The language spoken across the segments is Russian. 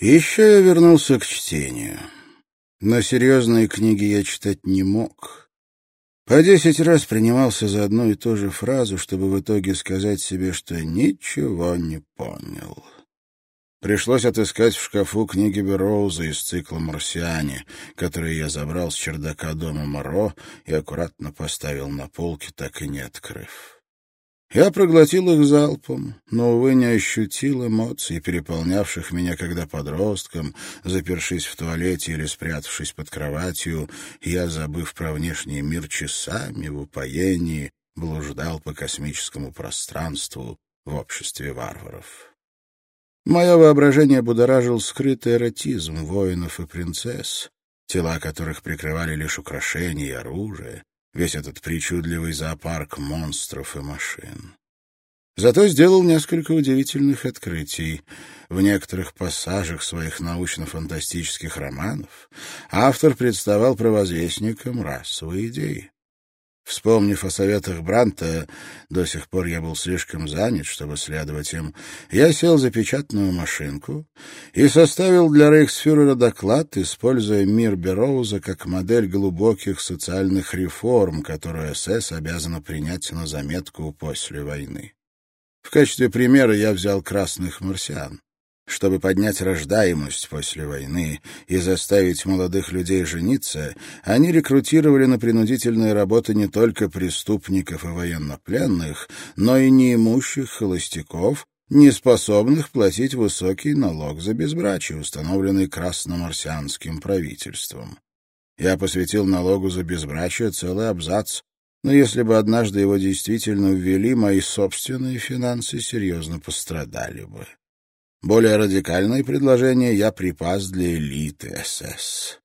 Еще я вернулся к чтению. Но серьезные книги я читать не мог. По десять раз принимался за одну и ту же фразу, чтобы в итоге сказать себе, что ничего не понял. Пришлось отыскать в шкафу книги Бероуза из цикла «Марсиане», которые я забрал с чердака дома Моро и аккуратно поставил на полке, так и не открыв. Я проглотил их залпом, но, увы, не ощутил эмоций, переполнявших меня, когда подростком, запершись в туалете или спрятавшись под кроватью, я, забыв про внешний мир часами, в упоении, блуждал по космическому пространству в обществе варваров. Мое воображение будоражил скрытый эротизм воинов и принцесс, тела которых прикрывали лишь украшения и оружие, весь этот причудливый зоопарк монстров и машин. Зато сделал несколько удивительных открытий. В некоторых пассажах своих научно-фантастических романов автор представал провозвестником расовой идеи. Вспомнив о советах Бранта, до сих пор я был слишком занят, чтобы следовать им, я сел за печатную машинку и составил для рейхсфюрера доклад, используя мир Бероуза как модель глубоких социальных реформ, которую СС обязана принять на заметку после войны. В качестве примера я взял красных марсиан. Чтобы поднять рождаемость после войны и заставить молодых людей жениться, они рекрутировали на принудительные работы не только преступников и военнопленных, но и неимущих холостяков, не способных платить высокий налог за безбрачие, установленный красномарсианским правительством. Я посвятил налогу за безбрачие целый абзац, но если бы однажды его действительно ввели, мои собственные финансы серьезно пострадали бы. Более радикальные предложения я припас для элиты СС.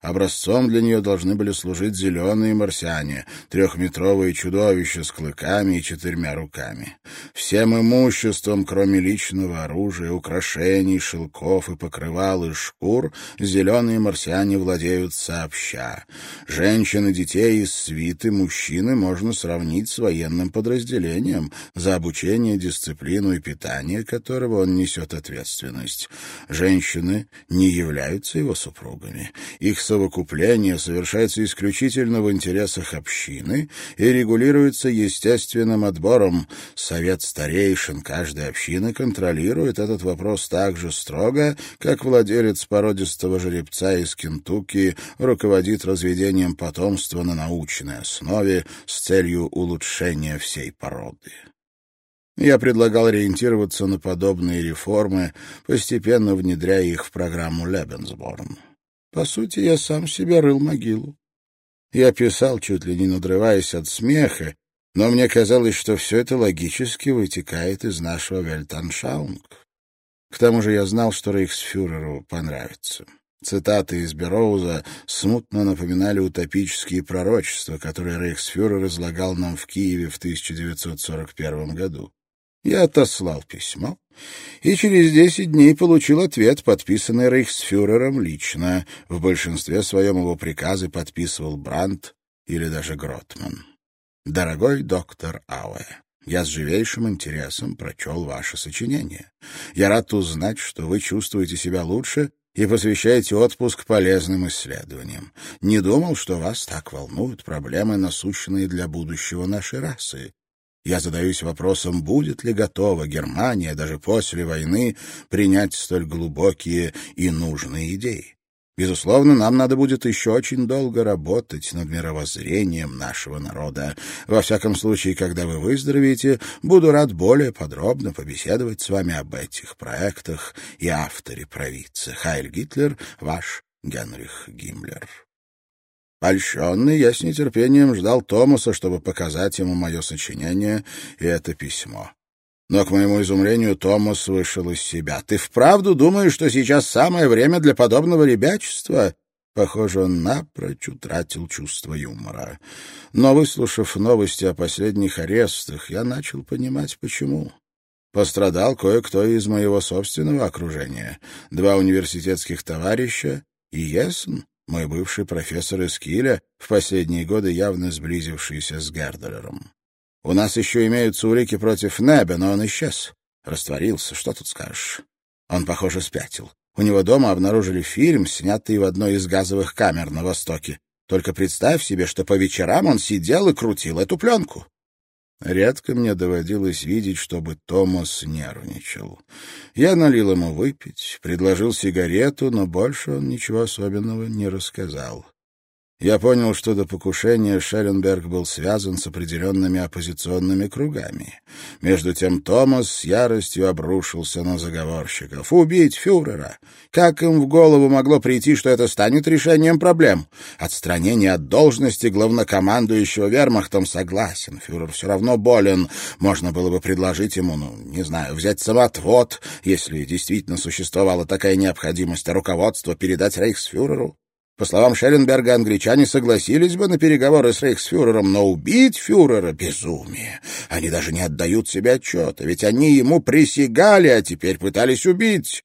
Образцом для нее должны были служить зеленые марсиане, трехметровые чудовища с клыками и четырьмя руками. Всем имуществом, кроме личного оружия, украшений, шелков и покрывал из шкур, зеленые марсиане владеют сообща. Женщин и детей из свиты мужчины можно сравнить с военным подразделением, за обучение, дисциплину и питание которого он несет ответственность. Женщины не являются его супругами. Их совокупление совершается исключительно в интересах общины и регулируется естественным отбором. Совет старейшин каждой общины контролирует этот вопрос так же строго, как владелец породистого жеребца из Кентукки руководит разведением потомства на научной основе с целью улучшения всей породы. Я предлагал ориентироваться на подобные реформы, постепенно внедряя их в программу Лебенсборн. По сути, я сам себе рыл могилу. Я писал, чуть ли не надрываясь от смеха, но мне казалось, что все это логически вытекает из нашего Вельтаншаунг. К тому же я знал, что рейхсфюреру понравится. Цитаты из Бероуза смутно напоминали утопические пророчества, которые рейхсфюрер излагал нам в Киеве в 1941 году. Я отослал письмо и через десять дней получил ответ, подписанный рейхсфюрером лично. В большинстве своем его приказы подписывал Брандт или даже Гротман. «Дорогой доктор Ауэ, я с живейшим интересом прочел ваше сочинение. Я рад узнать, что вы чувствуете себя лучше и посвящаете отпуск полезным исследованиям. Не думал, что вас так волнуют проблемы, насущные для будущего нашей расы. Я задаюсь вопросом, будет ли готова Германия даже после войны принять столь глубокие и нужные идеи. Безусловно, нам надо будет еще очень долго работать над мировоззрением нашего народа. Во всяком случае, когда вы выздоровеете, буду рад более подробно побеседовать с вами об этих проектах и авторе провидца. Хайль Гитлер, ваш Генрих Гиммлер. Польщенный, я с нетерпением ждал Томаса, чтобы показать ему мое сочинение и это письмо. Но, к моему изумлению, Томас вышел из себя. «Ты вправду думаешь, что сейчас самое время для подобного ребячества?» Похоже, он напрочь утратил чувство юмора. Но, выслушав новости о последних арестах, я начал понимать, почему. Пострадал кое-кто из моего собственного окружения. Два университетских товарища и Есен, мой бывший профессор из Киля, в последние годы явно сблизившийся с Гердером. У нас еще имеются улики против Неба, но он исчез. Растворился, что тут скажешь? Он, похоже, спятил. У него дома обнаружили фильм, снятый в одной из газовых камер на Востоке. Только представь себе, что по вечерам он сидел и крутил эту пленку. Редко мне доводилось видеть, чтобы Томас нервничал. Я налил ему выпить, предложил сигарету, но больше он ничего особенного не рассказал. Я понял, что до покушения Шелленберг был связан с определенными оппозиционными кругами. Между тем Томас с яростью обрушился на заговорщиков. Убить фюрера! Как им в голову могло прийти, что это станет решением проблем? Отстранение от должности главнокомандующего вермахтом согласен. Фюрер все равно болен. Можно было бы предложить ему, ну, не знаю, взять самоотвод, если действительно существовала такая необходимость, а руководство передать рейхсфюреру. По словам Шелленберга, англичане согласились бы на переговоры с рейхсфюрером, но убить фюрера — безумие. Они даже не отдают себе отчета, ведь они ему присягали, а теперь пытались убить.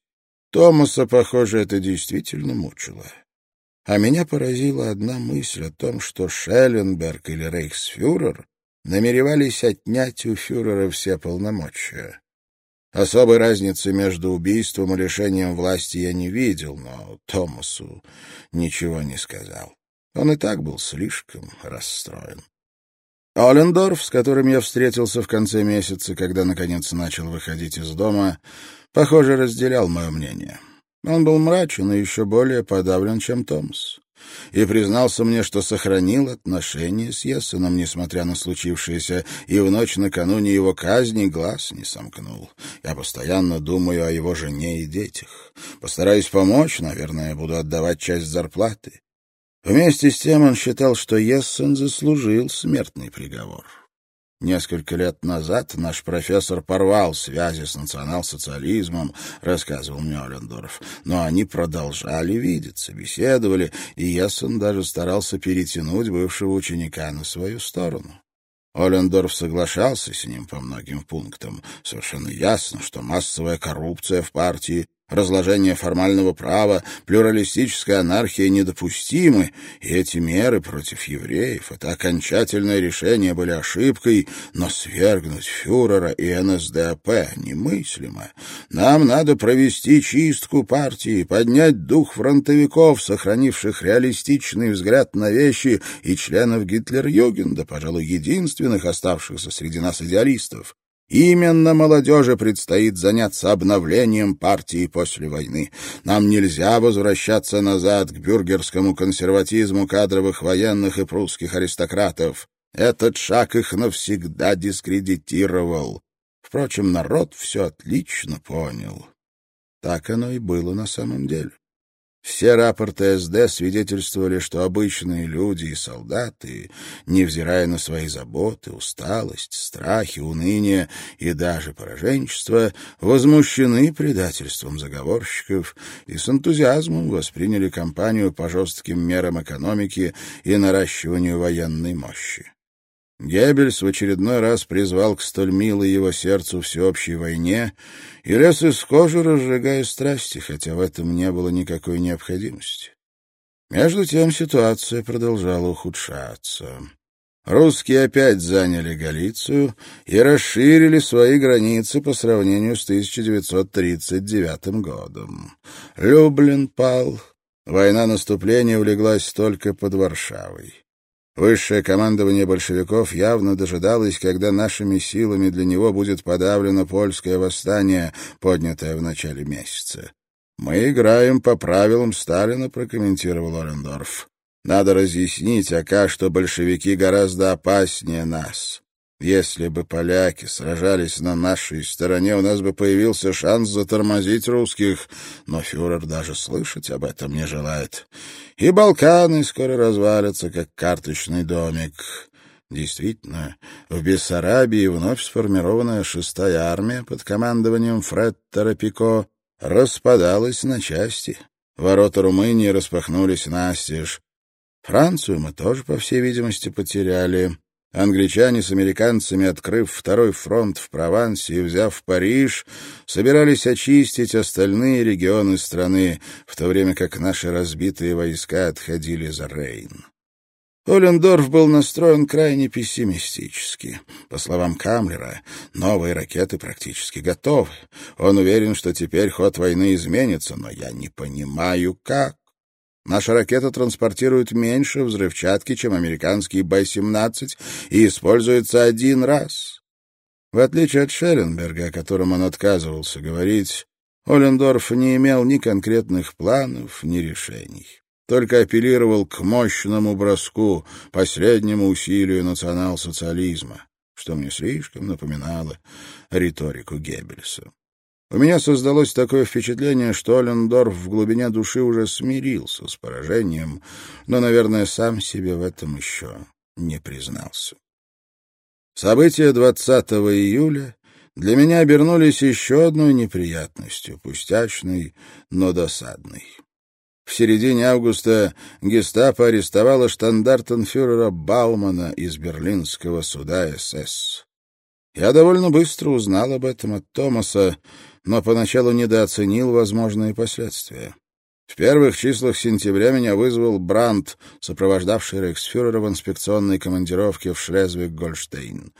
Томаса, похоже, это действительно мучило. А меня поразила одна мысль о том, что Шелленберг или рейхсфюрер намеревались отнять у фюрера все полномочия. Особой разницы между убийством и лишением власти я не видел, но Томасу ничего не сказал. Он и так был слишком расстроен. Оллендорф, с которым я встретился в конце месяца, когда, наконец, начал выходить из дома, похоже, разделял мое мнение. Он был мрачен и еще более подавлен, чем Томас и признался мне, что сохранил отношения с Ессеном, несмотря на случившееся, и в ночь накануне его казни глаз не сомкнул. Я постоянно думаю о его жене и детях. Постараюсь помочь, наверное, буду отдавать часть зарплаты. Вместе с тем он считал, что Ессен заслужил смертный приговор. Несколько лет назад наш профессор порвал связи с национал-социализмом, рассказывал мне Олендорф, но они продолжали видеться, беседовали, и Ессен даже старался перетянуть бывшего ученика на свою сторону. Олендорф соглашался с ним по многим пунктам. Совершенно ясно, что массовая коррупция в партии Разложение формального права, плюралистическая анархия недопустимы, и эти меры против евреев, это окончательное решение были ошибкой, но свергнуть фюрера и НСДАП немыслимо. Нам надо провести чистку партии, поднять дух фронтовиков, сохранивших реалистичный взгляд на вещи, и членов Гитлер-Югенда, пожалуй, единственных оставшихся среди нас идеалистов. Именно молодежи предстоит заняться обновлением партии после войны. Нам нельзя возвращаться назад к бюргерскому консерватизму кадровых военных и прусских аристократов. Этот шаг их навсегда дискредитировал. Впрочем, народ все отлично понял. Так оно и было на самом деле. Все рапорты СД свидетельствовали, что обычные люди и солдаты, невзирая на свои заботы, усталость, страхи, уныние и даже пораженчество, возмущены предательством заговорщиков и с энтузиазмом восприняли кампанию по жестким мерам экономики и наращиванию военной мощи. Геббельс в очередной раз призвал к столь милой его сердцу всеобщей войне и лез из кожи, разжигая страсти, хотя в этом не было никакой необходимости. Между тем ситуация продолжала ухудшаться. Русские опять заняли Галицию и расширили свои границы по сравнению с 1939 годом. Люблин пал, война наступления улеглась только под Варшавой. Высшее командование большевиков явно дожидалось, когда нашими силами для него будет подавлено польское восстание, поднятое в начале месяца. «Мы играем по правилам Сталина», — прокомментировал Орендорф. «Надо разъяснить АК, что большевики гораздо опаснее нас. Если бы поляки сражались на нашей стороне, у нас бы появился шанс затормозить русских, но фюрер даже слышать об этом не желает. И Балканы скоро развалятся, как карточный домик. Действительно, в Бессарабии вновь сформированная шестая армия под командованием Фреттера Пико распадалась на части. Ворота Румынии распахнулись настежь. Францию мы тоже, по всей видимости, потеряли. Англичане с американцами, открыв второй фронт в Провансе и взяв Париж, собирались очистить остальные регионы страны, в то время как наши разбитые войска отходили за Рейн. Олендорф был настроен крайне пессимистически. По словам Камлера, новые ракеты практически готовы. Он уверен, что теперь ход войны изменится, но я не понимаю, как. Наша ракета транспортирует меньше взрывчатки, чем американский Б-17, и используется один раз. В отличие от Шелленберга, о котором он отказывался говорить, Олендорф не имел ни конкретных планов, ни решений только апеллировал к мощному броску, последнему усилию национал-социализма, что мне слишком напоминало риторику Геббельса. У меня создалось такое впечатление, что Олендорф в глубине души уже смирился с поражением, но, наверное, сам себе в этом еще не признался. События 20 июля для меня обернулись еще одной неприятностью, пустячной, но досадной. В середине августа гестапо арестовало штандартенфюрера Баумана из берлинского суда СС. Я довольно быстро узнал об этом от Томаса, но поначалу недооценил возможные последствия. В первых числах сентября меня вызвал Брандт, сопровождавший рейхсфюрера в инспекционной командировке в Шлезвиг-Гольштейн.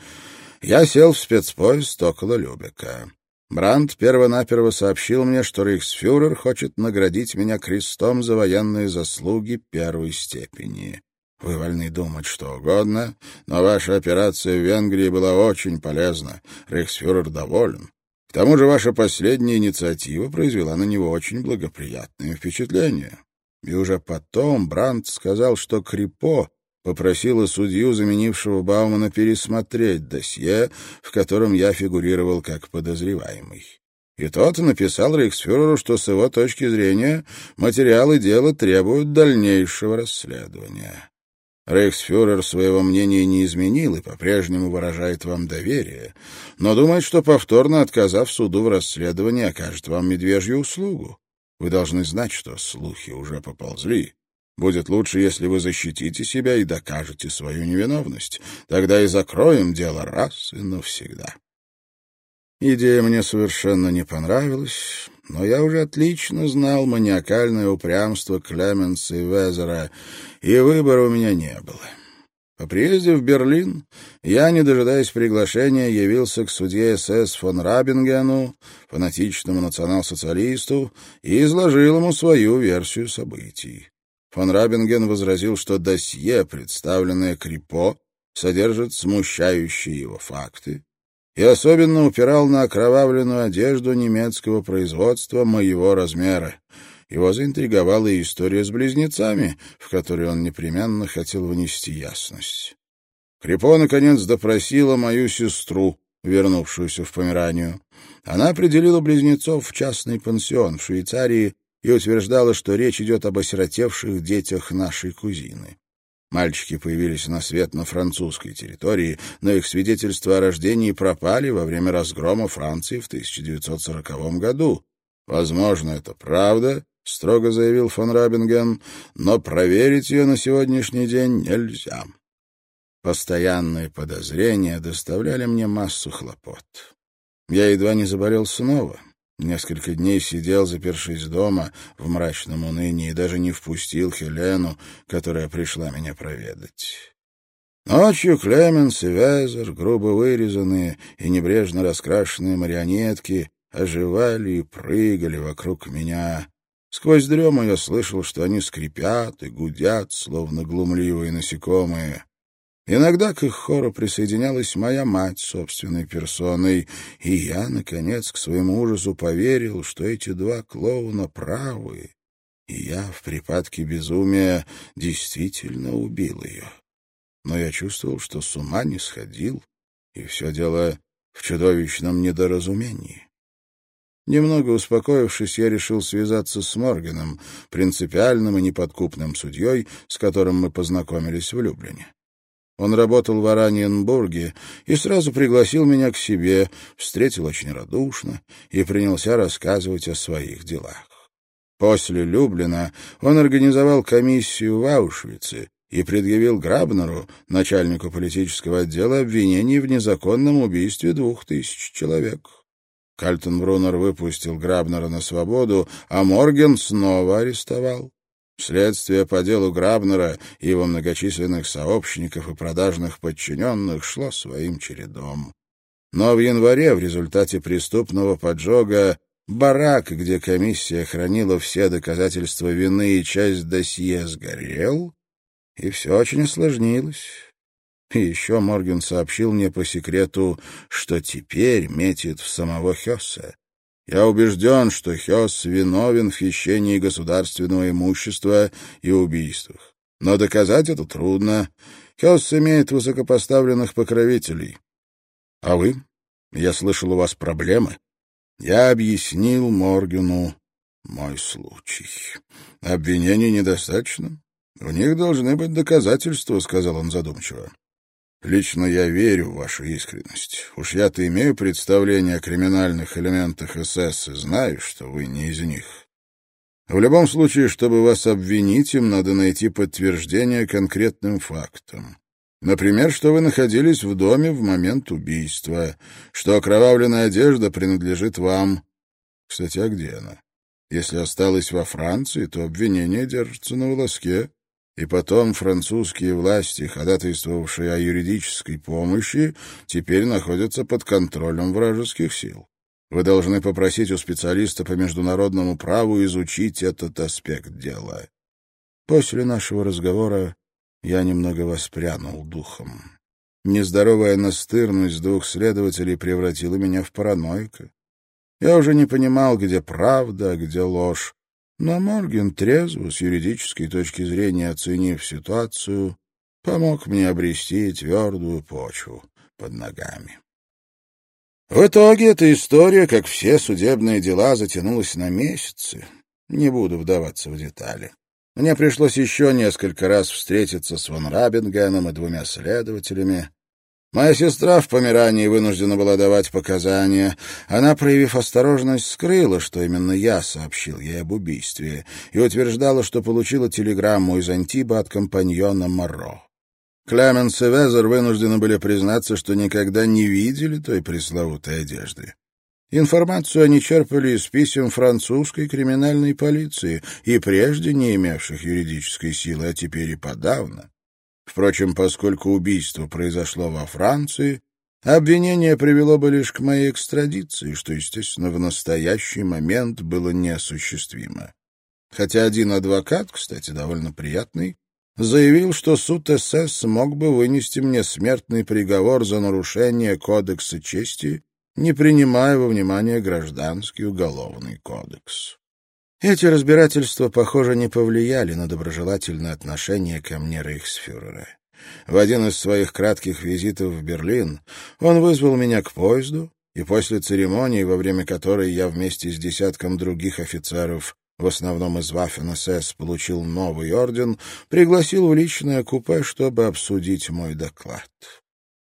Я сел в спецпоезд около Любека. Брандт первонаперво сообщил мне, что рейхсфюрер хочет наградить меня крестом за военные заслуги первой степени. Вы вольны думать что угодно, но ваша операция в Венгрии была очень полезна. Рейхсфюрер доволен. К тому же ваша последняя инициатива произвела на него очень благоприятное впечатление. И уже потом Брандт сказал, что Крипо попросила судью, заменившего Баумана, пересмотреть досье, в котором я фигурировал как подозреваемый. И тот написал рейхсфюреру, что с его точки зрения материалы дела требуют дальнейшего расследования. Рейхсфюрер своего мнения не изменил и по-прежнему выражает вам доверие, но думает, что повторно отказав суду в расследовании, окажет вам медвежью услугу. Вы должны знать, что слухи уже поползли. Будет лучше, если вы защитите себя и докажете свою невиновность. Тогда и закроем дело раз и навсегда. Идея мне совершенно не понравилась, но я уже отлично знал маниакальное упрямство Клеменса и Везера, и выбора у меня не было. По приезде в Берлин я, не дожидаясь приглашения, явился к судье СС фон Рабингену, фанатичному национал-социалисту, и изложил ему свою версию событий. Фон Рабинген возразил, что досье, представленное Крипо, содержит смущающие его факты, и особенно упирал на окровавленную одежду немецкого производства моего размера. Его заинтриговала и история с близнецами, в которой он непременно хотел внести ясность. Крипо, наконец, допросила мою сестру, вернувшуюся в Померанию. Она определила близнецов в частный пансион в Швейцарии и утверждала, что речь идет об осиротевших детях нашей кузины. Мальчики появились на свет на французской территории, но их свидетельства о рождении пропали во время разгрома Франции в 1940 году. «Возможно, это правда», — строго заявил фон Рабинген, «но проверить ее на сегодняшний день нельзя». Постоянные подозрения доставляли мне массу хлопот. Я едва не заболел снова. Несколько дней сидел, запершись дома, в мрачном унынии, и даже не впустил Хелену, которая пришла меня проведать. Ночью Клеменс и Везер, грубо вырезанные и небрежно раскрашенные марионетки, оживали и прыгали вокруг меня. Сквозь дрему я слышал, что они скрипят и гудят, словно глумливые насекомые. Иногда к их хору присоединялась моя мать собственной персоной, и я, наконец, к своему ужасу поверил, что эти два клоуна правы, и я в припадке безумия действительно убил ее. Но я чувствовал, что с ума не сходил, и все дело в чудовищном недоразумении. Немного успокоившись, я решил связаться с Морганом, принципиальным и неподкупным судьей, с которым мы познакомились в Люблине. Он работал в Араньенбурге и сразу пригласил меня к себе, встретил очень радушно и принялся рассказывать о своих делах. После Люблина он организовал комиссию в Аушвице и предъявил Грабнеру, начальнику политического отдела, обвинение в незаконном убийстве двух тысяч человек. Кальтенбруннер выпустил Грабнера на свободу, а Морген снова арестовал. Следствие по делу Грабнера и его многочисленных сообщников и продажных подчиненных шло своим чередом. Но в январе в результате преступного поджога барак, где комиссия хранила все доказательства вины и часть досье, сгорел, и все очень осложнилось. И еще Морген сообщил мне по секрету, что теперь метит в самого Хесса. Я убежден, что Хесс виновен в хищении государственного имущества и убийствах. Но доказать это трудно. Хесс имеет высокопоставленных покровителей. А вы? Я слышал, у вас проблемы. Я объяснил Моргену мой случай. Обвинений недостаточно. У них должны быть доказательства, — сказал он задумчиво. Лично я верю в вашу искренность. Уж я-то имею представление о криминальных элементах СС и знаю, что вы не из них. В любом случае, чтобы вас обвинить, им надо найти подтверждение конкретным фактам. Например, что вы находились в доме в момент убийства, что окровавленная одежда принадлежит вам. Кстати, а где она? Если осталась во Франции, то обвинение держится на волоске. И потом французские власти, ходатайствовавшие о юридической помощи, теперь находятся под контролем вражеских сил. Вы должны попросить у специалиста по международному праву изучить этот аспект дела. После нашего разговора я немного воспрянул духом. Нездоровая настырность двух следователей превратила меня в параноика. Я уже не понимал, где правда, а где ложь, но Морген, трезво, с юридической точки зрения оценив ситуацию, помог мне обрести твердую почву под ногами. В итоге эта история, как все судебные дела, затянулась на месяцы. Не буду вдаваться в детали. Мне пришлось еще несколько раз встретиться с Ван Рабингеном и двумя следователями. Моя сестра в Померании вынуждена была давать показания. Она, проявив осторожность, скрыла, что именно я сообщил ей об убийстве, и утверждала, что получила телеграмму из Антиба от компаньона Моро. Клеменс и Везер вынуждены были признаться, что никогда не видели той пресловутой одежды. Информацию они черпали из писем французской криминальной полиции, и прежде не имевших юридической силы, а теперь и подавно. Впрочем, поскольку убийство произошло во Франции, обвинение привело бы лишь к моей экстрадиции, что, естественно, в настоящий момент было неосуществимо. Хотя один адвокат, кстати, довольно приятный, заявил, что суд СС мог бы вынести мне смертный приговор за нарушение Кодекса чести, не принимая во внимание Гражданский уголовный кодекс. Эти разбирательства, похоже, не повлияли на доброжелательное отношение ко мне рейхсфюрера. В один из своих кратких визитов в Берлин он вызвал меня к поезду, и после церемонии, во время которой я вместе с десятком других офицеров, в основном из Waffen-СС, получил новый орден, пригласил в личное купе, чтобы обсудить мой доклад.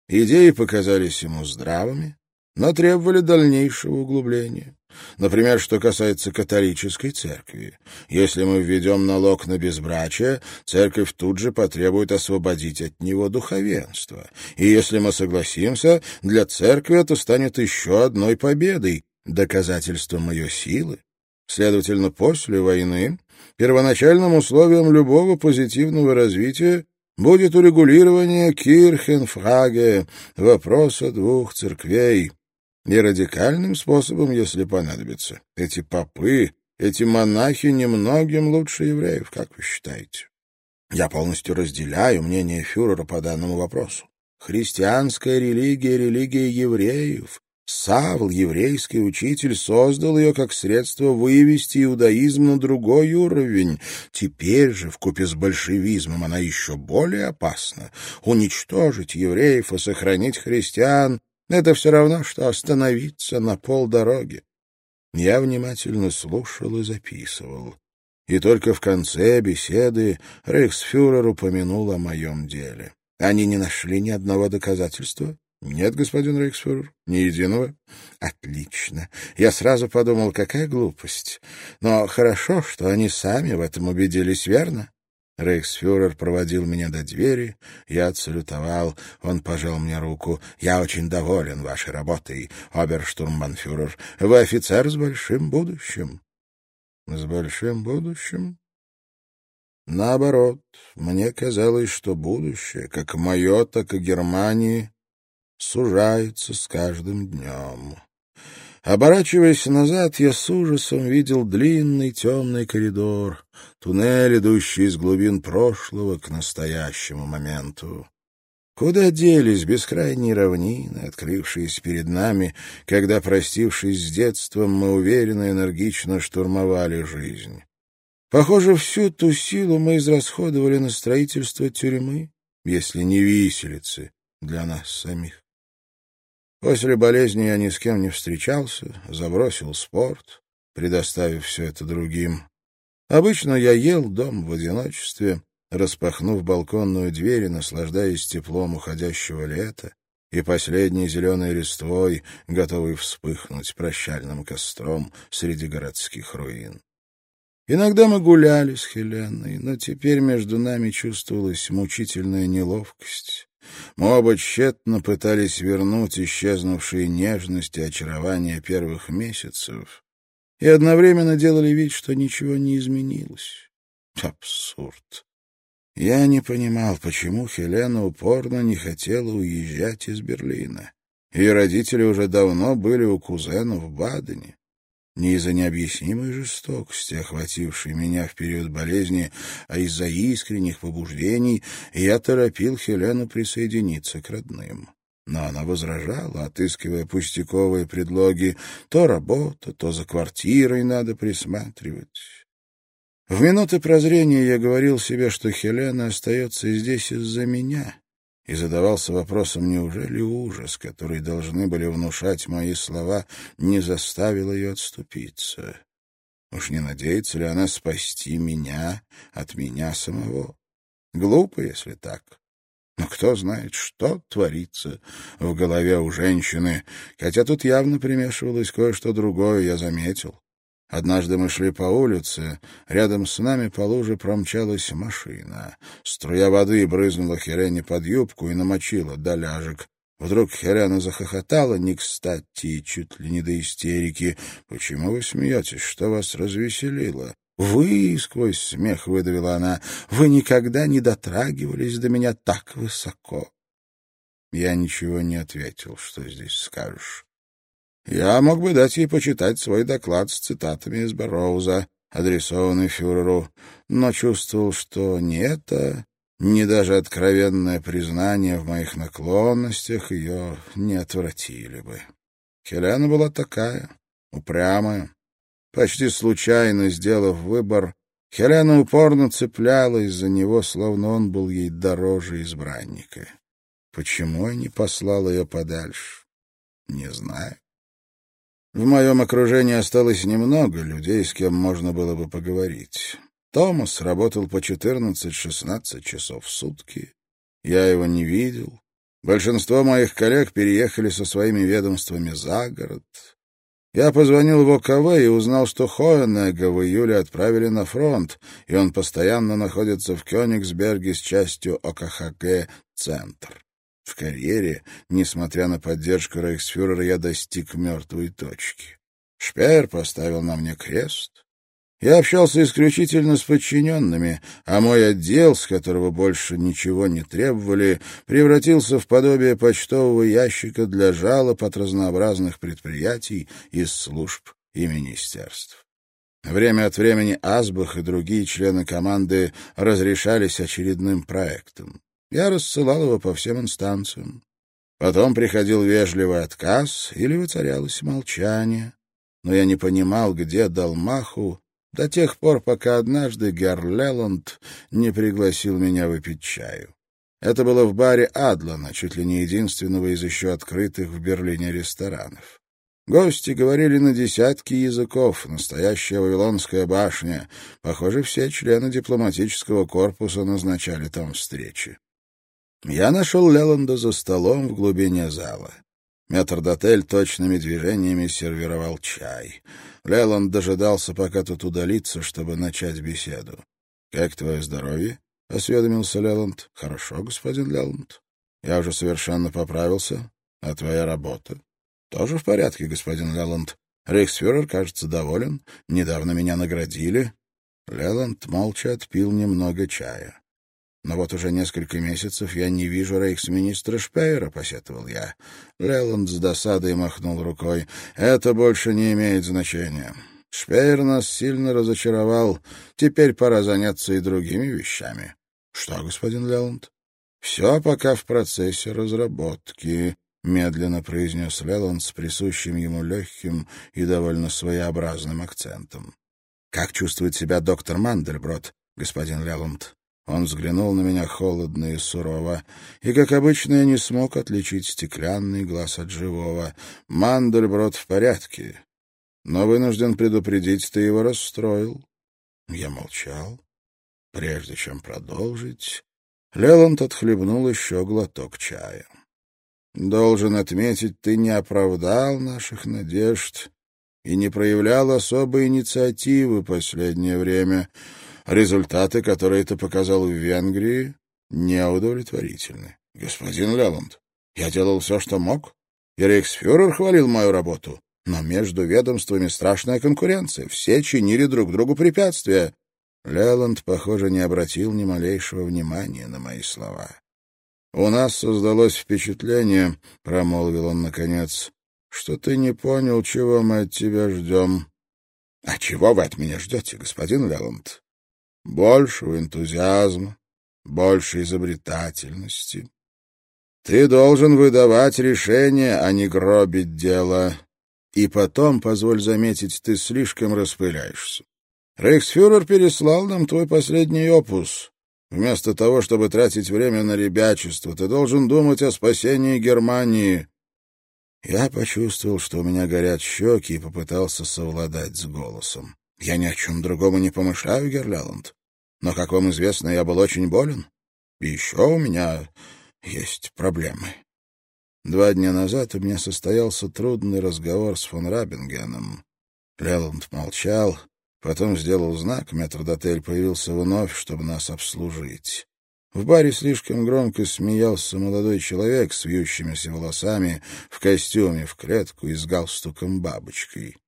Идеи показались ему здравыми, но требовали дальнейшего углубления. Например, что касается католической церкви. Если мы введем налог на безбрачие, церковь тут же потребует освободить от него духовенство. И если мы согласимся, для церкви это станет еще одной победой, доказательством ее силы. Следовательно, после войны первоначальным условием любого позитивного развития будет урегулирование Кирхенфраге, вопроса двух церквей, и радикальным способом, если понадобится. Эти попы, эти монахи немногим лучше евреев, как вы считаете? Я полностью разделяю мнение фюрера по данному вопросу. Христианская религия — религия евреев. Савл, еврейский учитель, создал ее как средство вывести иудаизм на другой уровень. Теперь же, вкупе с большевизмом, она еще более опасна. Уничтожить евреев и сохранить христиан это все равно, что остановиться на полдороги. Я внимательно слушал и записывал. И только в конце беседы рейхсфюрер упомянул о моем деле. Они не нашли ни одного доказательства? Нет, господин рейхсфюрер, ни единого. Отлично. Я сразу подумал, какая глупость. Но хорошо, что они сами в этом убедились, верно? Рейхсфюрер проводил меня до двери, я отсалютовал, он пожал мне руку. «Я очень доволен вашей работой, оберштурмбанфюрер. Вы офицер с большим будущим». «С большим будущим?» Наоборот, мне казалось, что будущее, как мое, так и Германии, сужается с каждым днем. Оборачиваясь назад, я с ужасом видел длинный темный коридор, туннель, идущий из глубин прошлого к настоящему моменту. Куда делись бескрайние равнины, открывшиеся перед нами, когда, простившись с детством, мы уверенно и энергично штурмовали жизнь? Похоже, всю ту силу мы израсходовали на строительство тюрьмы, если не виселицы для нас самих. После болезни я ни с кем не встречался, забросил спорт, предоставив все это другим. Обычно я ел дом в одиночестве, распахнув балконную дверь и наслаждаясь теплом уходящего лета и последней зеленой листвой, готовой вспыхнуть прощальным костром среди городских руин. Иногда мы гуляли с Хеленой, но теперь между нами чувствовалась мучительная неловкость. Мы оба тщетно пытались вернуть исчезнувшие нежности и очарования первых месяцев и одновременно делали вид, что ничего не изменилось. Абсурд. Я не понимал, почему Хелена упорно не хотела уезжать из Берлина. Ее родители уже давно были у кузена в Бадене не из-за необъяснимой жестокости, охватившей меня в период болезни, а из-за искренних побуждений, я торопил Хелену присоединиться к родным. Но она возражала, отыскивая пустяковые предлоги. То работа, то за квартирой надо присматривать. В минуты прозрения я говорил себе, что Хелена остается здесь из-за меня, и задавался вопросом, неужели ужас, который должны были внушать мои слова, не заставил ее отступиться? Уж не надеется ли она спасти меня от меня самого? Глупо, если так. Но кто знает, что творится в голове у женщины, хотя тут явно примешивалось кое-что другое, я заметил. Однажды мы шли по улице, рядом с нами по луже промчалась машина. Струя воды брызнула Херене под юбку и намочила до ляжек. Вдруг Херена захохотала не кстати и чуть ли не до истерики. «Почему вы смеетесь? Что вас развеселило?» «Вы!» — сквозь смех выдавила она. «Вы никогда не дотрагивались до меня так высоко!» Я ничего не ответил. Что здесь скажешь? Я мог бы дать ей почитать свой доклад с цитатами из Барроуза, адресованный фюреру, но чувствовал, что ни это, ни даже откровенное признание в моих наклонностях ее не отвратили бы. Хелена была такая, упрямая. Почти случайно сделав выбор, Хелена упорно цеплялась за него, словно он был ей дороже избранника. Почему я не послал ее подальше? Не знаю. В моем окружении осталось немного людей, с кем можно было бы поговорить. Томас работал по 14-16 часов в сутки. Я его не видел. Большинство моих коллег переехали со своими ведомствами за город. Я позвонил в ОКВ и узнал, что Хоенега в июле отправили на фронт, и он постоянно находится в Кёнигсберге с частью ОКХГ «Центр». В карьере, несмотря на поддержку рейхсфюрера, я достиг мертвой точки. Шпеер поставил на мне крест. Я общался исключительно с подчиненными, а мой отдел, с которого больше ничего не требовали, превратился в подобие почтового ящика для жалоб от разнообразных предприятий из служб и министерств. Время от времени Асбах и другие члены команды разрешались очередным проектом. Я рассылал его по всем инстанциям. Потом приходил вежливый отказ или воцарялось молчание. Но я не понимал, где дал маху, до тех пор, пока однажды Герр Леланд не пригласил меня выпить чаю. Это было в баре Адлана, чуть ли не единственного из еще открытых в Берлине ресторанов. Гости говорили на десятки языков, настоящая Вавилонская башня. Похоже, все члены дипломатического корпуса назначали там встречи. Я нашел Леланда за столом в глубине зала. Метрдотель точными движениями сервировал чай. Леланд дожидался, пока тут удалится, чтобы начать беседу. — Как твое здоровье? — осведомился Леланд. — Хорошо, господин Леланд. Я уже совершенно поправился. А твоя работа? — Тоже в порядке, господин Леланд. Рейхсфюрер, кажется, доволен. Недавно меня наградили. Леланд молча отпил немного чая. «Но вот уже несколько месяцев я не вижу рейхсминистра Шпейера», — посетовал я. Леланд с досадой махнул рукой. «Это больше не имеет значения. Шпейер нас сильно разочаровал. Теперь пора заняться и другими вещами». «Что, господин Леланд?» «Все пока в процессе разработки», — медленно произнес Леланд с присущим ему легким и довольно своеобразным акцентом. «Как чувствует себя доктор Мандельброд, господин Леланд?» Он взглянул на меня холодно и сурово, и, как обычно, я не смог отличить стеклянный глаз от живого. Мандельброд в порядке, но вынужден предупредить, ты его расстроил. Я молчал. Прежде чем продолжить, Леланд отхлебнул еще глоток чая. «Должен отметить, ты не оправдал наших надежд и не проявлял особой инициативы последнее время». Результаты, которые ты показал в Венгрии, неудовлетворительны. Господин Леланд, я делал все, что мог, и рейхсфюрер хвалил мою работу. Но между ведомствами страшная конкуренция. Все чинили друг другу препятствия. Леланд, похоже, не обратил ни малейшего внимания на мои слова. «У нас создалось впечатление», — промолвил он наконец, — «что ты не понял, чего мы от тебя ждем». «А чего вы от меня ждете, господин Леланд?» Большего энтузиазма, больше изобретательности. Ты должен выдавать решение, а не гробить дело. И потом, позволь заметить, ты слишком распыляешься. Рейхсфюрер переслал нам твой последний опус. Вместо того, чтобы тратить время на ребячество, ты должен думать о спасении Германии. Я почувствовал, что у меня горят щеки, и попытался совладать с голосом. Я ни о чем другом и не помышляю, Герляланд. Но, как вам известно, я был очень болен. И еще у меня есть проблемы. Два дня назад у меня состоялся трудный разговор с фон Рабингеном. Леланд молчал, потом сделал знак, метрдотель появился вновь, чтобы нас обслужить. В баре слишком громко смеялся молодой человек с вьющимися волосами, в костюме в клетку и с галстуком бабочкой.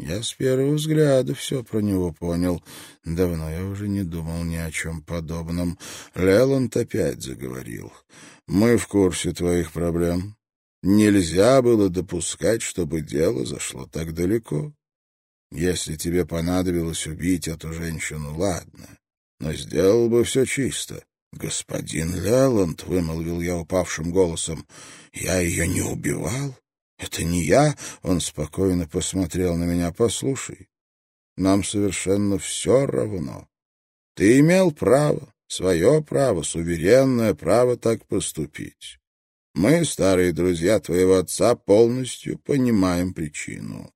Я с первого взгляда все про него понял. Давно я уже не думал ни о чем подобном. Леланд опять заговорил. «Мы в курсе твоих проблем. Нельзя было допускать, чтобы дело зашло так далеко. Если тебе понадобилось убить эту женщину, ладно, но сделал бы все чисто. «Господин Леланд», — вымолвил я упавшим голосом, — «я ее не убивал. «Это не я», — он спокойно посмотрел на меня. «Послушай, нам совершенно все равно. Ты имел право, свое право, суверенное право так поступить. Мы, старые друзья твоего отца, полностью понимаем причину.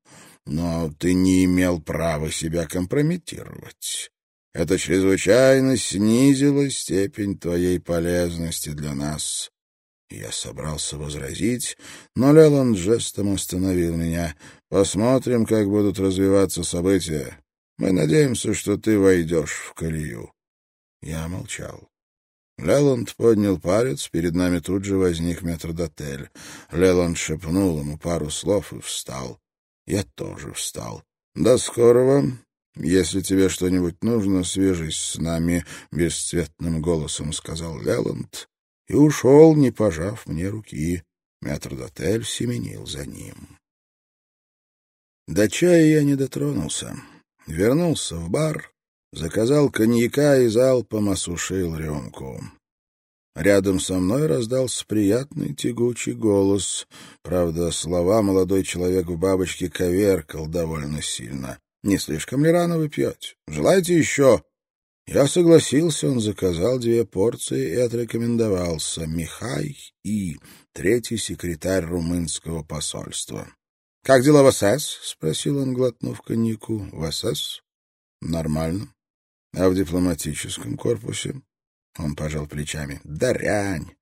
Но ты не имел права себя компрометировать. Это чрезвычайно снизило степень твоей полезности для нас. Я собрался возразить, но Леланд жестом остановил меня. «Посмотрим, как будут развиваться события. Мы надеемся, что ты войдешь в колею». Я молчал. Леланд поднял палец, перед нами тут же возник метрдотель. Леланд шепнул ему пару слов и встал. Я тоже встал. «До скорого. Если тебе что-нибудь нужно, свяжись с нами», — бесцветным голосом сказал Леланд и ушел, не пожав мне руки. Метрдотель семенил за ним. До чая я не дотронулся. Вернулся в бар, заказал коньяка и залпом осушил рюмку. Рядом со мной раздался приятный тягучий голос. Правда, слова молодой человек в бабочке коверкал довольно сильно. «Не слишком ли рано вы пьете? Желаете еще?» Я согласился, он заказал две порции и отрекомендовался. Михай И, третий секретарь румынского посольства. — Как дела в СС? — спросил он, глотнув коньяку. — В СС? — Нормально. — А в дипломатическом корпусе? Он пожал плечами. — Дарянь.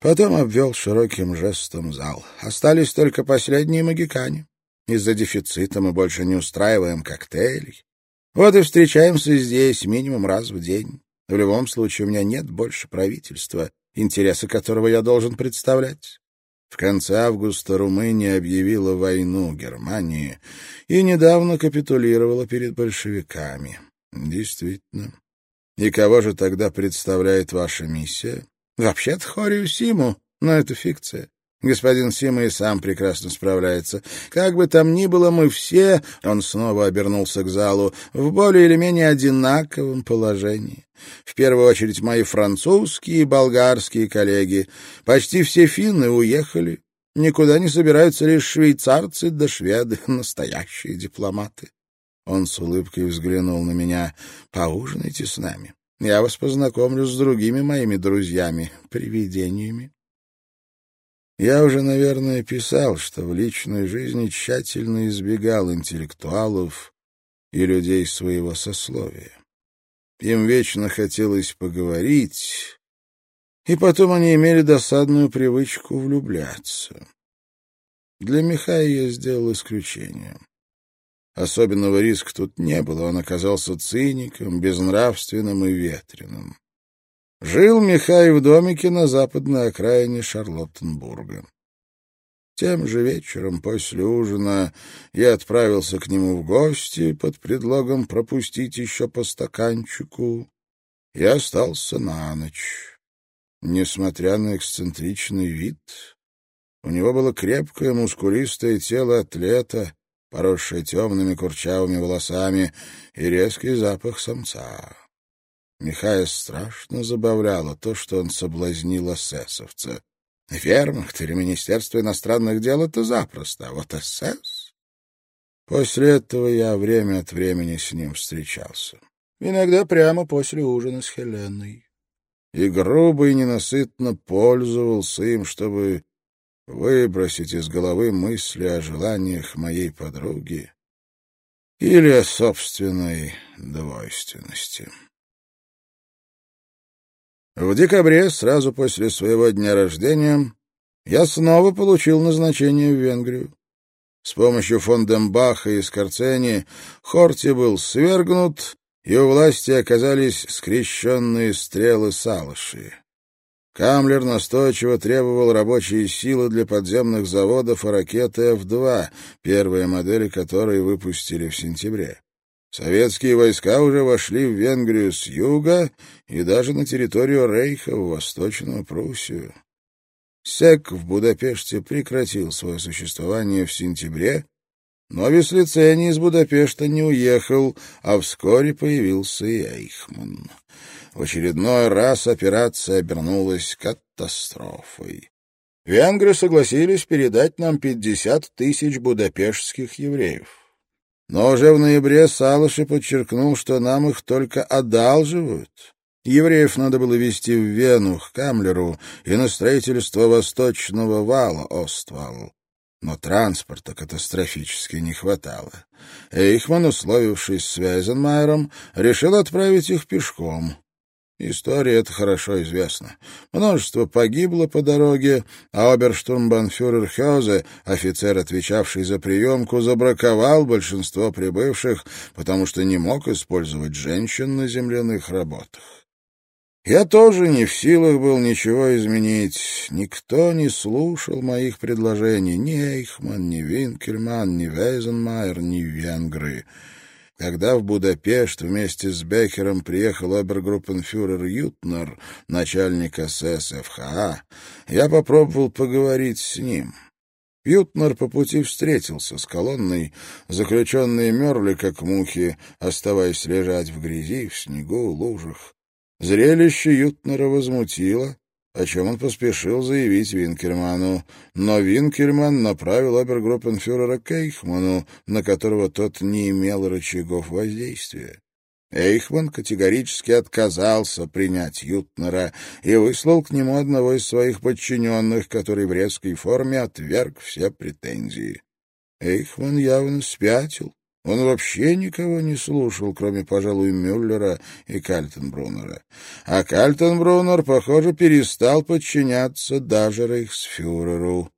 Потом обвел широким жестом зал. Остались только последние магикане. Из-за дефицита мы больше не устраиваем коктейлей. Вот и встречаемся здесь минимум раз в день. В любом случае, у меня нет больше правительства, интересы которого я должен представлять. В конце августа Румыния объявила войну Германии и недавно капитулировала перед большевиками. Действительно. И кого же тогда представляет ваша миссия? Вообще-то Хорию Симу, но это фикция. Господин Сима и сам прекрасно справляется. Как бы там ни было, мы все, он снова обернулся к залу, в более или менее одинаковом положении. В первую очередь мои французские и болгарские коллеги. Почти все финны уехали. Никуда не собираются лишь швейцарцы да шведы, настоящие дипломаты. Он с улыбкой взглянул на меня. «Поужинайте с нами. Я вас познакомлю с другими моими друзьями, привидениями». Я уже, наверное, писал, что в личной жизни тщательно избегал интеллектуалов и людей своего сословия. Им вечно хотелось поговорить, и потом они имели досадную привычку влюбляться. Для Михая я сделал исключение. Особенного риска тут не было, он оказался циником, безнравственным и ветреным. Жил Михай в домике на западной окраине Шарлоттенбурга. Тем же вечером после ужина я отправился к нему в гости под предлогом пропустить еще по стаканчику и остался на ночь. Несмотря на эксцентричный вид, у него было крепкое мускулистое тело атлета, поросшее темными курчавыми волосами, и резкий запах самца. Михая страшно забавляло то, что он соблазнил эсэсовца. Вермахт или Министерство иностранных дел — это запросто, а вот эсэс... После этого я время от времени с ним встречался. Иногда прямо после ужина с Хеленой и грубо и ненасытно пользовался им, чтобы выбросить из головы мысли о желаниях моей подруги или о собственной двойственности. В декабре, сразу после своего дня рождения, я снова получил назначение в Венгрию. С помощью Фонденбаха и Скорцени Хорти был свергнут, и у власти оказались скрещенные стрелы Салыши. Камлер настойчиво требовал рабочие силы для подземных заводов и ракеты F-2, первые модели которой выпустили в сентябре. Советские войска уже вошли в Венгрию с юга и даже на территорию Рейха в Восточную Пруссию. СЕК в Будапеште прекратил свое существование в сентябре но Веслицений из Будапешта не уехал, а вскоре появился и Эйхман. В очередной раз операция обернулась катастрофой. Венгры согласились передать нам 50 тысяч будапештских евреев. Но уже в ноябре Салыши подчеркнул, что нам их только одалживают. Евреев надо было везти в Вену, к Камлеру, и на строительство восточного вала Оствал но транспорта катастрофически не хватало. Эйхман, условившись с Вейзенмайером, решил отправить их пешком. История эта хорошо известна. Множество погибло по дороге, а оберштурмбанфюрер Хёзе, офицер, отвечавший за приемку, забраковал большинство прибывших, потому что не мог использовать женщин на земляных работах. Я тоже не в силах был ничего изменить. Никто не слушал моих предложений. Ни Эйхман, ни Винкельман, ни Вейзенмайер, ни венгры. Когда в Будапешт вместе с Бехером приехал обергруппенфюрер Ютнер, начальник СС ФХА, я попробовал поговорить с ним. Ютнер по пути встретился с колонной, заключенные мерли, как мухи, оставаясь лежать в грязи, в снегу, лужах. Зрелище Ютнера возмутило, о чем он поспешил заявить Винкельману. Но Винкельман направил обергруппенфюрера к Эйхману, на которого тот не имел рычагов воздействия. Эйхман категорически отказался принять Ютнера и выслал к нему одного из своих подчиненных, который в резкой форме отверг все претензии. Эйхман явно спятил он вообще никого не слушал, кроме, пожалуй, Мюллера и Кальтенбруннера. А Кальтенбруннер, похоже, перестал подчиняться даже рейхсфюреру.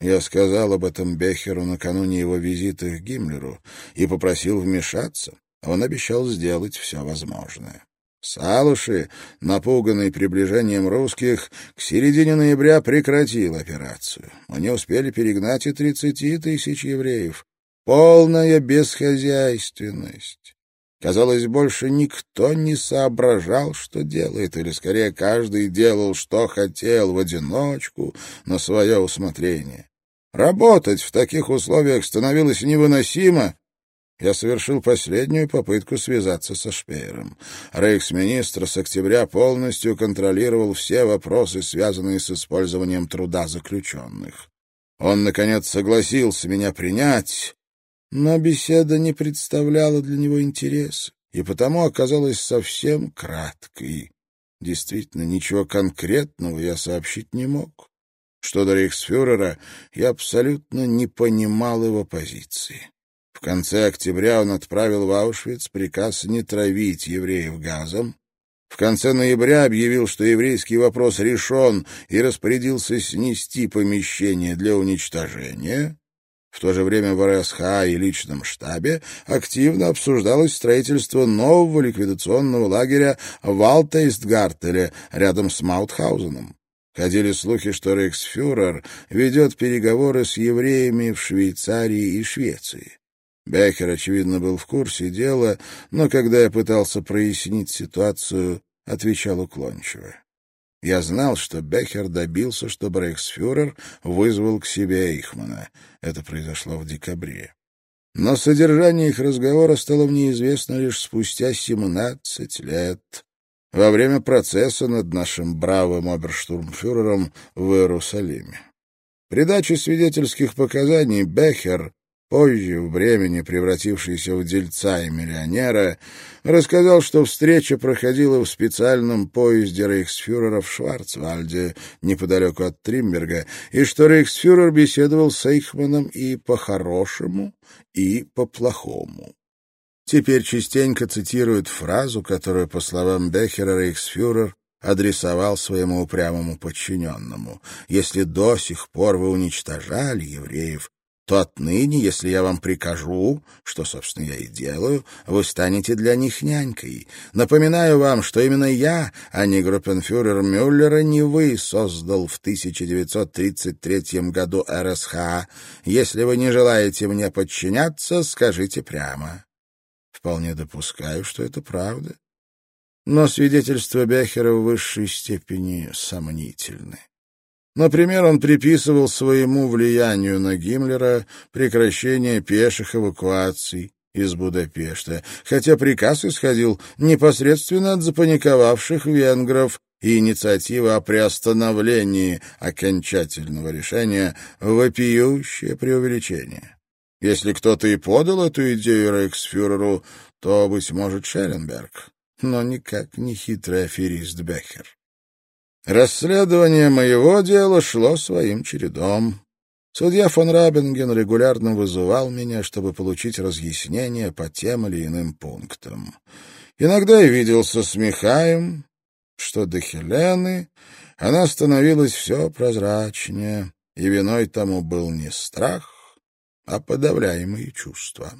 Я сказал об этом Бехеру накануне его визита к Гиммлеру и попросил вмешаться. Он обещал сделать все возможное. Салуши, напуганный приближением русских, к середине ноября прекратил операцию. Они успели перегнать и тридцати тысяч евреев. Полная бесхозяйственность. Казалось, больше никто не соображал, что делает, или, скорее, каждый делал, что хотел, в одиночку, на свое усмотрение. Работать в таких условиях становилось невыносимо. Я совершил последнюю попытку связаться со Шпеером. Рейхсминистр с октября полностью контролировал все вопросы, связанные с использованием труда заключенных. Он, наконец, согласился меня принять, но беседа не представляла для него интереса и потому оказалась совсем краткой. Действительно, ничего конкретного я сообщить не мог. Что до рейхсфюрера, я абсолютно не понимал его позиции. В конце октября он отправил в Аушвиц приказ не травить евреев газом. В конце ноября объявил, что еврейский вопрос решен, и распорядился снести помещение для уничтожения. В то же время в РСХ и личном штабе активно обсуждалось строительство нового ликвидационного лагеря в Алтейстгартеле рядом с Маутхаузеном. Ходили слухи, что рейхсфюрер ведет переговоры с евреями в Швейцарии и Швеции. Беккер, очевидно, был в курсе дела, но когда я пытался прояснить ситуацию, отвечал уклончиво. Я знал, что Бехер добился, чтобы рейхсфюрер вызвал к себе Эйхмана. Это произошло в декабре. Но содержание их разговора стало мне известно лишь спустя семнадцать лет, во время процесса над нашим бравым оберштурмфюрером в Иерусалиме. При даче свидетельских показаний Бехер позже, в времени превратившийся в дельца и миллионера, рассказал, что встреча проходила в специальном поезде рейхсфюрера в Шварцвальде, неподалеку от Тримберга, и что рейхсфюрер беседовал с Эйхманом и по-хорошему, и по-плохому. Теперь частенько цитируют фразу, которую, по словам Бехера, рейхсфюрер адресовал своему упрямому подчиненному. «Если до сих пор вы уничтожали евреев, то отныне, если я вам прикажу, что, собственно, я и делаю, вы станете для них нянькой. Напоминаю вам, что именно я, а не группенфюрер Мюллера, не вы создал в 1933 году РСХ. Если вы не желаете мне подчиняться, скажите прямо. Вполне допускаю, что это правда. Но свидетельства Бехера в высшей степени сомнительны. Например, он приписывал своему влиянию на Гиммлера прекращение пеших эвакуаций из Будапешта, хотя приказ исходил непосредственно от запаниковавших венгров, и инициатива о приостановлении окончательного решения — вопиющее преувеличение. Если кто-то и подал эту идею рейхсфюреру, то, быть может, Шелленберг, но никак не хитрый аферист Бехер. Расследование моего дела шло своим чередом. Судья фон Рабинген регулярно вызывал меня, чтобы получить разъяснения по тем или иным пунктам. Иногда я виделся с Михаем, что до Хелены она становилась все прозрачнее, и виной тому был не страх, а подавляемые чувства.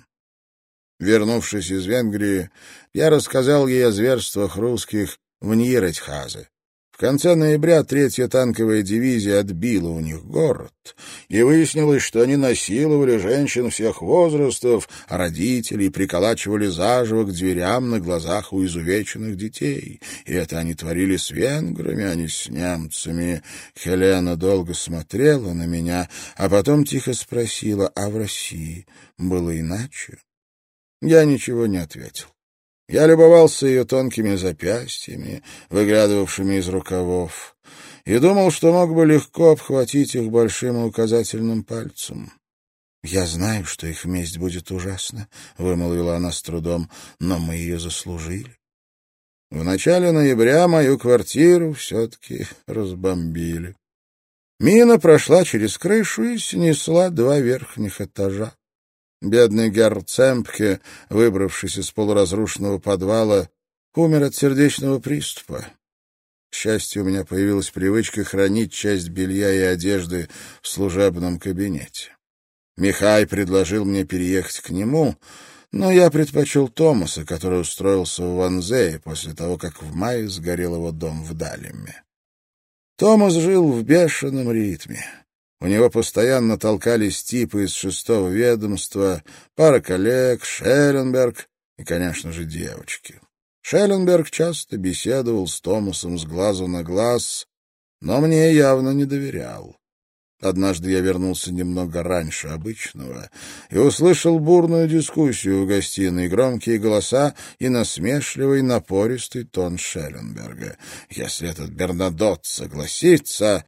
Вернувшись из Венгрии, я рассказал ей о зверствах русских в Ньеретхазе. В конце ноября третья танковая дивизия отбила у них город, и выяснилось, что они насиловали женщин всех возрастов, а родителей приколачивали заживо к дверям на глазах у изувеченных детей. И это они творили с венграми, а не с немцами. Хелена долго смотрела на меня, а потом тихо спросила, а в России было иначе? Я ничего не ответил. Я любовался ее тонкими запястьями, выглядывавшими из рукавов, и думал, что мог бы легко обхватить их большим и указательным пальцем. «Я знаю, что их месть будет ужасна», — вымолвила она с трудом, — «но мы ее заслужили». В начале ноября мою квартиру все-таки разбомбили. Мина прошла через крышу и снесла два верхних этажа. Бедный Герр Цемпке, выбравшись из полуразрушенного подвала, умер от сердечного приступа. К счастью, у меня появилась привычка хранить часть белья и одежды в служебном кабинете. Михай предложил мне переехать к нему, но я предпочел Томаса, который устроился в Ванзее после того, как в мае сгорел его дом в Далеме. Томас жил в бешеном ритме. У него постоянно толкались типы из шестого ведомства, пара коллег, Шелленберг, и, конечно же, девочки. Шелленберг часто беседовал с Томасом с глазу на глаз, но мне явно не доверял. Однажды я вернулся немного раньше обычного и услышал бурную дискуссию в гостиной, громкие голоса и насмешливый напористый тон Шелленберга. «Если этот Бернадот согласится...»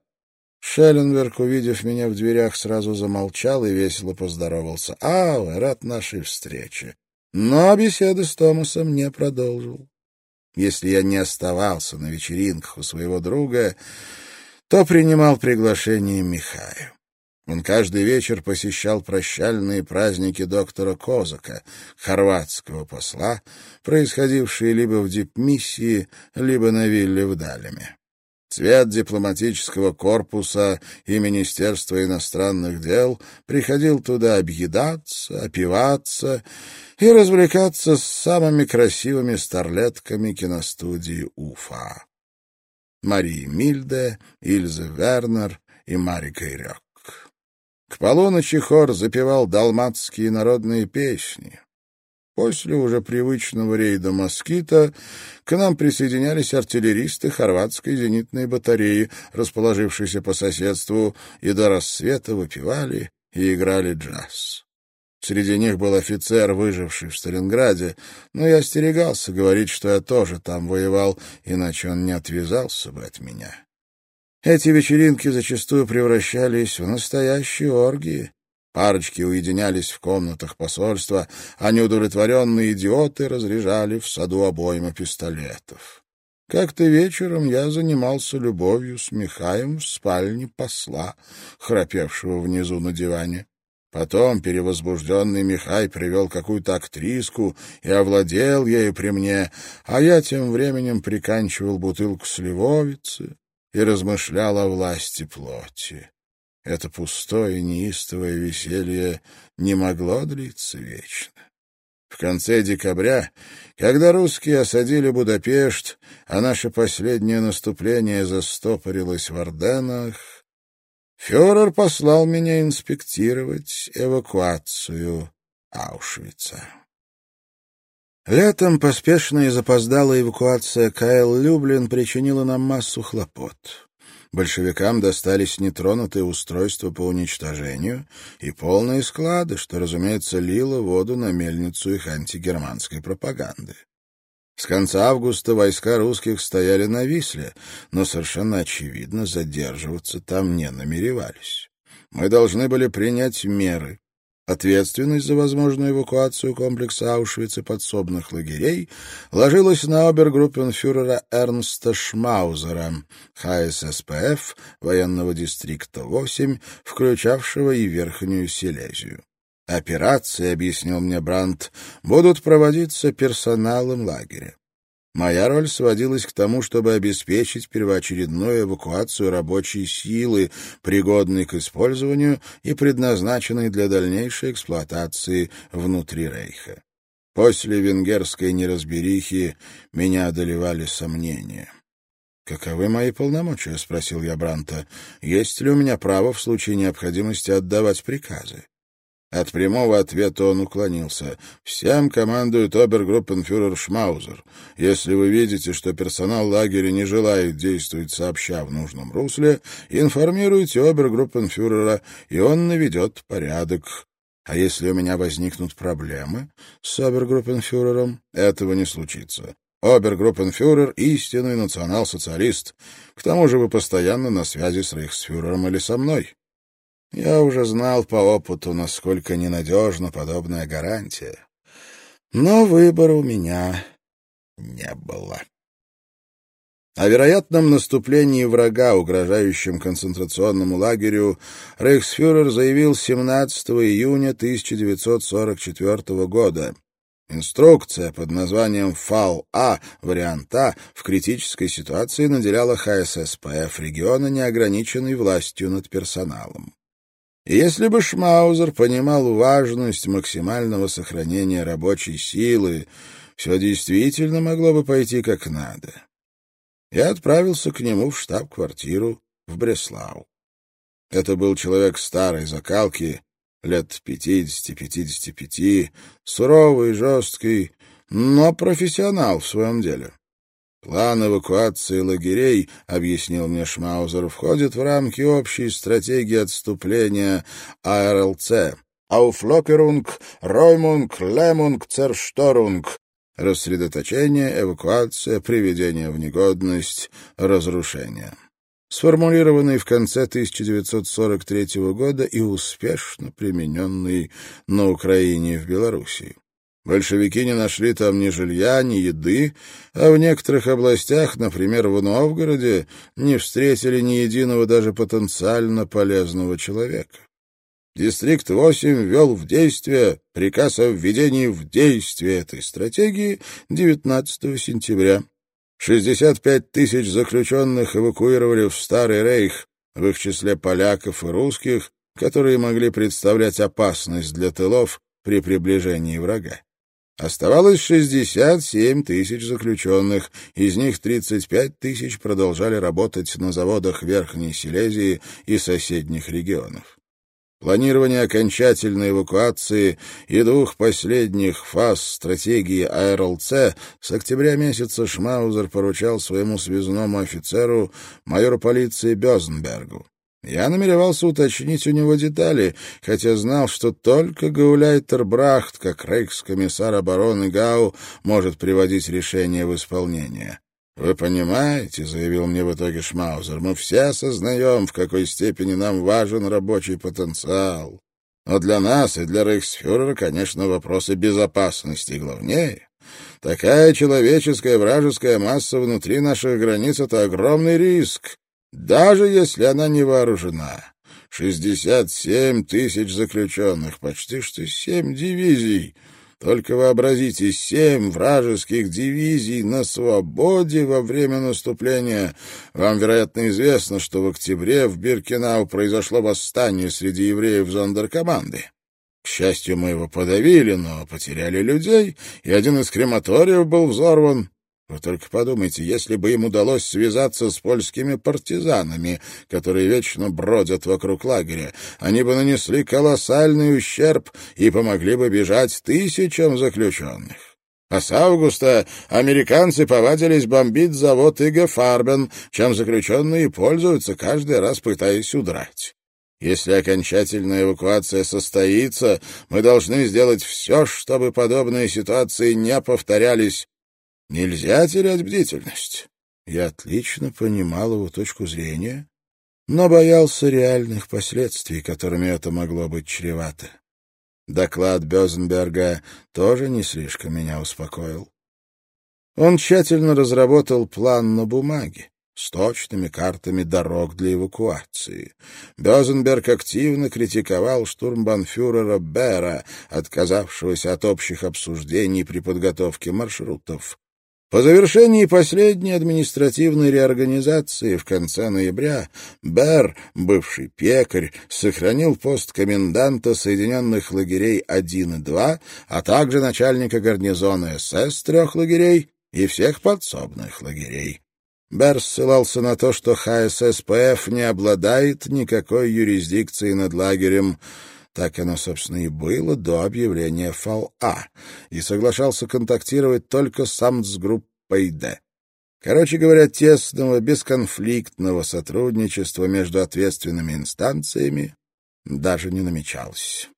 Шелленберг, увидев меня в дверях, сразу замолчал и весело поздоровался. «А, рад нашей встрече!» Но беседы с Томасом не продолжил. Если я не оставался на вечеринках у своего друга, то принимал приглашение Михая. Он каждый вечер посещал прощальные праздники доктора Козака, хорватского посла, происходившие либо в дипмиссии, либо на вилле в Далеме. Цвет дипломатического корпуса и Министерства иностранных дел приходил туда объедаться, опиваться и развлекаться с самыми красивыми старлетками киностудии Уфа. Марии Мильде, Ильзе Вернер и Марика Ирек. К полуночи хор запевал далматские народные песни. После уже привычного рейда «Москита» к нам присоединялись артиллеристы хорватской зенитной батареи, расположившиеся по соседству, и до рассвета выпивали и играли джаз. Среди них был офицер, выживший в Сталинграде, но я остерегался говорить, что я тоже там воевал, иначе он не отвязался бы от меня. Эти вечеринки зачастую превращались в настоящие оргии. Парочки уединялись в комнатах посольства, а неудовлетворенные идиоты разряжали в саду обойма пистолетов. Как-то вечером я занимался любовью с Михаем в спальне посла, храпевшего внизу на диване. Потом перевозбужденный Михай привел какую-то актриску и овладел ею при мне, а я тем временем приканчивал бутылку сливовицы и размышлял о власти плоти. Это пустое неистовое веселье не могло длиться вечно. В конце декабря, когда русские осадили Будапешт, а наше последнее наступление застопорилось в Орденах, Фюрер послал меня инспектировать эвакуацию Аушвица. Летом поспешная и запоздалая эвакуация Кайл Люблин причинила нам массу хлопот. Большевикам достались нетронутые устройства по уничтожению и полные склады, что, разумеется, лило воду на мельницу их антигерманской пропаганды. С конца августа войска русских стояли на Висле, но совершенно очевидно задерживаться там не намеревались. Мы должны были принять меры. Ответственность за возможную эвакуацию комплекса Аушвиц и подсобных лагерей ложилась на обергруппенфюрера Эрнста Шмаузера, ХССПФ, военного дистрикта 8, включавшего и Верхнюю Силезию. Операции, объяснил мне Брандт, будут проводиться персоналом лагеря. Моя роль сводилась к тому, чтобы обеспечить первоочередную эвакуацию рабочей силы, пригодной к использованию и предназначенной для дальнейшей эксплуатации внутри Рейха. После венгерской неразберихи меня одолевали сомнения. «Каковы мои полномочия?» — спросил я Бранта. «Есть ли у меня право в случае необходимости отдавать приказы?» От прямого ответа он уклонился. «Всем командует обергруппенфюрер Шмаузер. Если вы видите, что персонал лагеря не желает действовать сообща в нужном русле, информируйте обергруппенфюрера, и он наведет порядок. А если у меня возникнут проблемы с обергруппенфюрером, этого не случится. Обергруппенфюрер — истинный национал-социалист. К тому же вы постоянно на связи с рейхсфюрером или со мной». Я уже знал по опыту, насколько ненадежна подобная гарантия. Но выбора у меня не было. О вероятном наступлении врага, угрожающем концентрационному лагерю, рейхсфюрер заявил 17 июня 1944 года. Инструкция под названием ФАУ-А, вариант А, в критической ситуации наделяла ХССПФ региона неограниченной властью над персоналом. Если бы Шмаузер понимал важность максимального сохранения рабочей силы, все действительно могло бы пойти как надо. Я отправился к нему в штаб-квартиру в Бреслау. Это был человек старой закалки, лет пятидесяти-пятидесяти пяти, суровый, жесткий, но профессионал в своем деле. План эвакуации лагерей, объяснил мне Шмаузер, входит в рамки общей стратегии отступления ARLZ. Auflockerung, Räumung, Lähmung, Zerstörung. Рассредоточение, эвакуация, приведение в негодность, разрушение. Сформулированный в конце 1943 года и успешно примененный на Украине и в Белоруссии. Большевики не нашли там ни жилья, ни еды, а в некоторых областях, например, в Новгороде, не встретили ни единого даже потенциально полезного человека. Дистрикт 8 ввел в действие приказ о введении в действие этой стратегии 19 сентября. 65 тысяч заключенных эвакуировали в Старый Рейх, в их числе поляков и русских, которые могли представлять опасность для тылов при приближении врага. Оставалось 67 тысяч заключенных, из них 35 тысяч продолжали работать на заводах Верхней Силезии и соседних регионов. Планирование окончательной эвакуации и двух последних фаз стратегии АРЛЦ с октября месяца Шмаузер поручал своему связному офицеру, майору полиции Безенбергу. Я намеревался уточнить у него детали, хотя знал, что только Гауляйтер Брахт, как рейхскомиссар обороны Гау, может приводить решение в исполнение. «Вы понимаете», — заявил мне в итоге Шмаузер, — «мы все осознаем, в какой степени нам важен рабочий потенциал. Но для нас и для рейхсфюрера, конечно, вопросы безопасности главнее. Такая человеческая вражеская масса внутри наших границ — это огромный риск, даже если она не вооружена. 67 тысяч заключенных, почти что семь дивизий. Только вообразите, семь вражеских дивизий на свободе во время наступления. Вам, вероятно, известно, что в октябре в Биркинау произошло восстание среди евреев зондеркоманды. К счастью, мы его подавили, но потеряли людей, и один из крематориев был взорван. Вы только подумайте, если бы им удалось связаться с польскими партизанами, которые вечно бродят вокруг лагеря, они бы нанесли колоссальный ущерб и помогли бы бежать тысячам заключенных. А с августа американцы повадились бомбить завод Иго Фарбен, чем заключенные пользуются, каждый раз пытаясь удрать. Если окончательная эвакуация состоится, мы должны сделать все, чтобы подобные ситуации не повторялись Нельзя терять бдительность. Я отлично понимал его точку зрения, но боялся реальных последствий, которыми это могло быть чревато. Доклад Безенберга тоже не слишком меня успокоил. Он тщательно разработал план на бумаге с точными картами дорог для эвакуации. Безенберг активно критиковал штурмбанфюрера Бера, отказавшегося от общих обсуждений при подготовке маршрутов. По завершении последней административной реорганизации в конце ноября Бер, бывший пекарь, сохранил пост коменданта Соединенных лагерей 1 и 2, а также начальника гарнизона СС трех лагерей и всех подсобных лагерей. Бер ссылался на то, что ХССПФ не обладает никакой юрисдикцией над лагерем, так оно, собственно, и было до объявления ФАЛА, и соглашался контактировать только с Амцгруппой Д. Короче говоря, тесного, бесконфликтного сотрудничества между ответственными инстанциями даже не намечалось.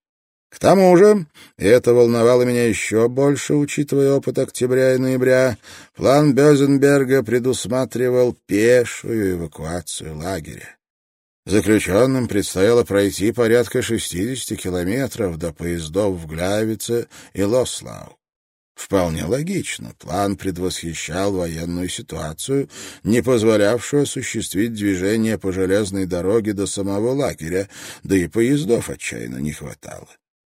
К тому же, и это волновало меня еще больше, учитывая опыт октября и ноября, план Безенберга предусматривал пешую эвакуацию лагеря. Заключенным предстояло пройти порядка 60 километров до поездов в Глявице и Лослау. Вполне логично. План предвосхищал военную ситуацию, не позволявшую осуществить движение по железной дороге до самого лагеря, да и поездов отчаянно не хватало.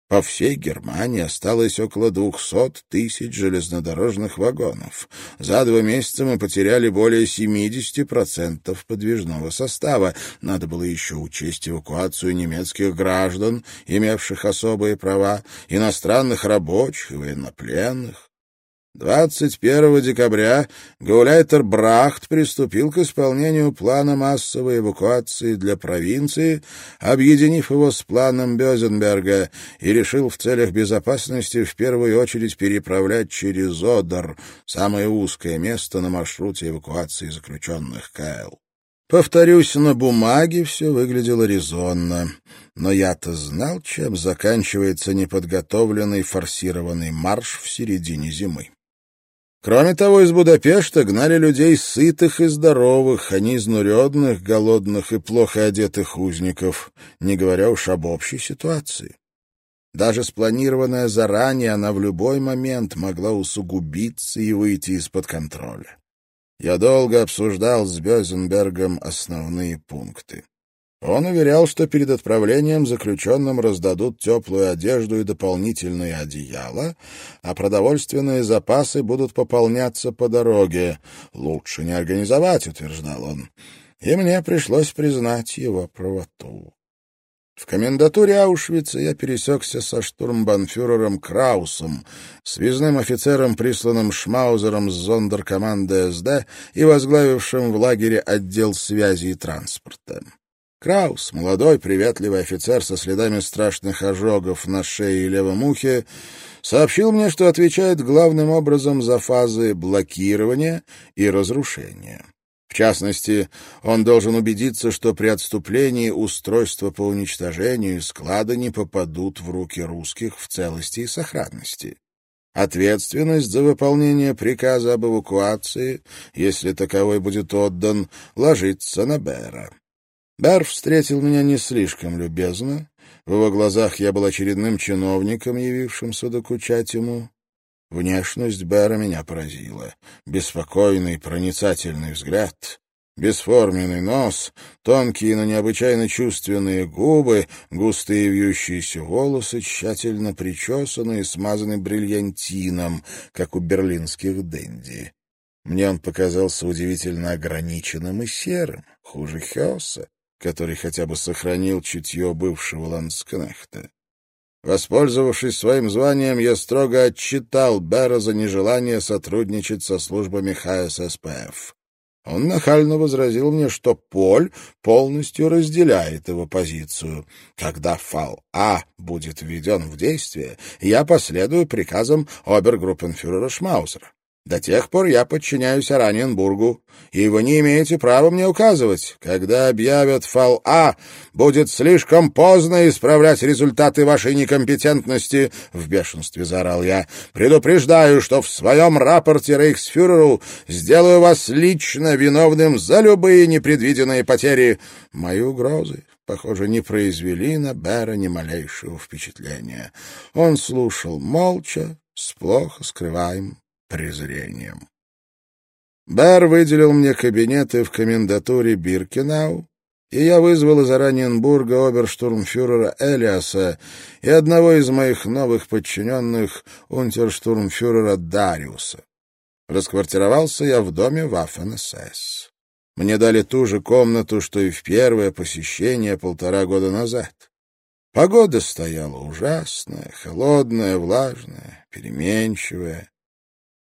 По всей Германии осталось около двухсот тысяч железнодорожных вагонов. За два месяца мы потеряли более 70% подвижного состава. Надо было еще учесть эвакуацию немецких граждан, имевших особые права, иностранных рабочих и военнопленных. 21 декабря Гауляйтер Брахт приступил к исполнению плана массовой эвакуации для провинции, объединив его с планом Бёзенберга, и решил в целях безопасности в первую очередь переправлять через Одер, самое узкое место на маршруте эвакуации заключенных КЛ. Повторюсь, на бумаге все выглядело резонно, но я-то знал, чем заканчивается неподготовленный форсированный марш в середине зимы. Кроме того, из Будапешта гнали людей сытых и здоровых, а не изнуренных, голодных и плохо одетых узников, не говоря уж об общей ситуации. Даже спланированная заранее, она в любой момент могла усугубиться и выйти из-под контроля. Я долго обсуждал с Бёзенбергом основные пункты. Он уверял, что перед отправлением заключенным раздадут теплую одежду и дополнительные одеяла, а продовольственные запасы будут пополняться по дороге. «Лучше не организовать», — утверждал он. И мне пришлось признать его правоту. В комендатуре Аушвица я пересекся со штурмбанфюрером Краусом, связным офицером, присланным Шмаузером с зондеркоманды СД и возглавившим в лагере отдел связи и транспорта. Краус, молодой приветливый офицер со следами страшных ожогов на шее и левом ухе, сообщил мне, что отвечает главным образом за фазы блокирования и разрушения. В частности, он должен убедиться, что при отступлении устройства по уничтожению и склада не попадут в руки русских в целости и сохранности. Ответственность за выполнение приказа об эвакуации, если таковой будет отдан, ложится на Бера. Бер встретил меня не слишком любезно. В его глазах я был очередным чиновником, явившимся докучать ему. Внешность Бера меня поразила. Беспокойный, проницательный взгляд, бесформенный нос, тонкие, но необычайно чувственные губы, густые вьющиеся волосы, тщательно причесанные смазаны бриллиантином, как у берлинских денди. Мне он показался удивительно ограниченным и серым, хуже Хеоса, который хотя бы сохранил чутье бывшего ланскнехта. Воспользовавшись своим званием, я строго отчитал Бера за нежелание сотрудничать со службами ХССПФ. Он нахально возразил мне, что Поль полностью разделяет его позицию. Когда фал А будет введен в действие, я последую приказам обергруппенфюрера Шмаузера. До тех пор я подчиняюсь Араненбургу, и вы не имеете права мне указывать. Когда объявят фал А, будет слишком поздно исправлять результаты вашей некомпетентности, — в бешенстве заорал я. Предупреждаю, что в своем рапорте Рейхсфюреру сделаю вас лично виновным за любые непредвиденные потери. Мои угрозы похоже, не произвели на Бера ни малейшего впечатления. Он слушал молча, с плохо скрываемым презрением. Бар выделил мне кабинеты в комендатуре Биркенау, и я вызвал из Ораненбурга оберштурмфюрера Элиаса и одного из моих новых подчиненных, унтерштурмфюрера Дариуса. Расквартировался я в доме Ваффен-СС. Мне дали ту же комнату, что и в первое посещение полтора года назад. Погода стояла ужасная, холодная, влажная, переменчивая.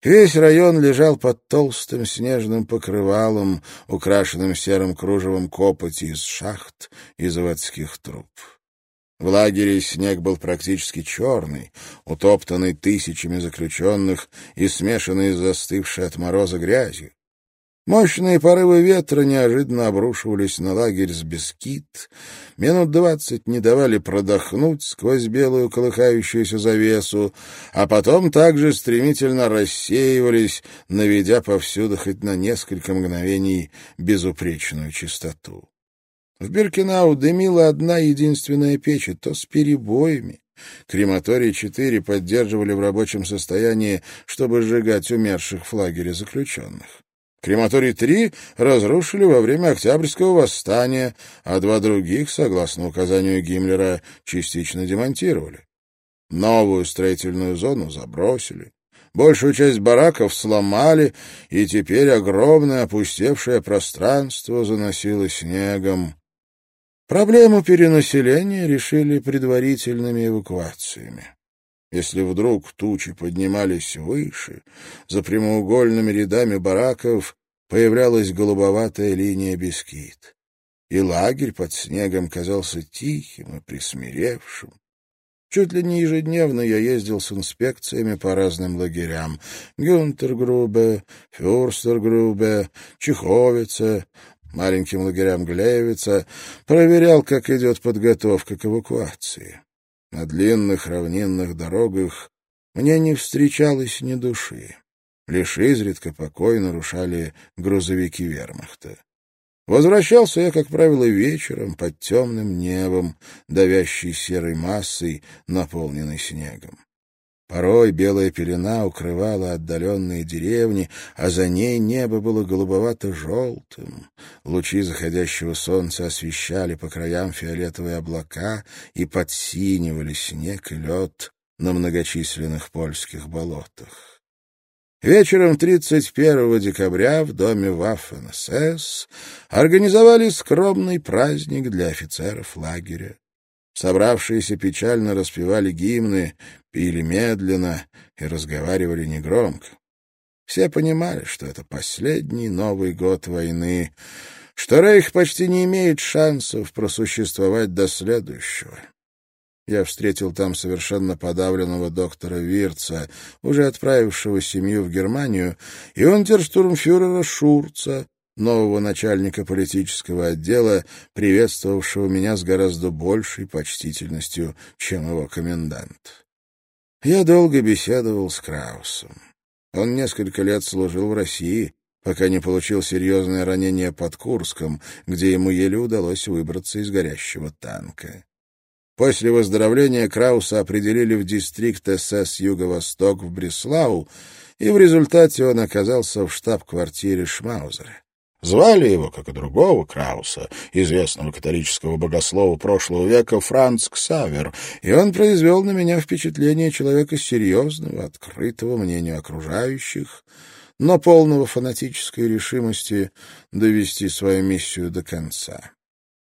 Весь район лежал под толстым снежным покрывалом, украшенным серым кружевом копоти из шахт и заводских труб. В лагере снег был практически черный, утоптанный тысячами заключенных и смешанный с застывшей от мороза грязью. Мощные порывы ветра неожиданно обрушивались на лагерь с бескит, минут двадцать не давали продохнуть сквозь белую колыхающуюся завесу, а потом также стремительно рассеивались, наведя повсюду хоть на несколько мгновений безупречную чистоту. В Биркинау дымила одна единственная печь, и то с перебоями. Крематорий-4 поддерживали в рабочем состоянии, чтобы сжигать умерших в лагере заключенных. Крематорий-3 разрушили во время Октябрьского восстания, а два других, согласно указанию Гиммлера, частично демонтировали. Новую строительную зону забросили. Большую часть бараков сломали, и теперь огромное опустевшее пространство заносило снегом. Проблему перенаселения решили предварительными эвакуациями. Если вдруг тучи поднимались выше, за прямоугольными рядами бараков появлялась голубоватая линия бискит. И лагерь под снегом казался тихим и присмиревшим. Чуть ли не ежедневно я ездил с инспекциями по разным лагерям. Гюнтергрубе, Фюрстергрубе, Чеховице, маленьким лагерям Глевица, проверял, как идет подготовка к эвакуации. На длинных равнинных дорогах мне не встречалось ни души. Лишь изредка покой нарушали грузовики вермахта. Возвращался я, как правило, вечером под темным небом, давящей серой массой, наполненной снегом. Порой белая пелена укрывала отдаленные деревни, а за ней небо было голубовато-желтым. Лучи заходящего солнца освещали по краям фиолетовые облака и подсинивали снег и лед на многочисленных польских болотах. Вечером 31 декабря в доме Ваффен-СС организовали скромный праздник для офицеров лагеря. Собравшиеся печально распевали гимны, пили медленно и разговаривали негромко. Все понимали, что это последний Новый год войны, что Рейх почти не имеет шансов просуществовать до следующего. Я встретил там совершенно подавленного доктора Вирца, уже отправившего семью в Германию, и унтерштурмфюрера Шурца, нового начальника политического отдела, приветствовавшего меня с гораздо большей почтительностью, чем его комендант. Я долго беседовал с Краусом. Он несколько лет служил в России, пока не получил серьезное ранение под Курском, где ему еле удалось выбраться из горящего танка. После выздоровления Крауса определили в дистрикт СС «Юго-Восток» в Бреслау, и в результате он оказался в штаб-квартире Шмаузера. Звали его, как и другого Крауса, известного католического богослова прошлого века, Франц Ксавер, и он произвел на меня впечатление человека серьезного, открытого мнению окружающих, но полного фанатической решимости довести свою миссию до конца.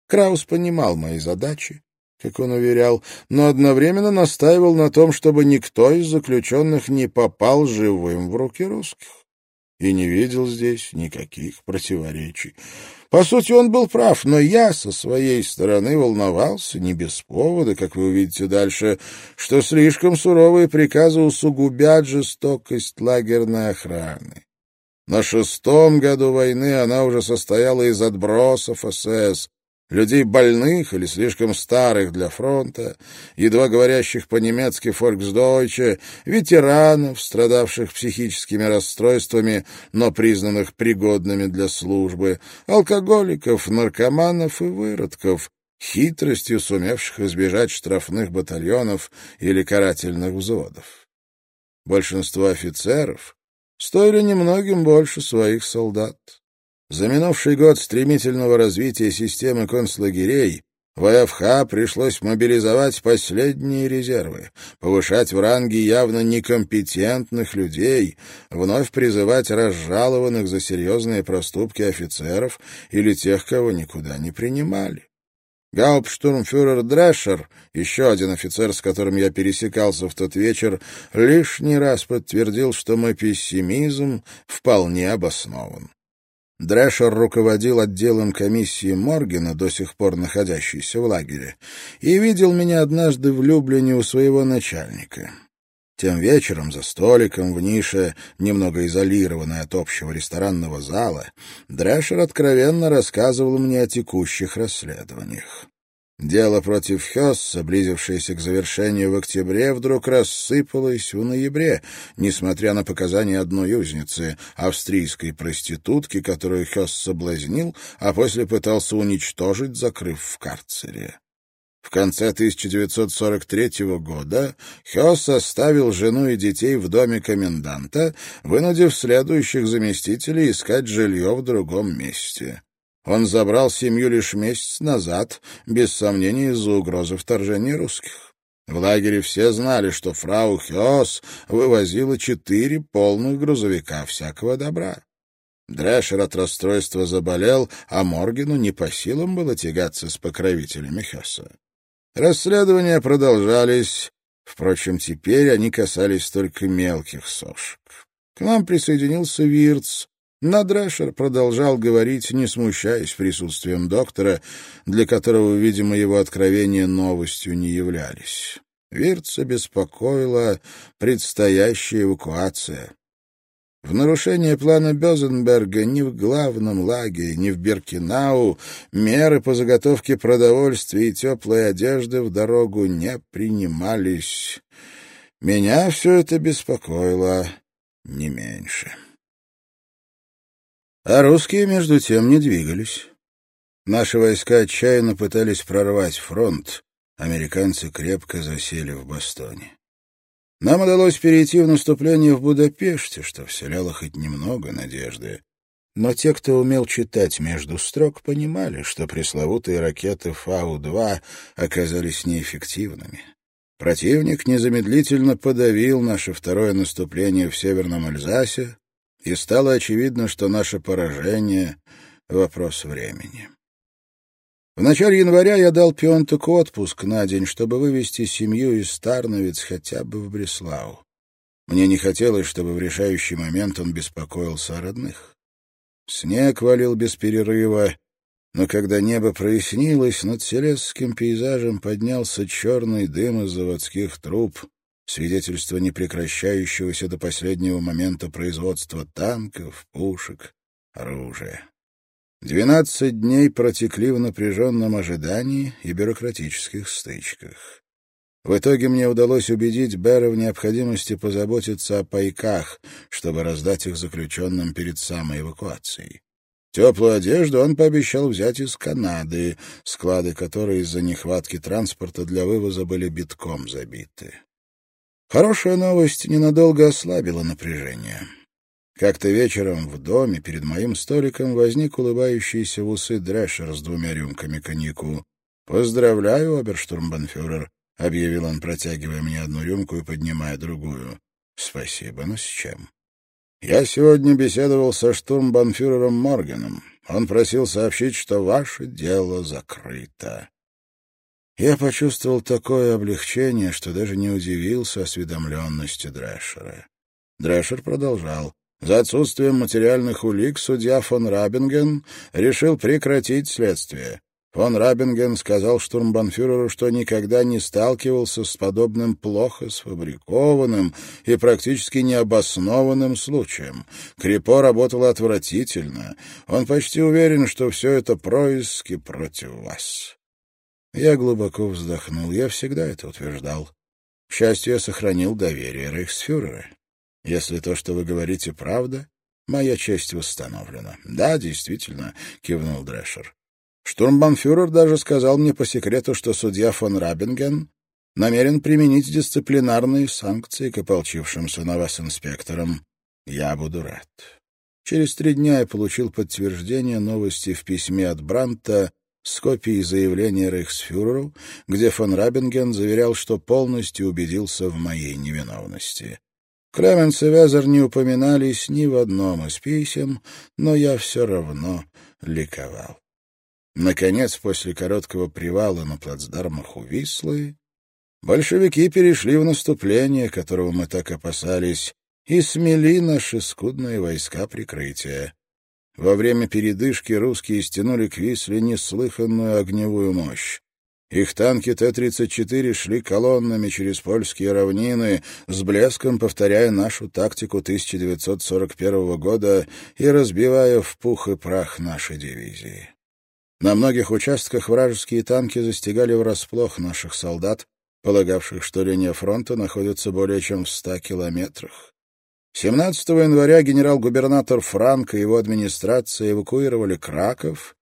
Краус понимал мои задачи, как он уверял, но одновременно настаивал на том, чтобы никто из заключенных не попал живым в руки русских и не видел здесь никаких противоречий. По сути, он был прав, но я со своей стороны волновался не без повода, как вы увидите дальше, что слишком суровые приказы усугубят жестокость лагерной охраны. На шестом году войны она уже состояла из отбросов СС, людей больных или слишком старых для фронта, едва говорящих по-немецки «фольксдойче», ветеранов, страдавших психическими расстройствами, но признанных пригодными для службы, алкоголиков, наркоманов и выродков, хитростью сумевших избежать штрафных батальонов или карательных взводов. Большинство офицеров стоили немногим больше своих солдат. За минувший год стремительного развития системы концлагерей в АФХ пришлось мобилизовать последние резервы, повышать в ранге явно некомпетентных людей, вновь призывать разжалованных за серьезные проступки офицеров или тех, кого никуда не принимали. Гауптштурмфюрер Дрешер, еще один офицер, с которым я пересекался в тот вечер, лишний раз подтвердил, что мой пессимизм вполне обоснован. Дрэшер руководил отделом комиссии Моргена, до сих пор находящейся в лагере, и видел меня однажды в Люблине у своего начальника. Тем вечером за столиком в нише, немного изолированной от общего ресторанного зала, Дрэшер откровенно рассказывал мне о текущих расследованиях. Дело против Хесса, близившееся к завершению в октябре, вдруг рассыпалось в ноябре, несмотря на показания одной узницы, австрийской проститутки, которую Хесс соблазнил, а после пытался уничтожить, закрыв в карцере. В конце 1943 года Хёс оставил жену и детей в доме коменданта, вынудив следующих заместителей искать жилье в другом месте. Он забрал семью лишь месяц назад, без сомнений из-за угрозы вторжения русских. В лагере все знали, что фрау Хёс вывозила четыре полных грузовика всякого добра. Дрэшер от расстройства заболел, а Моргену не по силам было тягаться с покровителями Хёса. Расследования продолжались, Впрочем, теперь они касались только мелких сошек. К нам присоединился Вирц, но Дрэшер продолжал говорить, не смущаясь присутствием доктора, для которого, видимо, его откровения новостью не являлись. Вирца беспокоила предстоящая эвакуация. В нарушение плана Безенберга ни в главном лагере, ни в Беркинау меры по заготовке продовольствия и теплой одежды в дорогу не принимались. Меня все это беспокоило не меньше. А русские, между тем, не двигались. Наши войска отчаянно пытались прорвать фронт, американцы крепко засели в Бостоне. Нам удалось перейти в наступление в Будапеште, что вселяло хоть немного надежды. Но те, кто умел читать между строк, понимали, что пресловутые ракеты Фау-2 оказались неэффективными. Противник незамедлительно подавил наше второе наступление в Северном Альзасе, и стало очевидно, что наше поражение — вопрос времени. В начале января я дал Пионтуку отпуск на день, чтобы вывести семью из Старновиц хотя бы в Бреслау. Мне не хотелось, чтобы в решающий момент он беспокоился о родных. Снег валил без перерыва, но когда небо прояснилось, над селесским пейзажем поднялся черный дым из заводских труб, свидетельство непрекращающегося до последнего момента производства танков, пушек, оружия. Двенадцать дней протекли в напряженном ожидании и бюрократических стычках. В итоге мне удалось убедить Бера в необходимости позаботиться о пайках, чтобы раздать их заключенным перед самой эвакуацией. Теплую одежду он пообещал взять из Канады, склады которой из-за нехватки транспорта для вывоза были битком забиты. Хорошая новость ненадолго ослабила напряжение. Как-то вечером в доме перед моим столиком возник улыбающийся в усы Дрэшер с двумя рюмками коньяку. «Поздравляю, оберштурмбанфюрер», — объявил он, протягивая мне одну рюмку и поднимая другую. «Спасибо, но с чем?» «Я сегодня беседовал со штурмбанфюрером Морганом. Он просил сообщить, что ваше дело закрыто». Я почувствовал такое облегчение, что даже не удивился осведомленности Дрэшера. Дрэшер продолжал. За отсутствием материальных улик судья фон Рабинген решил прекратить следствие. Фон Рабинген сказал штурмбанфюреру, что никогда не сталкивался с подобным плохо сфабрикованным и практически необоснованным случаем. Крипо работало отвратительно. Он почти уверен, что все это происки против вас. Я глубоко вздохнул. Я всегда это утверждал. К счастью, я сохранил доверие рейхсфюрера. Если то, что вы говорите, правда, моя честь восстановлена. — Да, действительно, — кивнул Дрэшер. Штурмбанфюрер даже сказал мне по секрету, что судья фон Рабинген намерен применить дисциплинарные санкции к ополчившимся на вас инспекторам. Я буду рад. Через три дня я получил подтверждение новости в письме от Бранта с копией заявления рейхсфюреру, где фон Рабинген заверял, что полностью убедился в моей невиновности. Клеменс и Везер не упоминались ни в одном из писем, но я все равно ликовал. Наконец, после короткого привала на плацдармах у Вислы, большевики перешли в наступление, которого мы так опасались, и смели наши скудные войска прикрытия. Во время передышки русские стянули к Висле неслыханную огневую мощь. Их танки Т-34 шли колоннами через польские равнины, с блеском повторяя нашу тактику 1941 года и разбивая в пух и прах наши дивизии. На многих участках вражеские танки застигали врасплох наших солдат, полагавших, что линия фронта находится более чем в ста километрах. 17 января генерал-губернатор Франк и его администрация эвакуировали Краков,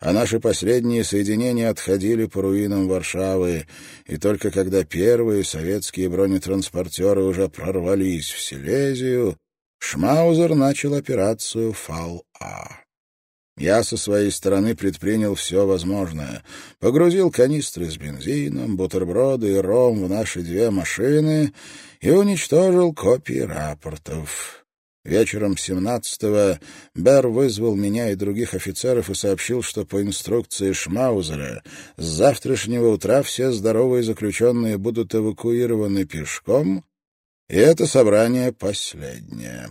а наши последние соединения отходили по руинам Варшавы, и только когда первые советские бронетранспортеры уже прорвались в Силезию, Шмаузер начал операцию «Фал-А». Я со своей стороны предпринял все возможное. Погрузил канистры с бензином, бутерброды и ром в наши две машины и уничтожил копии рапортов. Вечером 17-го Бер вызвал меня и других офицеров и сообщил, что по инструкции Шмаузера с завтрашнего утра все здоровые заключенные будут эвакуированы пешком, и это собрание последнее.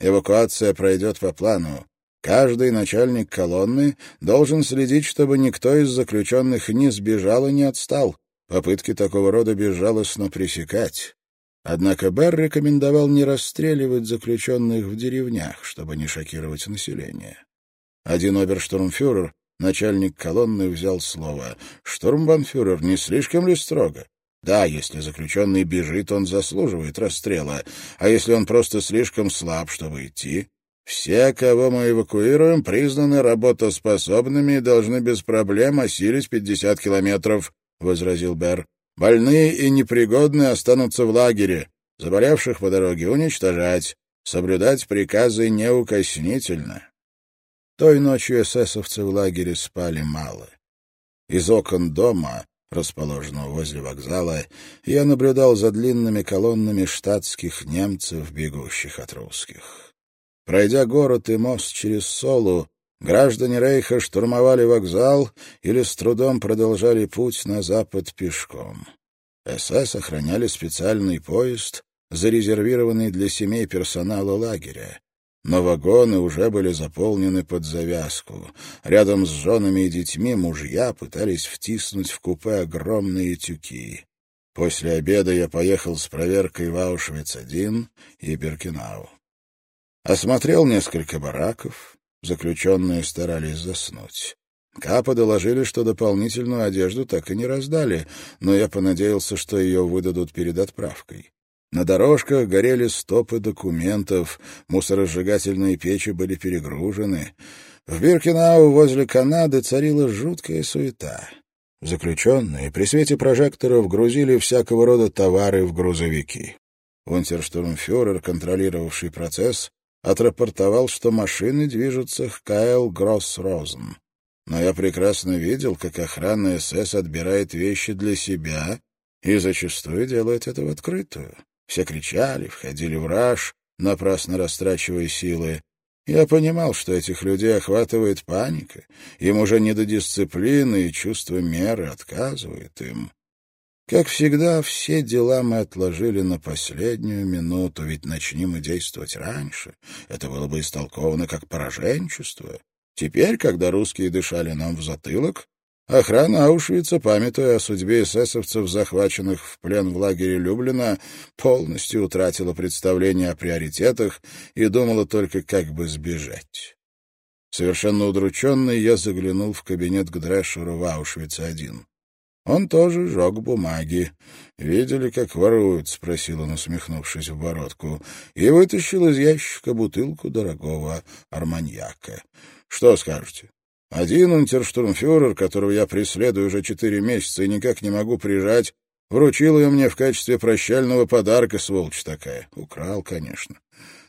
Эвакуация пройдет по плану. Каждый начальник колонны должен следить, чтобы никто из заключенных не сбежал и не отстал. Попытки такого рода безжалостно пресекать. Однако Берр рекомендовал не расстреливать заключенных в деревнях, чтобы не шокировать население. Один оберштурмфюрер, начальник колонны, взял слово. «Штурмбанфюрер, не слишком ли строго? Да, если заключенный бежит, он заслуживает расстрела, а если он просто слишком слаб, чтобы идти? Все, кого мы эвакуируем, признаны работоспособными и должны без проблем осилить 50 километров», — возразил Берр. Больные и непригодные останутся в лагере, заболевших по дороге уничтожать, соблюдать приказы неукоснительно. Той ночью эсэсовцы в лагере спали мало. Из окон дома, расположенного возле вокзала, я наблюдал за длинными колоннами штатских немцев, бегущих от русских. Пройдя город и мост через Солу, Граждане Рейха штурмовали вокзал или с трудом продолжали путь на запад пешком. СС охраняли специальный поезд, зарезервированный для семей персонала лагеря. Но вагоны уже были заполнены под завязку. Рядом с женами и детьми мужья пытались втиснуть в купе огромные тюки. После обеда я поехал с проверкой в Аушвиц-1 и Беркинау. Осмотрел несколько бараков, Заключенные старались заснуть. Капа доложили, что дополнительную одежду так и не раздали, но я понадеялся, что ее выдадут перед отправкой. На дорожках горели стопы документов, мусоросжигательные печи были перегружены. В Биркинау возле Канады царила жуткая суета. Заключенные при свете прожекторов грузили всякого рода товары в грузовики. Унтерштурмфюрер, контролировавший процесс, отрапортовал, что машины движутся к Кайл Гросс-Розен. Но я прекрасно видел, как охрана СС отбирает вещи для себя и зачастую делает это в открытую. Все кричали, входили в раж, напрасно растрачивая силы. Я понимал, что этих людей охватывает паника, им уже не до дисциплины, и чувство меры отказывает им. Как всегда, все дела мы отложили на последнюю минуту, ведь начни мы действовать раньше. Это было бы истолковано как пораженчество. Теперь, когда русские дышали нам в затылок, охрана Аушвица, памятуя о судьбе эсэсовцев, захваченных в плен в лагере Люблина, полностью утратила представление о приоритетах и думала только, как бы сбежать. Совершенно удрученный, я заглянул в кабинет к Дрэшеру в Аушвице-1. Он тоже жег бумаги. «Видели, как воруют?» — спросил он, усмехнувшись в бородку, и вытащил из ящика бутылку дорогого арманьяка. «Что скажете?» Один унтерштурмфюрер, которого я преследую уже четыре месяца и никак не могу прижать, вручил ее мне в качестве прощального подарка, сволочь такая. Украл, конечно.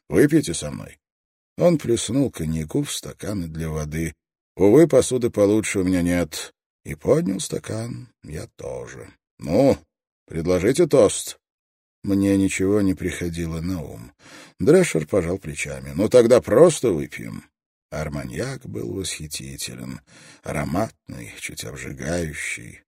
Выпейте со мной. Он плеснул коньяку в стаканы для воды. Увы, посуды получше у меня нет. И поднял стакан я тоже. «Ну, предложите тост». Мне ничего не приходило на ум. Дрэшер пожал плечами. «Ну, тогда просто выпьем». Арманьяк был восхитителен, ароматный, чуть обжигающий.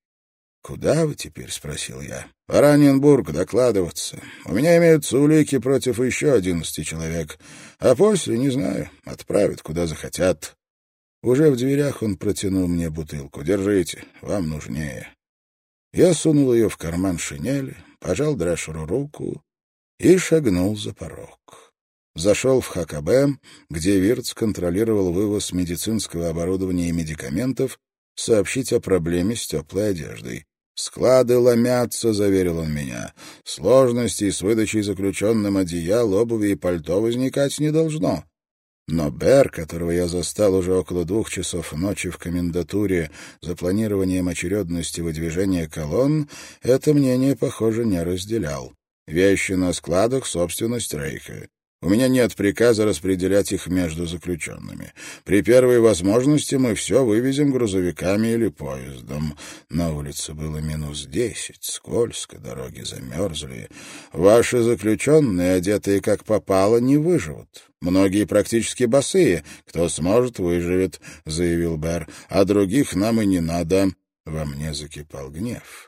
«Куда вы теперь?» — спросил я. «В Раненбург докладываться. У меня имеются улики против еще одиннадцати человек, а после, не знаю, отправят куда захотят». Уже в дверях он протянул мне бутылку. «Держите, вам нужнее». Я сунул ее в карман шинели, пожал Дрэшеру руку и шагнул за порог. Зашел в ХКБ, где Вирц контролировал вывоз медицинского оборудования и медикаментов, сообщить о проблеме с теплой одеждой. «Склады ломятся», — заверил он меня. «Сложностей с выдачей заключенным одеял, обуви и пальто возникать не должно. Но Бер, которого я застал уже около двух часов ночи в комендатуре за планированием очередности выдвижения колонн, это мнение, похоже, не разделял. Вещи на складах — собственность Рейха. У меня нет приказа распределять их между заключенными. При первой возможности мы все вывезем грузовиками или поездом. На улице было минус десять, скользко, дороги замерзли. Ваши заключенные, одетые как попало, не выживут. Многие практически босые. Кто сможет, выживет, — заявил Бер. А других нам и не надо. Во мне закипал гнев.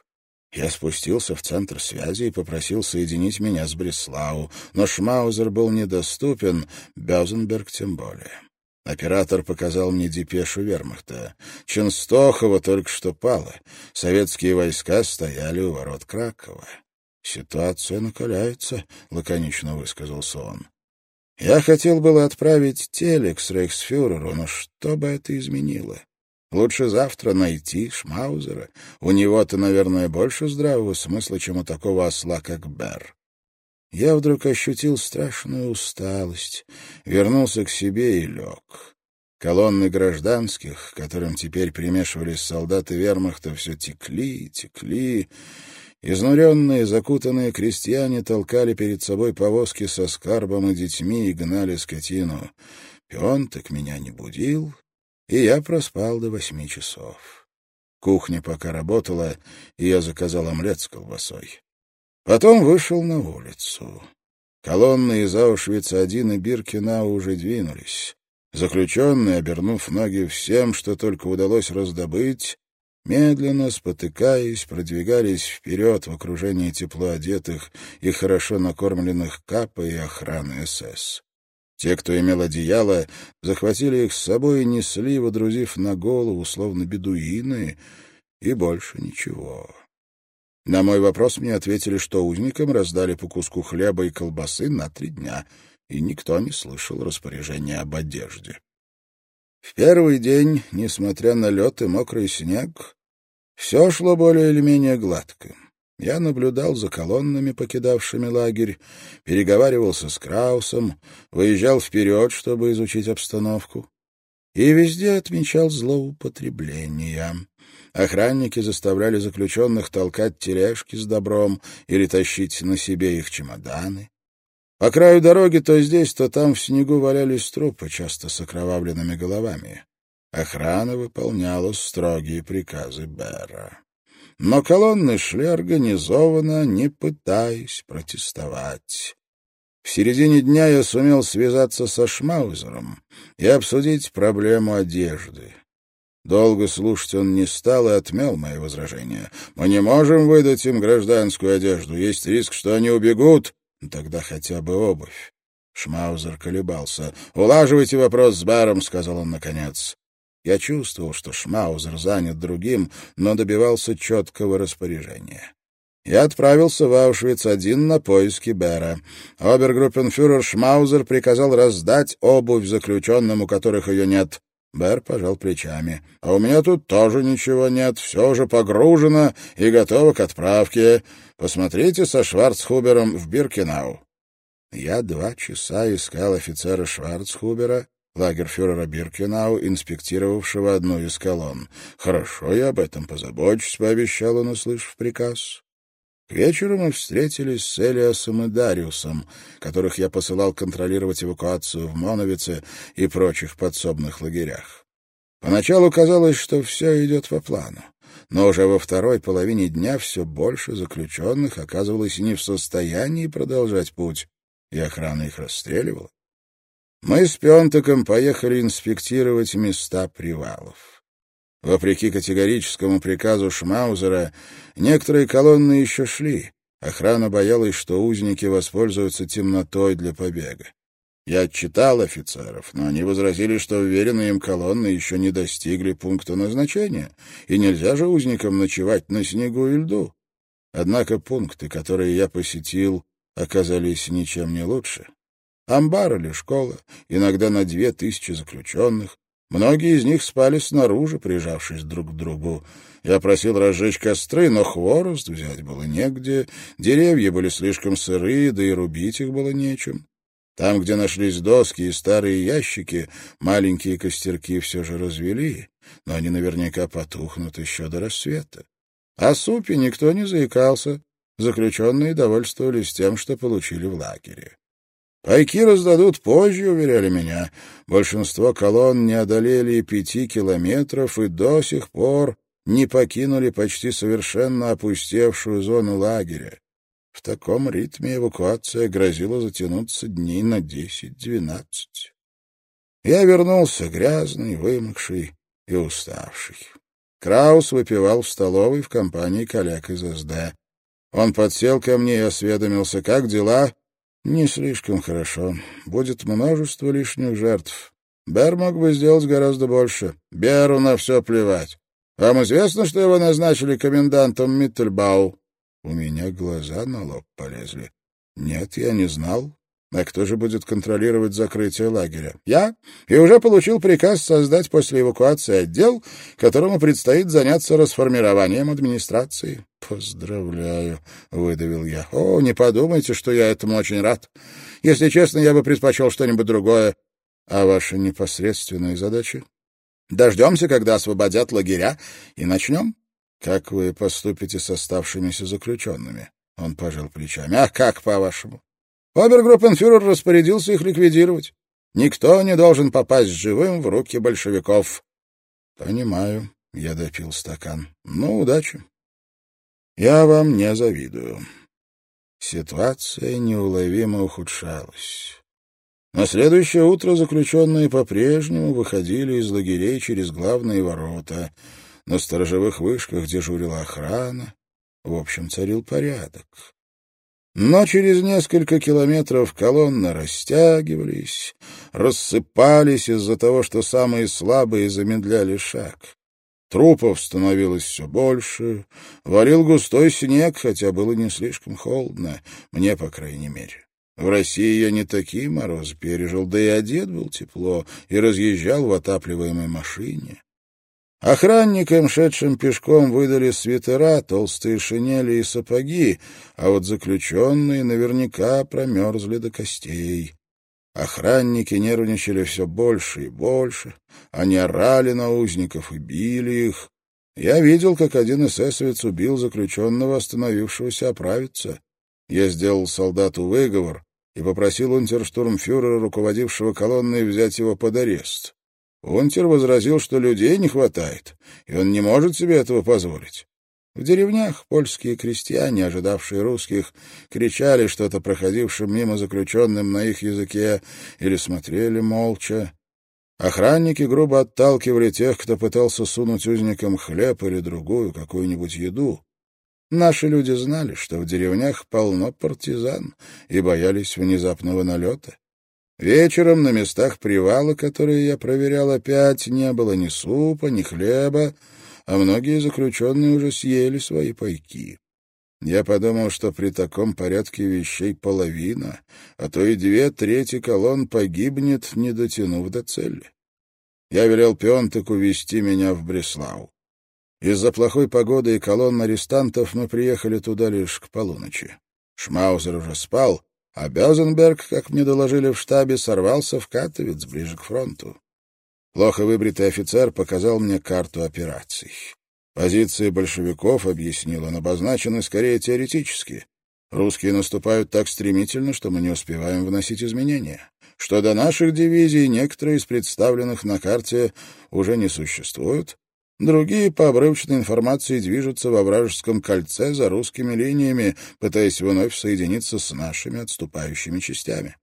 Я спустился в центр связи и попросил соединить меня с Бреслау, но Шмаузер был недоступен, Бёзенберг тем более. Оператор показал мне депешу вермахта. Ченстохова только что пала. Советские войска стояли у ворот Кракова. «Ситуация накаляется», — лаконично высказался он. Я хотел было отправить телекс рейхсфюреру, но что бы это изменило? Лучше завтра найти Шмаузера. У него-то, наверное, больше здравого смысла, чем у такого осла, как Бер. Я вдруг ощутил страшную усталость, вернулся к себе и лег. Колонны гражданских, которым теперь примешивались солдаты вермахта, все текли, текли. Изнуренные, закутанные крестьяне толкали перед собой повозки со скарбом и детьми и гнали скотину. Пионток меня не будил, и я проспал до восьми часов. Кухня пока работала, и я заказал омлет с колбасой. Потом вышел на улицу. Колонны из Аушвица-1 и Биркинау уже двинулись. Заключенные, обернув ноги всем, что только удалось раздобыть, медленно, спотыкаясь, продвигались вперед в окружении тепло одетых и хорошо накормленных капа и охраны СС. Те, кто имел одеяло, захватили их с собой и несли, водрузив на голову, словно бедуины, и больше ничего. На мой вопрос мне ответили, что узникам раздали по куску хлеба и колбасы на три дня, и никто не слышал распоряжения об одежде. В первый день, несмотря на лед и мокрый снег, все шло более или менее гладко. Я наблюдал за колоннами, покидавшими лагерь, переговаривался с Краусом, выезжал вперед, чтобы изучить обстановку. И везде отмечал злоупотребления. Охранники заставляли заключенных толкать тележки с добром или тащить на себе их чемоданы. По краю дороги то здесь, то там в снегу валялись трупы, часто с окровавленными головами. Охрана выполняла строгие приказы Бера но колонны шли организованно, не пытаясь протестовать. В середине дня я сумел связаться со Шмаузером и обсудить проблему одежды. Долго слушать он не стал и отмел мои возражения. «Мы не можем выдать им гражданскую одежду. Есть риск, что они убегут. Тогда хотя бы обувь». Шмаузер колебался. «Улаживайте вопрос с баром», — сказал он наконец. Я чувствовал, что Шмаузер занят другим, но добивался четкого распоряжения. Я отправился в Аушвиц один на поиски Бера. Обергруппенфюрер Шмаузер приказал раздать обувь заключенным, у которых ее нет. Бер пожал плечами. «А у меня тут тоже ничего нет. Все уже погружено и готово к отправке. Посмотрите со Шварцхубером в Биркенау». Я два часа искал офицера Шварцхубера, лагерфюрера Биркенау, инспектировавшего одну из колонн. «Хорошо, я об этом позабочусь», — пообещал он, услышав приказ. К вечеру мы встретились с Элиасом и Дариусом, которых я посылал контролировать эвакуацию в Моновице и прочих подсобных лагерях. Поначалу казалось, что все идет по плану, но уже во второй половине дня все больше заключенных оказывалось не в состоянии продолжать путь, и охрана их расстреливала. Мы с Пентаком поехали инспектировать места привалов. Вопреки категорическому приказу Шмаузера, некоторые колонны еще шли. Охрана боялась, что узники воспользуются темнотой для побега. Я отчитал офицеров, но они возразили, что уверенные им колонны еще не достигли пункта назначения, и нельзя же узникам ночевать на снегу и льду. Однако пункты, которые я посетил, оказались ничем не лучше. Амбар или школа, иногда на две тысячи заключенных. Многие из них спали снаружи, прижавшись друг к другу. Я просил разжечь костры, но хворост взять было негде, деревья были слишком сырые, да и рубить их было нечем. Там, где нашлись доски и старые ящики, маленькие костерки все же развели, но они наверняка потухнут еще до рассвета. О супе никто не заикался, заключенные довольствовались тем, что получили в лагере. Пайки раздадут позже, уверяли меня. Большинство колонн не одолели пяти километров и до сих пор не покинули почти совершенно опустевшую зону лагеря. В таком ритме эвакуация грозила затянуться дней на десять-двенадцать. Я вернулся грязный, вымокший и уставший. Краус выпивал в столовой в компании коллег из СД. Он подсел ко мне и осведомился, как дела. Не слишком хорошо. Будет множество лишних жертв. Бер мог бы сделать гораздо больше. Беру на все плевать. Вам известно, что его назначили комендантом Миттельбау? У меня глаза на лоб полезли. Нет, я не знал. А кто же будет контролировать закрытие лагеря? Я. И уже получил приказ создать после эвакуации отдел, которому предстоит заняться расформированием администрации. Поздравляю, выдавил я. О, не подумайте, что я этому очень рад. Если честно, я бы предпочел что-нибудь другое. А ваши непосредственные задачи? Дождемся, когда освободят лагеря, и начнем. Как вы поступите с оставшимися заключенными? Он пожал плечами. А как, по-вашему? Обергруппенфюрер распорядился их ликвидировать. Никто не должен попасть живым в руки большевиков. — Понимаю. Я допил стакан. — Ну, удачи. Я вам не завидую. Ситуация неуловимо ухудшалась. На следующее утро заключенные по-прежнему выходили из лагерей через главные ворота. На сторожевых вышках дежурила охрана. В общем, царил порядок. Но через несколько километров колонны растягивались, рассыпались из-за того, что самые слабые замедляли шаг. Трупов становилось все больше, варил густой снег, хотя было не слишком холодно, мне, по крайней мере. В России я не такие морозы пережил, да и одет был тепло, и разъезжал в отапливаемой машине. Охранникам, шедшим пешком, выдали свитера, толстые шинели и сапоги, а вот заключенные наверняка промерзли до костей. Охранники нервничали все больше и больше. Они орали на узников и били их. Я видел, как один эсэсовец убил заключенного, остановившегося оправиться. Я сделал солдату выговор и попросил унтерштурмфюрера, руководившего колонной, взять его под арест. Унтер возразил, что людей не хватает, и он не может себе этого позволить. В деревнях польские крестьяне, ожидавшие русских, кричали что-то проходившим мимо заключенным на их языке или смотрели молча. Охранники грубо отталкивали тех, кто пытался сунуть узникам хлеб или другую какую-нибудь еду. Наши люди знали, что в деревнях полно партизан и боялись внезапного налета. Вечером на местах привала, которые я проверял опять, не было ни супа, ни хлеба, а многие заключенные уже съели свои пайки. Я подумал, что при таком порядке вещей половина, а то и две трети колонн погибнет, не дотянув до цели. Я велел Пионтеку вести меня в Бреслау. Из-за плохой погоды и колонн арестантов мы приехали туда лишь к полуночи. Шмаузер уже спал, а Безенберг, как мне доложили в штабе, сорвался в Катовец, ближе к фронту. Плохо выбритый офицер показал мне карту операций. Позиции большевиков, объяснил он, обозначены скорее теоретически. Русские наступают так стремительно, что мы не успеваем вносить изменения. Что до наших дивизий, некоторые из представленных на карте уже не существуют, Другие, по обрывочной информации, движутся во вражеском кольце за русскими линиями, пытаясь вновь соединиться с нашими отступающими частями.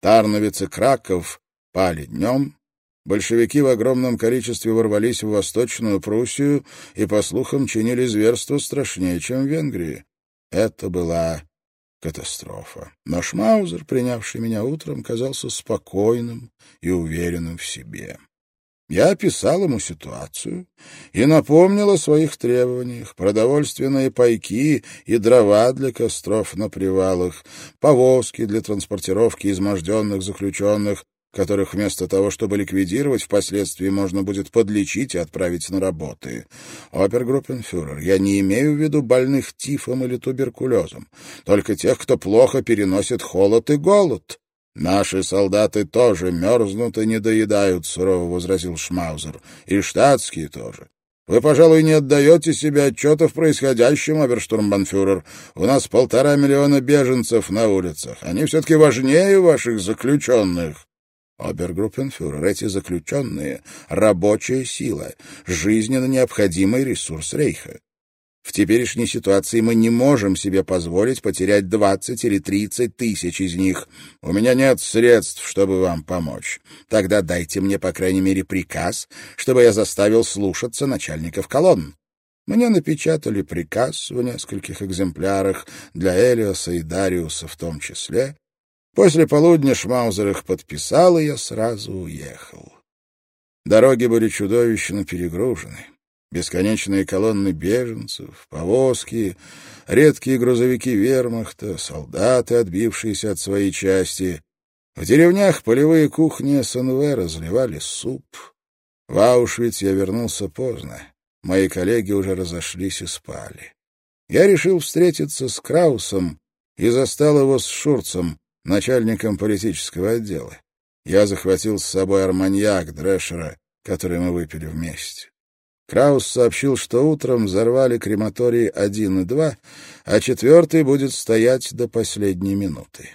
Тарновец и Краков пали днем. Большевики в огромном количестве ворвались в Восточную Пруссию и, по слухам, чинили зверство страшнее, чем в Венгрии. Это была катастрофа. Но Шмаузер, принявший меня утром, казался спокойным и уверенным в себе. Я описал ему ситуацию и напомнил о своих требованиях. Продовольственные пайки и дрова для костров на привалах, повозки для транспортировки изможденных заключенных, которых вместо того, чтобы ликвидировать, впоследствии можно будет подлечить и отправить на работы. Опергруппенфюрер, я не имею в виду больных тифом или туберкулезом, только тех, кто плохо переносит холод и голод. «Наши солдаты тоже мерзнут и не доедают», — сурово возразил Шмаузер. «И штатские тоже. Вы, пожалуй, не отдаете себе отчета в происходящем, оберштурмбанфюрер. У нас полтора миллиона беженцев на улицах. Они все-таки важнее ваших заключенных. Обергруппенфюрер, эти заключенные — рабочая сила, жизненно необходимый ресурс Рейха. В теперешней ситуации мы не можем себе позволить потерять 20 или 30 тысяч из них. У меня нет средств, чтобы вам помочь. Тогда дайте мне, по крайней мере, приказ, чтобы я заставил слушаться начальников колонн. Мне напечатали приказ в нескольких экземплярах для Элиоса и Дариуса в том числе. После полудня Шмаузер их подписал, и я сразу уехал. Дороги были чудовищно перегружены. Бесконечные колонны беженцев, повозки, редкие грузовики вермахта, солдаты, отбившиеся от своей части. В деревнях полевые кухни СНВ разливали суп. В Аушвиц я вернулся поздно. Мои коллеги уже разошлись и спали. Я решил встретиться с Краусом и застал его с Шурцем, начальником политического отдела. Я захватил с собой арманьяк Дрешера, который мы выпили вместе. Краус сообщил, что утром взорвали крематории 1 и 2, а четвертый будет стоять до последней минуты.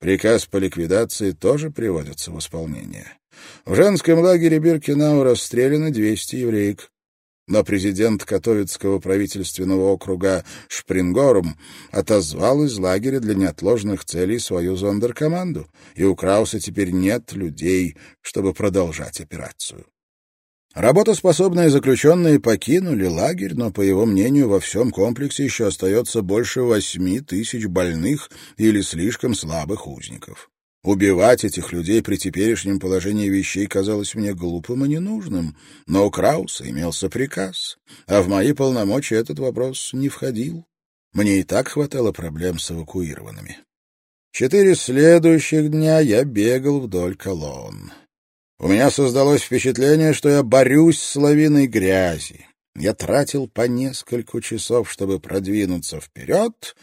Приказ по ликвидации тоже приводится в исполнение. В женском лагере Биркинау расстреляно 200 евреек. Но президент Котовицкого правительственного округа Шпрингорум отозвал из лагеря для неотложных целей свою зондеркоманду, и у Крауса теперь нет людей, чтобы продолжать операцию. Работоспособные заключенные покинули лагерь, но, по его мнению, во всем комплексе еще остается больше восьми тысяч больных или слишком слабых узников. Убивать этих людей при теперешнем положении вещей казалось мне глупым и ненужным, но у Крауса имелся приказ, а в мои полномочия этот вопрос не входил. Мне и так хватало проблем с эвакуированными. Четыре следующих дня я бегал вдоль колонн. У меня создалось впечатление, что я борюсь с лавиной грязи. Я тратил по несколько часов, чтобы продвинуться вперед,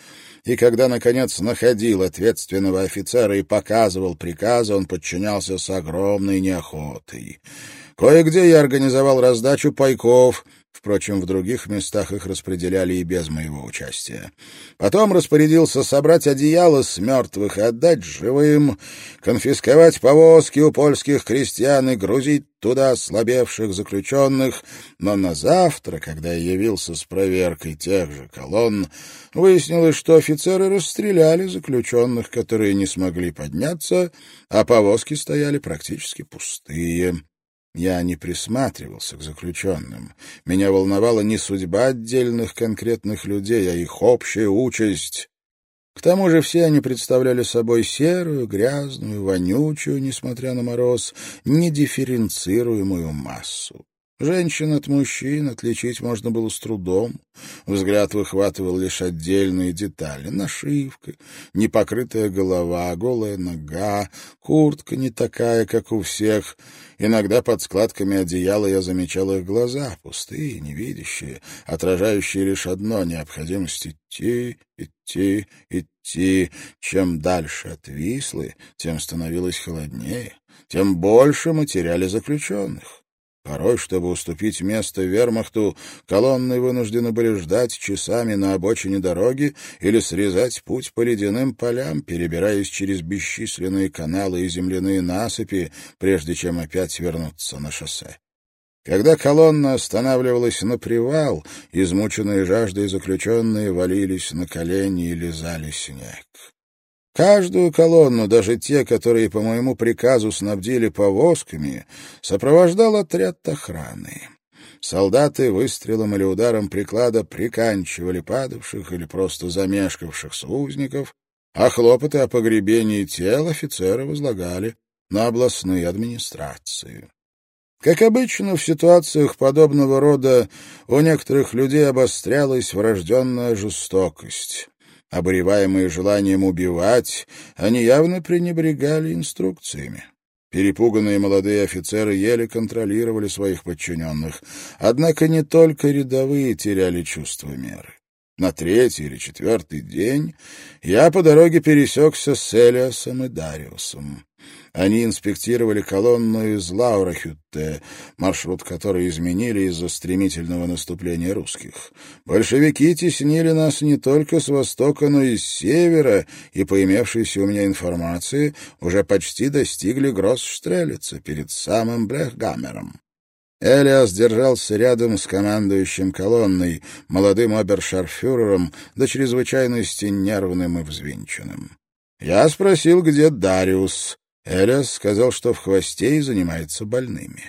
и когда, наконец, находил ответственного офицера и показывал приказы, он подчинялся с огромной неохотой. Кое-где я организовал раздачу пайков — Впрочем, в других местах их распределяли и без моего участия. Потом распорядился собрать одеяло с мертвых и отдать живым, конфисковать повозки у польских крестьян и грузить туда слабевших заключенных, но на завтра, когда я явился с проверкой тех же колонн, выяснилось, что офицеры расстреляли заключенных, которые не смогли подняться, а повозки стояли практически пустые. Я не присматривался к заключенным. Меня волновала не судьба отдельных конкретных людей, а их общая участь. К тому же все они представляли собой серую, грязную, вонючую, несмотря на мороз, недифференцируемую массу. Женщин от мужчин отличить можно было с трудом. Взгляд выхватывал лишь отдельные детали. Нашивка, непокрытая голова, голая нога, куртка не такая, как у всех. Иногда под складками одеяла я замечал их глаза, пустые, невидящие, отражающие лишь одно — необходимость идти, идти, идти. Чем дальше от Вислы, тем становилось холоднее, тем больше мы теряли заключенных. Порой, чтобы уступить место вермахту, колонны вынуждены были ждать часами на обочине дороги или срезать путь по ледяным полям, перебираясь через бесчисленные каналы и земляные насыпи, прежде чем опять вернуться на шоссе. Когда колонна останавливалась на привал, измученные жаждой заключенные валились на колени и лизали снег. Каждую колонну, даже те, которые по моему приказу снабдили повозками, сопровождал отряд охраны. Солдаты выстрелом или ударом приклада приканчивали падавших или просто замешкавшихся узников, а хлопоты о погребении тел офицеры возлагали на областные администрации. Как обычно, в ситуациях подобного рода у некоторых людей обострялась врожденная жестокость. Обуреваемые желанием убивать, они явно пренебрегали инструкциями. Перепуганные молодые офицеры еле контролировали своих подчиненных. Однако не только рядовые теряли чувство меры. На третий или четвертый день я по дороге пересекся с Элиасом и Дариусом. Они инспектировали колонну из Лаурахютте, маршрут которой изменили из-за стремительного наступления русских. Большевики теснили нас не только с востока, но и с севера, и, по имевшейся у меня информации, уже почти достигли Гроссштрелица перед самым Брехгамером. Элиас держался рядом с командующим колонной, молодым обершарфюрером, до чрезвычайности нервным и взвинченным. Я спросил, где Дариус. Элиас сказал, что в хвосте и занимается больными.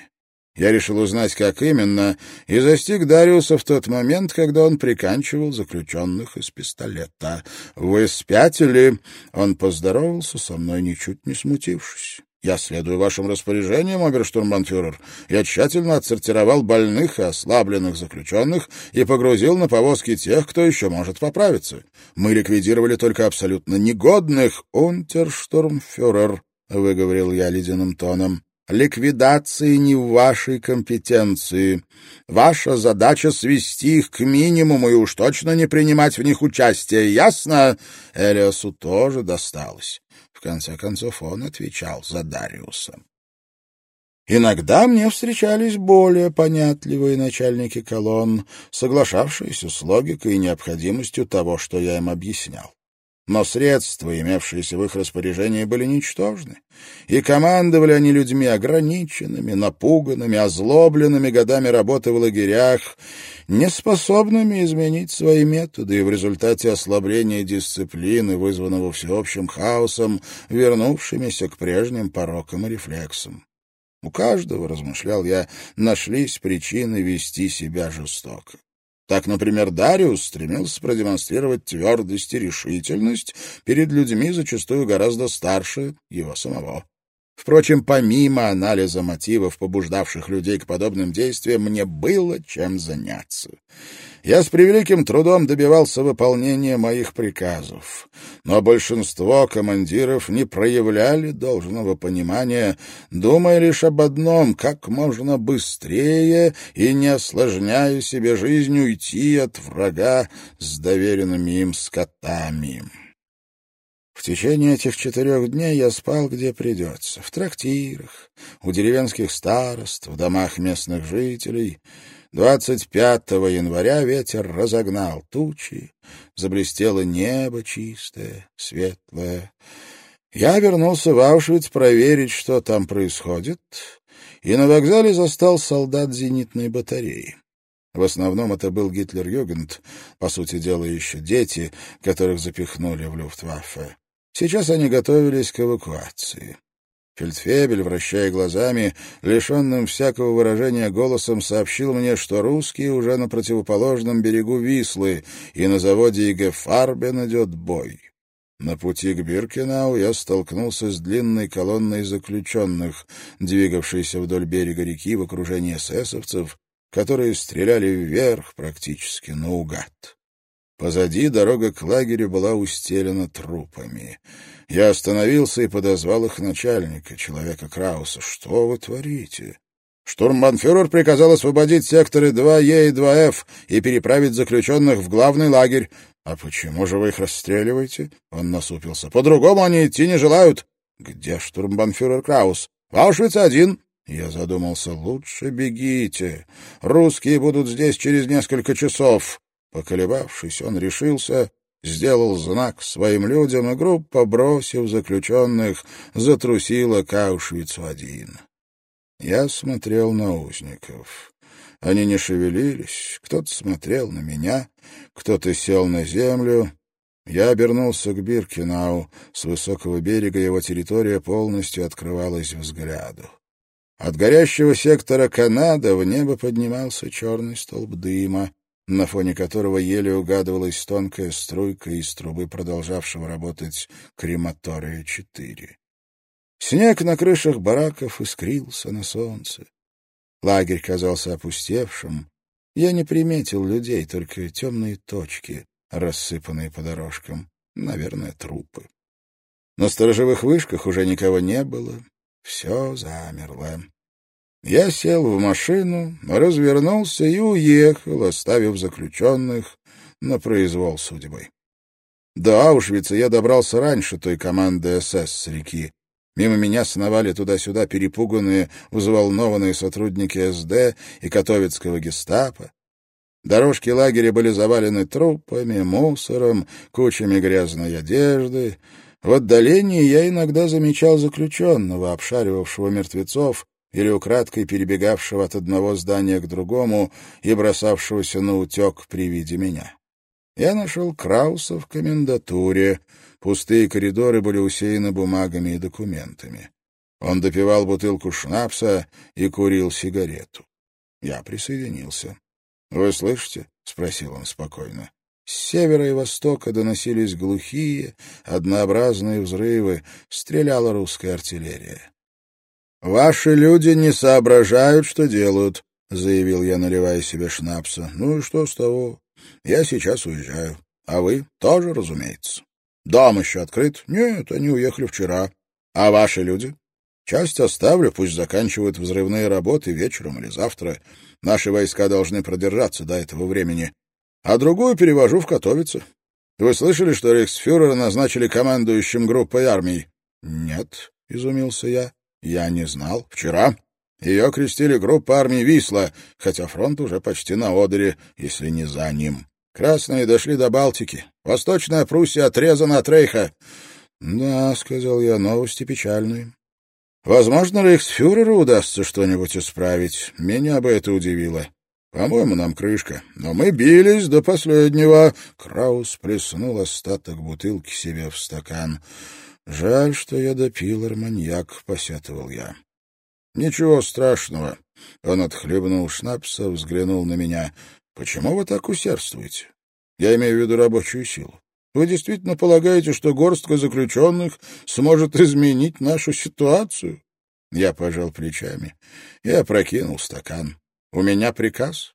Я решил узнать, как именно, и застиг Дариуса в тот момент, когда он приканчивал заключенных из пистолета. «Вы спятили?» Он поздоровался со мной, ничуть не смутившись. Я следую вашим распоряжениям, оберштурмбанфюрер. Я тщательно отсортировал больных и ослабленных заключенных и погрузил на повозки тех, кто еще может поправиться. Мы ликвидировали только абсолютно негодных, унтерштурмфюрер, — выговорил я ледяным тоном. Ликвидации не в вашей компетенции. Ваша задача — свести их к минимуму и уж точно не принимать в них участие. Ясно? Элиасу тоже досталось. В конце концов, он отвечал за Дариуса. Иногда мне встречались более понятливые начальники колонн, соглашавшиеся с логикой и необходимостью того, что я им объяснял. Но средства, имевшиеся в их распоряжении, были ничтожны, и командовали они людьми ограниченными, напуганными, озлобленными годами работы в лагерях, неспособными изменить свои методы и в результате ослабления дисциплины, вызванного всеобщим хаосом, вернувшимися к прежним порокам и рефлексам. У каждого, размышлял я, нашлись причины вести себя жестоко. Так, например, Дариус стремился продемонстрировать твердость и решительность перед людьми, зачастую гораздо старше его самого. Впрочем, помимо анализа мотивов, побуждавших людей к подобным действиям, мне было чем заняться. Я с превеликим трудом добивался выполнения моих приказов, но большинство командиров не проявляли должного понимания, думая лишь об одном — как можно быстрее и не осложняя себе жизнь уйти от врага с доверенными им скотами. В течение этих четырех дней я спал где придется, в трактирах, у деревенских старост, в домах местных жителей — 25 января ветер разогнал тучи, заблестело небо чистое, светлое. Я вернулся в Аушвиц проверить, что там происходит, и на вокзале застал солдат зенитной батареи. В основном это был Гитлер-Югент, по сути дела еще дети, которых запихнули в Люфтваффе. Сейчас они готовились к эвакуации. Фельдфебель, вращая глазами, лишенным всякого выражения голосом, сообщил мне, что русские уже на противоположном берегу Вислы, и на заводе ИГ «Фарбен» идет бой. На пути к Биркенау я столкнулся с длинной колонной заключенных, двигавшейся вдоль берега реки в окружении эсэсовцев, которые стреляли вверх практически наугад. Позади дорога к лагерю была устелена трупами. Я остановился и подозвал их начальника, человека Крауса. «Что вы творите?» Штурмбанфюрер приказал освободить секторы 2Е и 2Ф и переправить заключенных в главный лагерь. «А почему же вы их расстреливаете?» Он насупился. «По-другому они идти не желают». «Где штурмбанфюрер Краус?» «В Аушвице один». Я задумался. «Лучше бегите. Русские будут здесь через несколько часов». Поколебавшись, он решился сделал знак своим людям, и группа, бросив заключенных, затрусила к Аушвицу-1. Я смотрел на узников. Они не шевелились, кто-то смотрел на меня, кто-то сел на землю. Я обернулся к Биркинау. С высокого берега его территория полностью открывалась взгляду. От горящего сектора Канада в небо поднимался черный столб дыма на фоне которого еле угадывалась тонкая струйка из трубы продолжавшего работать крематория-4. Снег на крышах бараков искрился на солнце. Лагерь казался опустевшим. Я не приметил людей, только темные точки, рассыпанные по дорожкам. Наверное, трупы. На сторожевых вышках уже никого не было. Все замерло. Я сел в машину, развернулся и уехал, оставив заключенных на произвол судьбы. До Аушвица я добрался раньше той команды СС с реки. Мимо меня сновали туда-сюда перепуганные, взволнованные сотрудники СД и Котовицкого гестапо. Дорожки лагеря были завалены трупами, мусором, кучами грязной одежды. В отдалении я иногда замечал заключенного, обшаривавшего мертвецов или украдкой перебегавшего от одного здания к другому и бросавшегося на утек при виде меня. Я нашел Крауса в комендатуре. Пустые коридоры были усеяны бумагами и документами. Он допивал бутылку шнапса и курил сигарету. Я присоединился. — Вы слышите? — спросил он спокойно. С севера и востока доносились глухие, однообразные взрывы. Стреляла русская артиллерия. «Ваши люди не соображают, что делают», — заявил я, наливая себе шнапса. «Ну и что с того? Я сейчас уезжаю. А вы тоже, разумеется. Дом еще открыт? Нет, они уехали вчера. А ваши люди? Часть оставлю, пусть заканчивают взрывные работы вечером или завтра. Наши войска должны продержаться до этого времени. А другую перевожу в Котовице. Вы слышали, что рейхсфюрера назначили командующим группой армий? Нет, — изумился я. Я не знал. Вчера ее крестили группа армии «Висла», хотя фронт уже почти на Одере, если не за ним. Красные дошли до Балтики. Восточная Пруссия отрезана от Рейха. — Да, — сказал я, — новости печальные. Возможно, рейхсфюреру удастся что-нибудь исправить. Меня бы это удивило. По-моему, нам крышка. Но мы бились до последнего. Краус плеснул остаток бутылки себе в стакан. Жаль, что я допил арманьяк, — посетовал я. — Ничего страшного. Он отхлебнул шнапса, взглянул на меня. — Почему вы так усердствуете? Я имею в виду рабочую силу. Вы действительно полагаете, что горстка заключенных сможет изменить нашу ситуацию? Я пожал плечами. Я опрокинул стакан. У меня приказ.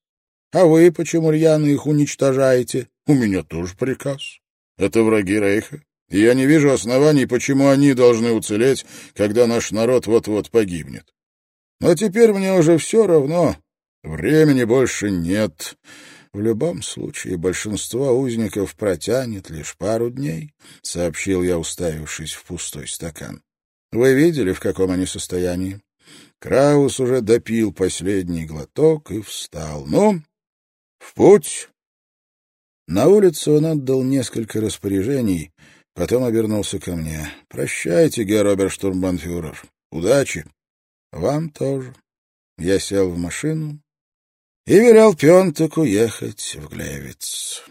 А вы почему рьяно их уничтожаете? У меня тоже приказ. Это враги Рейха и я не вижу оснований, почему они должны уцелеть, когда наш народ вот-вот погибнет. Но теперь мне уже все равно. Времени больше нет. В любом случае, большинство узников протянет лишь пару дней, — сообщил я, уставившись в пустой стакан. Вы видели, в каком они состоянии? Краус уже допил последний глоток и встал. Ну, в путь. На улицу он отдал несколько распоряжений, Потом обернулся ко мне. «Прощайте, Герр Оберштурмбанфюрер. Удачи. Вам тоже». Я сел в машину и велел Пентаку ехать в Глевиц.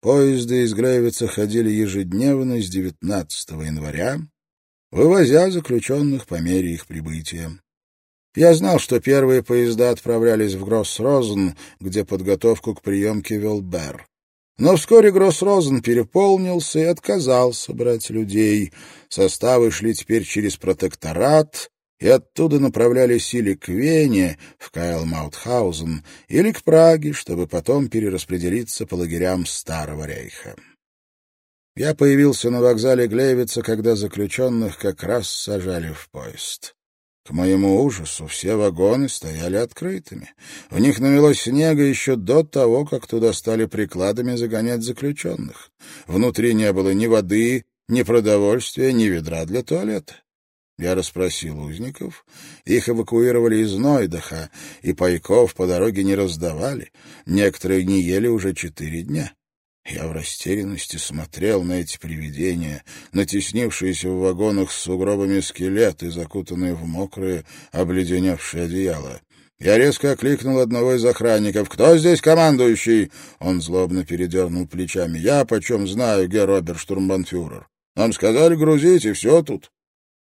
Поезды из Глевица ходили ежедневно с 19 января, вывозя заключенных по мере их прибытия. Я знал, что первые поезда отправлялись в Гросс-Розен, где подготовку к приемке вел Берр. Но вскоре Гроссрозен переполнился и отказался брать людей. Составы шли теперь через протекторат, и оттуда направлялись или к Вене, в Кайл-Маутхаузен, или к Праге, чтобы потом перераспределиться по лагерям Старого Рейха. Я появился на вокзале Глевица, когда заключенных как раз сажали в поезд. К моему ужасу все вагоны стояли открытыми. В них намелось снега еще до того, как туда стали прикладами загонять заключенных. Внутри не было ни воды, ни продовольствия, ни ведра для туалета. Я расспросил узников. Их эвакуировали из Нойдаха, и пайков по дороге не раздавали. Некоторые не ели уже четыре дня. Я в растерянности смотрел на эти привидения, натеснившиеся в вагонах с сугробами скелеты, закутанные в мокрые, обледеневшие одеяла. Я резко окликнул одного из охранников. «Кто здесь командующий?» Он злобно передернул плечами. «Я почем знаю, герр оберштурмбанфюрер. Нам сказали грузить, и все тут».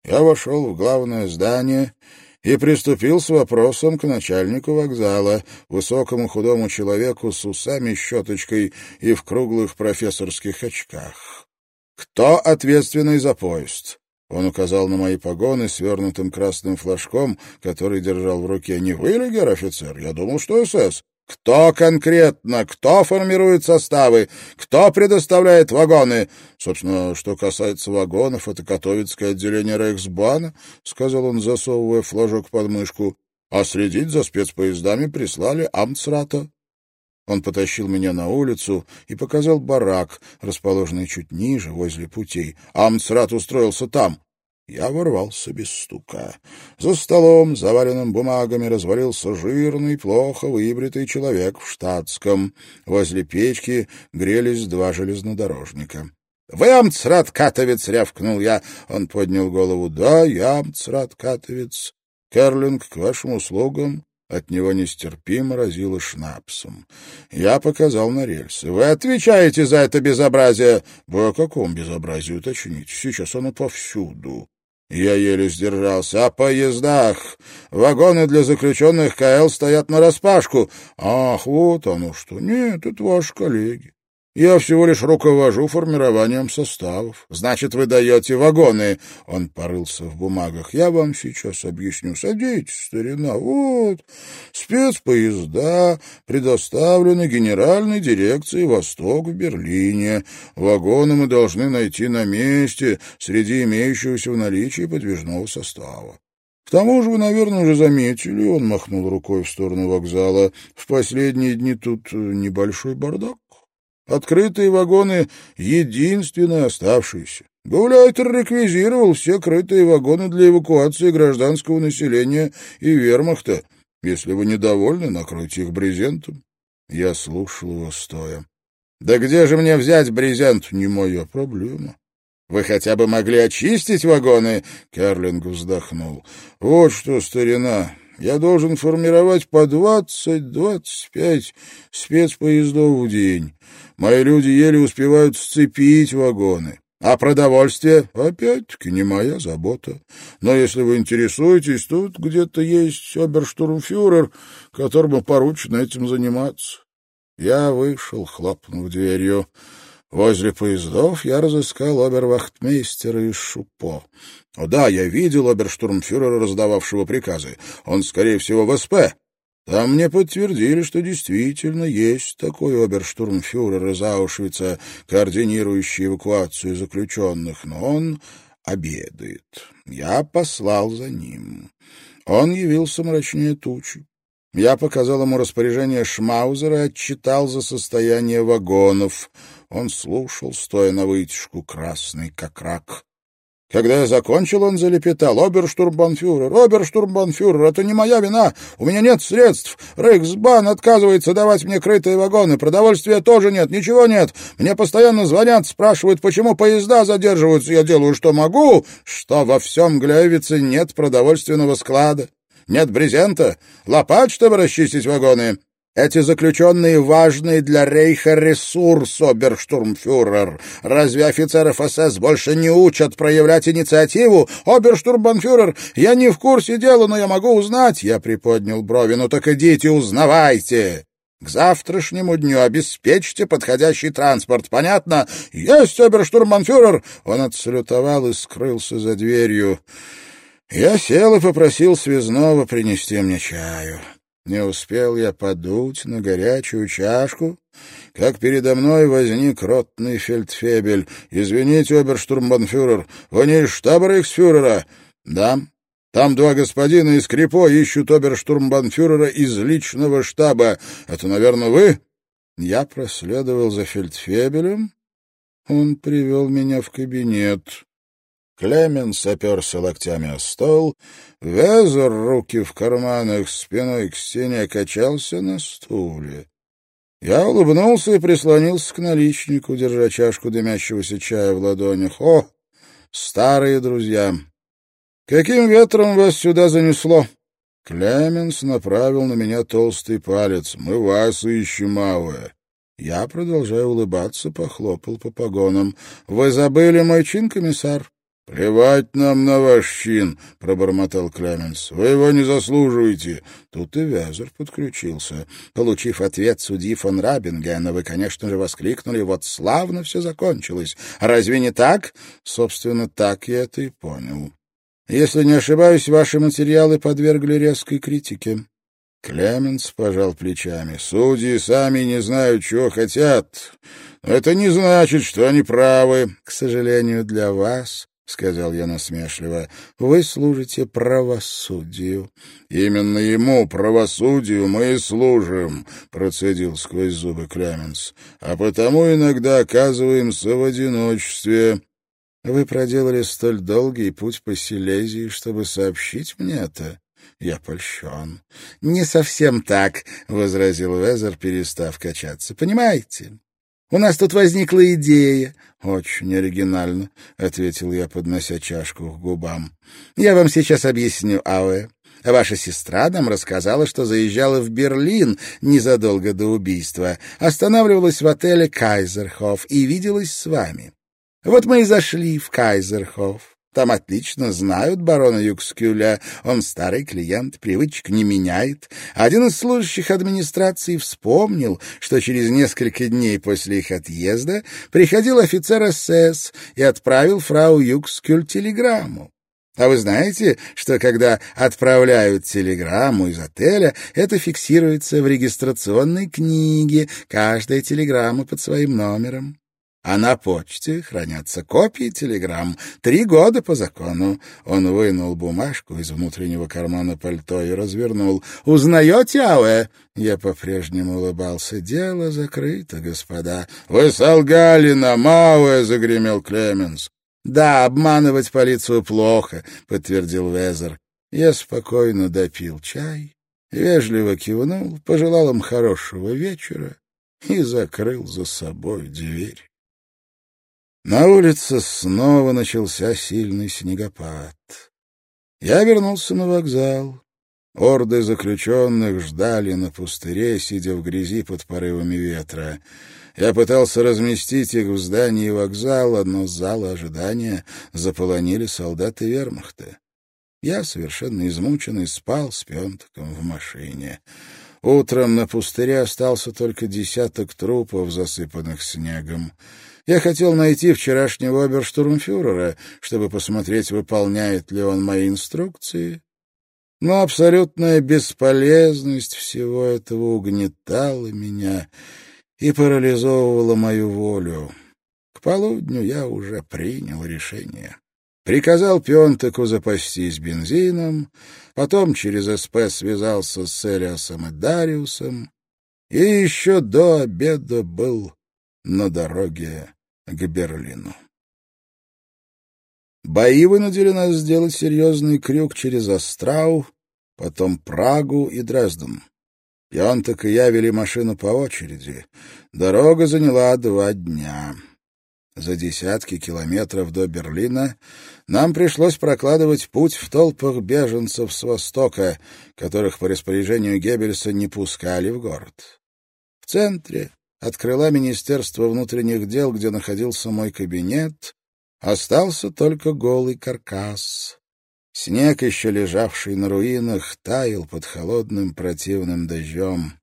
Я вошел в главное здание и приступил с вопросом к начальнику вокзала, высокому худому человеку с усами, щеточкой и в круглых профессорских очках. «Кто ответственный за поезд?» Он указал на мои погоны свернутым красным флажком, который держал в руке. «Не вы ли, гер-офицер? Я думал, что СС. Кто конкретно? Кто формирует составы? Кто предоставляет вагоны? Собственно, что касается вагонов, это Котовицкое отделение Рейхсбана, — сказал он, засовывая флажок под мышку. А следить за спецпоездами прислали Амцрата. Он потащил меня на улицу и показал барак, расположенный чуть ниже, возле путей. Амцрат устроился там. Я ворвался без стука. За столом, заваленным бумагами, развалился жирный, плохо выбритый человек в штатском. Возле печки грелись два железнодорожника. — Вы амцрат-катовец! — рявкнул я. Он поднял голову. — Да, я амцрат-катовец. Керлинг, к вашим услугам. От него нестерпимо разило шнапсом. Я показал на рельсы. «Вы отвечаете за это безобразие?» «Вы о каком безобразии уточните? Сейчас оно повсюду». Я еле сдержался. «О поездах! Вагоны для заключенных КЛ стоят нараспашку!» «Ах, вот оно что! Нет, это ваши коллеги. Я всего лишь руковожу формированием составов. Значит, вы даете вагоны. Он порылся в бумагах. Я вам сейчас объясню. Садитесь, старина. Вот, спецпоезда предоставлены Генеральной дирекции «Восток» в Берлине. Вагоны мы должны найти на месте среди имеющегося в наличии подвижного состава. К тому же вы, наверное, уже заметили, он махнул рукой в сторону вокзала, в последние дни тут небольшой бардак. Открытые вагоны — единственные оставшиеся. Гауляйтер реквизировал все крытые вагоны для эвакуации гражданского населения и вермахта. Если вы недовольны, накройте их брезентом. Я слушал его стоя. — Да где же мне взять брезент? — Не моя проблема. — Вы хотя бы могли очистить вагоны? — Карлинг вздохнул. — Вот что, старина, я должен формировать по двадцать-двадцать пять спецпоездов в день. Мои люди еле успевают сцепить вагоны. А продовольствие, опять-таки, не моя забота. Но если вы интересуетесь, тут где-то есть оберштурмфюрер, которому поручено этим заниматься. Я вышел, хлопнув дверью. Возле поездов я разыскал обервахтмейстера из Шупо. О, да, я видел оберштурмфюрера, раздававшего приказы. Он, скорее всего, в СП. Там мне подтвердили, что действительно есть такой оберштурмфюрер из Аушвица, координирующий эвакуацию заключенных, но он обедает. Я послал за ним. Он явился мрачнее тучи. Я показал ему распоряжение Шмаузера и отчитал за состояние вагонов. Он слушал, стоя на вытяжку, красный как рак. Когда я закончил, он залепетал. «Оберштурмбанфюрер! Оберштурмбанфюрер! Это не моя вина! У меня нет средств! Рейхсбан отказывается давать мне крытые вагоны, продовольствия тоже нет, ничего нет! Мне постоянно звонят, спрашивают, почему поезда задерживаются. Я делаю, что могу, что во всем Глявице нет продовольственного склада. Нет брезента, лопат, чтобы расчистить вагоны. Эти заключенные важные для Рейха ресурс, оберштурмфюрер. Разве офицеров СС больше не учат проявлять инициативу? Оберштурмбанфюрер, я не в курсе дела, но я могу узнать. Я приподнял брови. Ну так идите, узнавайте. К завтрашнему дню обеспечьте подходящий транспорт. Понятно? Есть, оберштурмбанфюрер. Он отсалютовал и скрылся за дверью. Я сел и попросил связного принести мне чаю. Не успел я подуть на горячую чашку, как передо мной возник ротный фельдфебель. «Извините, оберштурмбанфюрер, вы не из штаба рейхсфюрера?» «Да». «Там два господина из Крипо ищут оберштурмбанфюрера из личного штаба. Это, наверное, вы?» Я проследовал за фельдфебелем. Он привел меня в кабинет. Клеменс оперся локтями о стол, Везер, руки в карманах, спиной к стене, качался на стуле. Я улыбнулся и прислонился к наличнику, держа чашку дымящегося чая в ладонях. «О, старые друзья! Каким ветром вас сюда занесло?» Клеменс направил на меня толстый палец. «Мы вас ищем, Ауэ». Я, продолжая улыбаться, похлопал по погонам. «Вы забыли мой чин, комиссар?» «Плевать нам на ваш чин», — пробормотал Клеменс. «Вы его не заслуживаете». Тут и Вязер подключился. Получив ответ судьи фон Рабингена, вы, конечно же, воскликнули, «Вот славно все закончилось». Разве не так? Собственно, так я это и понял. Если не ошибаюсь, ваши материалы подвергли резкой критике. Клеменс пожал плечами. «Судьи сами не знают, чего хотят. это не значит, что они правы. К сожалению, для вас — сказал я насмешливо, — вы служите правосудию. — Именно ему, правосудию, мы и служим, — процедил сквозь зубы Клеменс, — а потому иногда оказываемся в одиночестве. Вы проделали столь долгий путь по Силезии, чтобы сообщить мне это. Я польщен. — Не совсем так, — возразил Везер, перестав качаться. — Понимаете, у нас тут возникла идея. — Очень оригинально, — ответил я, поднося чашку к губам. — Я вам сейчас объясню, Ауэ. Ваша сестра нам рассказала, что заезжала в Берлин незадолго до убийства, останавливалась в отеле «Кайзерхоф» и виделась с вами. Вот мы и зашли в Кайзерхоф. Там отлично знают барона Юкскюля. Он старый клиент, привычек не меняет. Один из служащих администрации вспомнил, что через несколько дней после их отъезда приходил офицер СС и отправил фрау Юкскюль телеграмму. А вы знаете, что когда отправляют телеграмму из отеля, это фиксируется в регистрационной книге, каждая телеграмма под своим номером. А на почте хранятся копии телеграмм. Три года по закону. Он вынул бумажку из внутреннего кармана пальто и развернул. «Узнаете, Ауэ?» Я по-прежнему улыбался. «Дело закрыто, господа». «Вы солгали нам, Ауэ!» — загремел Клеменс. «Да, обманывать полицию плохо», — подтвердил Везер. Я спокойно допил чай, вежливо кивнул, пожелал им хорошего вечера и закрыл за собой дверь. На улице снова начался сильный снегопад. Я вернулся на вокзал. Орды заключенных ждали на пустыре, сидя в грязи под порывами ветра. Я пытался разместить их в здании вокзала, но залы ожидания заполонили солдаты вермахта. Я, совершенно измученный, спал с пентаком в машине. Утром на пустыре остался только десяток трупов, засыпанных снегом. Я хотел найти вчерашнего оберштурмфюрера, чтобы посмотреть, выполняет ли он мои инструкции. Но абсолютная бесполезность всего этого угнетала меня — и парализовывала мою волю. К полудню я уже принял решение. Приказал Пионтеку запастись бензином, потом через СП связался с Элиасом и Дариусом, и еще до обеда был на дороге к Берлину. Бои вынудили нас сделать серьезный крюк через Астрау, потом Прагу и Дрезден. Пьонток и я вели машину по очереди. Дорога заняла два дня. За десятки километров до Берлина нам пришлось прокладывать путь в толпах беженцев с востока, которых по распоряжению Геббельса не пускали в город. В центре, от крыла Министерства внутренних дел, где находился мой кабинет, остался только голый каркас. Снег, еще лежавший на руинах, таял под холодным противным дождем.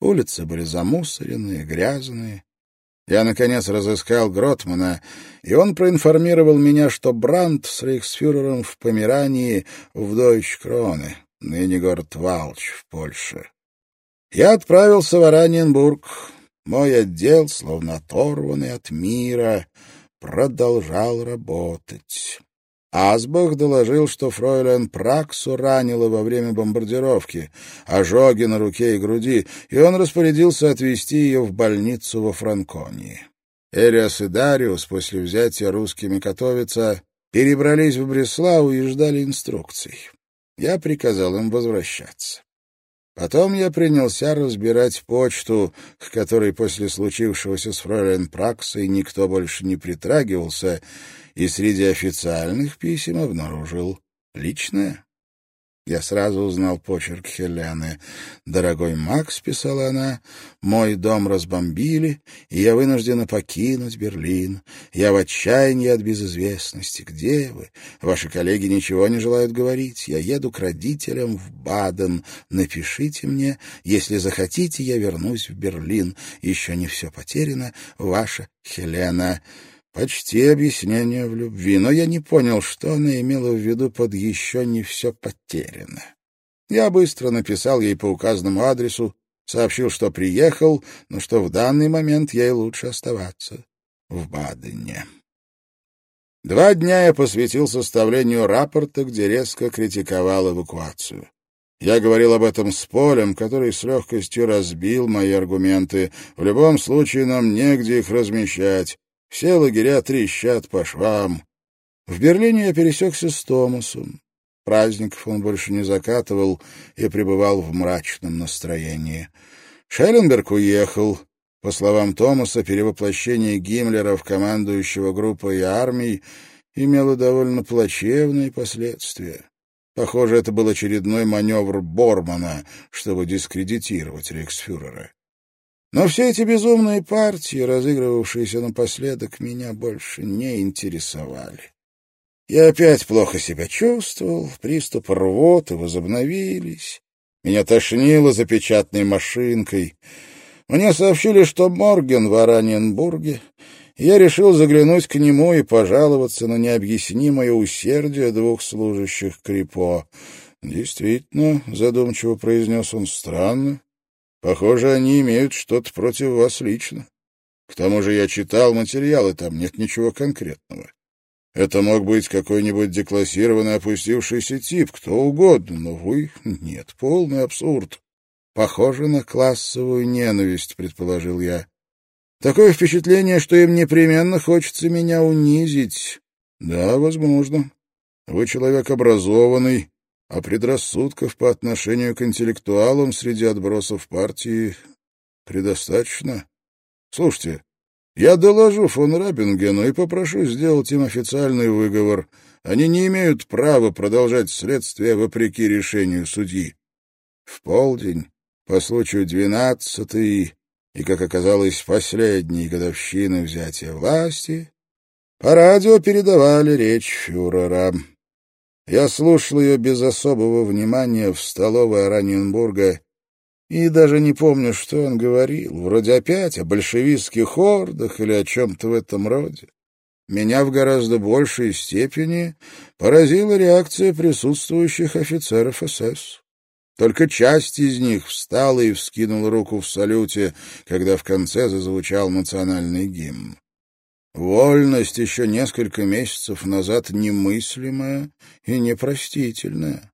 Улицы были замусоренные, грязные. Я, наконец, разыскал Гротмана, и он проинформировал меня, что Брандт с рейхсфюрером в Померании в Дойч-Кроне, ныне город Валч в Польше. Я отправился в Ораненбург. Мой отдел, словно оторванный от мира, продолжал работать. Асбах доложил, что фройлен Праксу ранило во время бомбардировки, ожоги на руке и груди, и он распорядился отвезти ее в больницу во Франконии. Эриас и Дариус после взятия русскими Котовица перебрались в Бреслау и ждали инструкций. Я приказал им возвращаться. Потом я принялся разбирать почту, к которой после случившегося с фройлен Праксой никто больше не притрагивался, и среди официальных писем обнаружил личное. Я сразу узнал почерк Хелены. «Дорогой Макс», — писала она, — «мой дом разбомбили, и я вынуждена покинуть Берлин. Я в отчаянии от безызвестности. Где вы? Ваши коллеги ничего не желают говорить. Я еду к родителям в Баден. Напишите мне. Если захотите, я вернусь в Берлин. Еще не все потеряно. Ваша Хелена». Почти объяснение в любви, но я не понял, что она имела в виду под «еще не все потеряно». Я быстро написал ей по указанному адресу, сообщил, что приехал, но что в данный момент ей лучше оставаться в Бадене. Два дня я посвятил составлению рапорта, где резко критиковал эвакуацию. Я говорил об этом с Полем, который с легкостью разбил мои аргументы. В любом случае нам негде их размещать. Все лагеря трещат по швам. В Берлине я пересекся с Томасом. Праздников он больше не закатывал и пребывал в мрачном настроении. Шелленберг уехал. По словам Томаса, перевоплощение Гиммлера в командующего группой армий имело довольно плачевные последствия. Похоже, это был очередной маневр Бормана, чтобы дискредитировать рейхсфюрера. Но все эти безумные партии, разыгрывавшиеся напоследок, меня больше не интересовали. Я опять плохо себя чувствовал, приступы рвоты возобновились. Меня тошнило за печатной машинкой. Мне сообщили, что Морген в Араньенбурге. Я решил заглянуть к нему и пожаловаться на необъяснимое усердие двух служащих Крипо. «Действительно», — задумчиво произнес он, — «странно. Похоже, они имеют что-то против вас лично. К тому же я читал материалы, там нет ничего конкретного. Это мог быть какой-нибудь деклассированный опустившийся тип, кто угодно, но вы — нет, полный абсурд. Похоже на классовую ненависть, предположил я. Такое впечатление, что им непременно хочется меня унизить. Да, возможно. Вы человек образованный, а предрассудков по отношению к интеллектуалам среди отбросов партии предостаточно. Слушайте, я доложу фон Рабингену и попрошу сделать им официальный выговор. Они не имеют права продолжать следствие вопреки решению судьи. В полдень, по случаю двенадцатой и, как оказалось, последней годовщины взятия власти, по радио передавали речь фюрера. Я слушал ее без особого внимания в столовой Ораненбурга и даже не помню, что он говорил, вроде опять о большевистских ордах или о чем-то в этом роде. Меня в гораздо большей степени поразила реакция присутствующих офицеров СС. Только часть из них встала и вскинула руку в салюте, когда в конце зазвучал национальный гимн. Вольность еще несколько месяцев назад немыслимая и непростительная.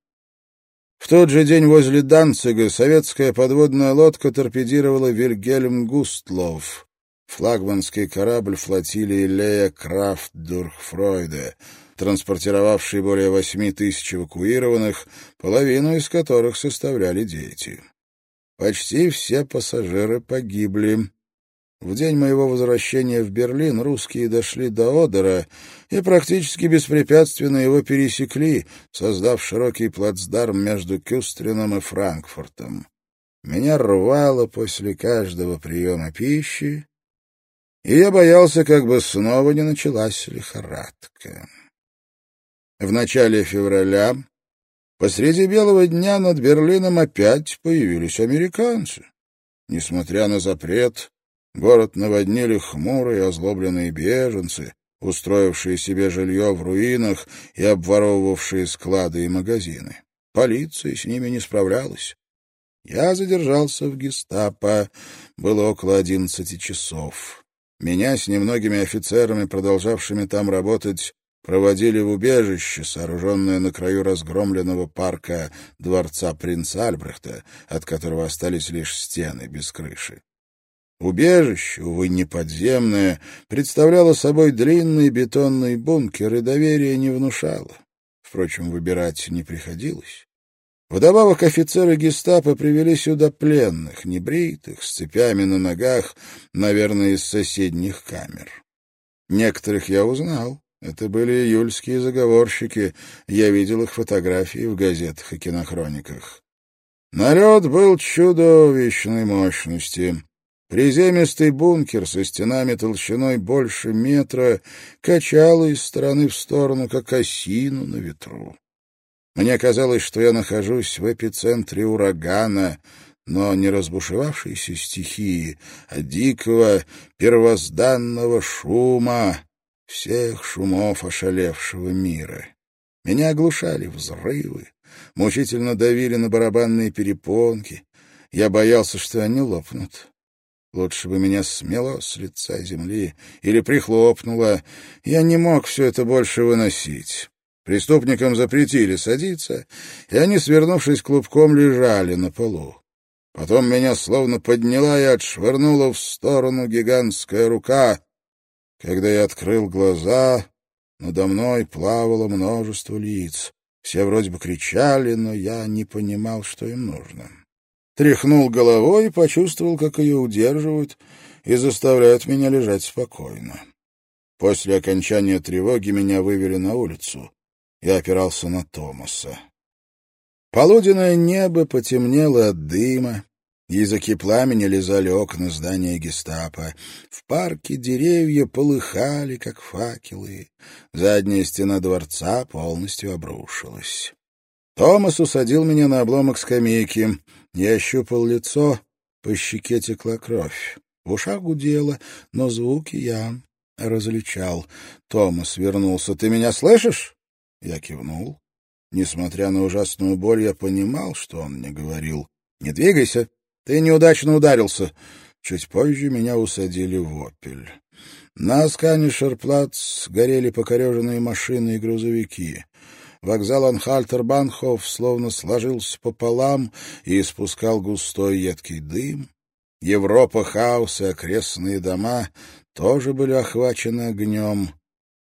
В тот же день возле Данцига советская подводная лодка торпедировала Вильгельм Густлов, флагманский корабль флотилии Лея Крафт Дурхфройде, транспортировавший более восьми тысяч эвакуированных, половину из которых составляли дети. Почти все пассажиры погибли. В день моего возвращения в Берлин русские дошли до Одера и практически беспрепятственно его пересекли, создав широкий плацдарм между Кюстрином и Франкфуртом. Меня рвало после каждого приема пищи, и я боялся, как бы снова не началась лихорадка. В начале февраля посреди белого дня над Берлином опять появились американцы. Несмотря на запрет, Город наводнили хмурые, озлобленные беженцы, устроившие себе жилье в руинах и обворовывавшие склады и магазины. Полиция с ними не справлялась. Я задержался в гестапо. Было около одиннадцати часов. Меня с немногими офицерами, продолжавшими там работать, проводили в убежище, сооруженное на краю разгромленного парка дворца принца Альбрехта, от которого остались лишь стены без крыши. Убежище, увы, не подземное, представляло собой длинный бетонный бункер и доверия не внушало. Впрочем, выбирать не приходилось. Вдобавок офицеры гестапо привели сюда пленных, небритых, с цепями на ногах, наверное, из соседних камер. Некоторых я узнал. Это были июльские заговорщики. Я видел их фотографии в газетах и кинохрониках. Налет был чудовищной мощности. Приземистый бункер со стенами толщиной больше метра качало из стороны в сторону, как осину на ветру. Мне казалось, что я нахожусь в эпицентре урагана, но не разбушевавшейся стихии, а дикого первозданного шума, всех шумов ошалевшего мира. Меня оглушали взрывы, мучительно давили на барабанные перепонки. Я боялся, что они лопнут. Лучше бы меня смело с лица земли или прихлопнуло. Я не мог все это больше выносить. Преступникам запретили садиться, и они, свернувшись клубком, лежали на полу. Потом меня словно подняла и отшвырнула в сторону гигантская рука. Когда я открыл глаза, Надо мной плавало множество лиц. Все вроде бы кричали, но я не понимал, что им нужно. Тряхнул головой и почувствовал, как ее удерживают и заставляют меня лежать спокойно. После окончания тревоги меня вывели на улицу. Я опирался на Томаса. Полуденное небо потемнело от дыма, языки пламени лизали окна здания гестапо. В парке деревья полыхали, как факелы. Задняя стена дворца полностью обрушилась. Томас усадил меня на обломок скамейки. Я ощупал лицо, по щеке текла кровь. В ушах гудело, но звуки я различал. Томас вернулся. «Ты меня слышишь?» Я кивнул. Несмотря на ужасную боль, я понимал, что он мне говорил. «Не двигайся, ты неудачно ударился». Чуть позже меня усадили в «Опель». На Сканишерплац горели покореженные машины и грузовики. Вокзал Анхальтер-Банхоф словно сложился пополам и испускал густой едкий дым. Европа, хаос и окрестные дома тоже были охвачены огнем.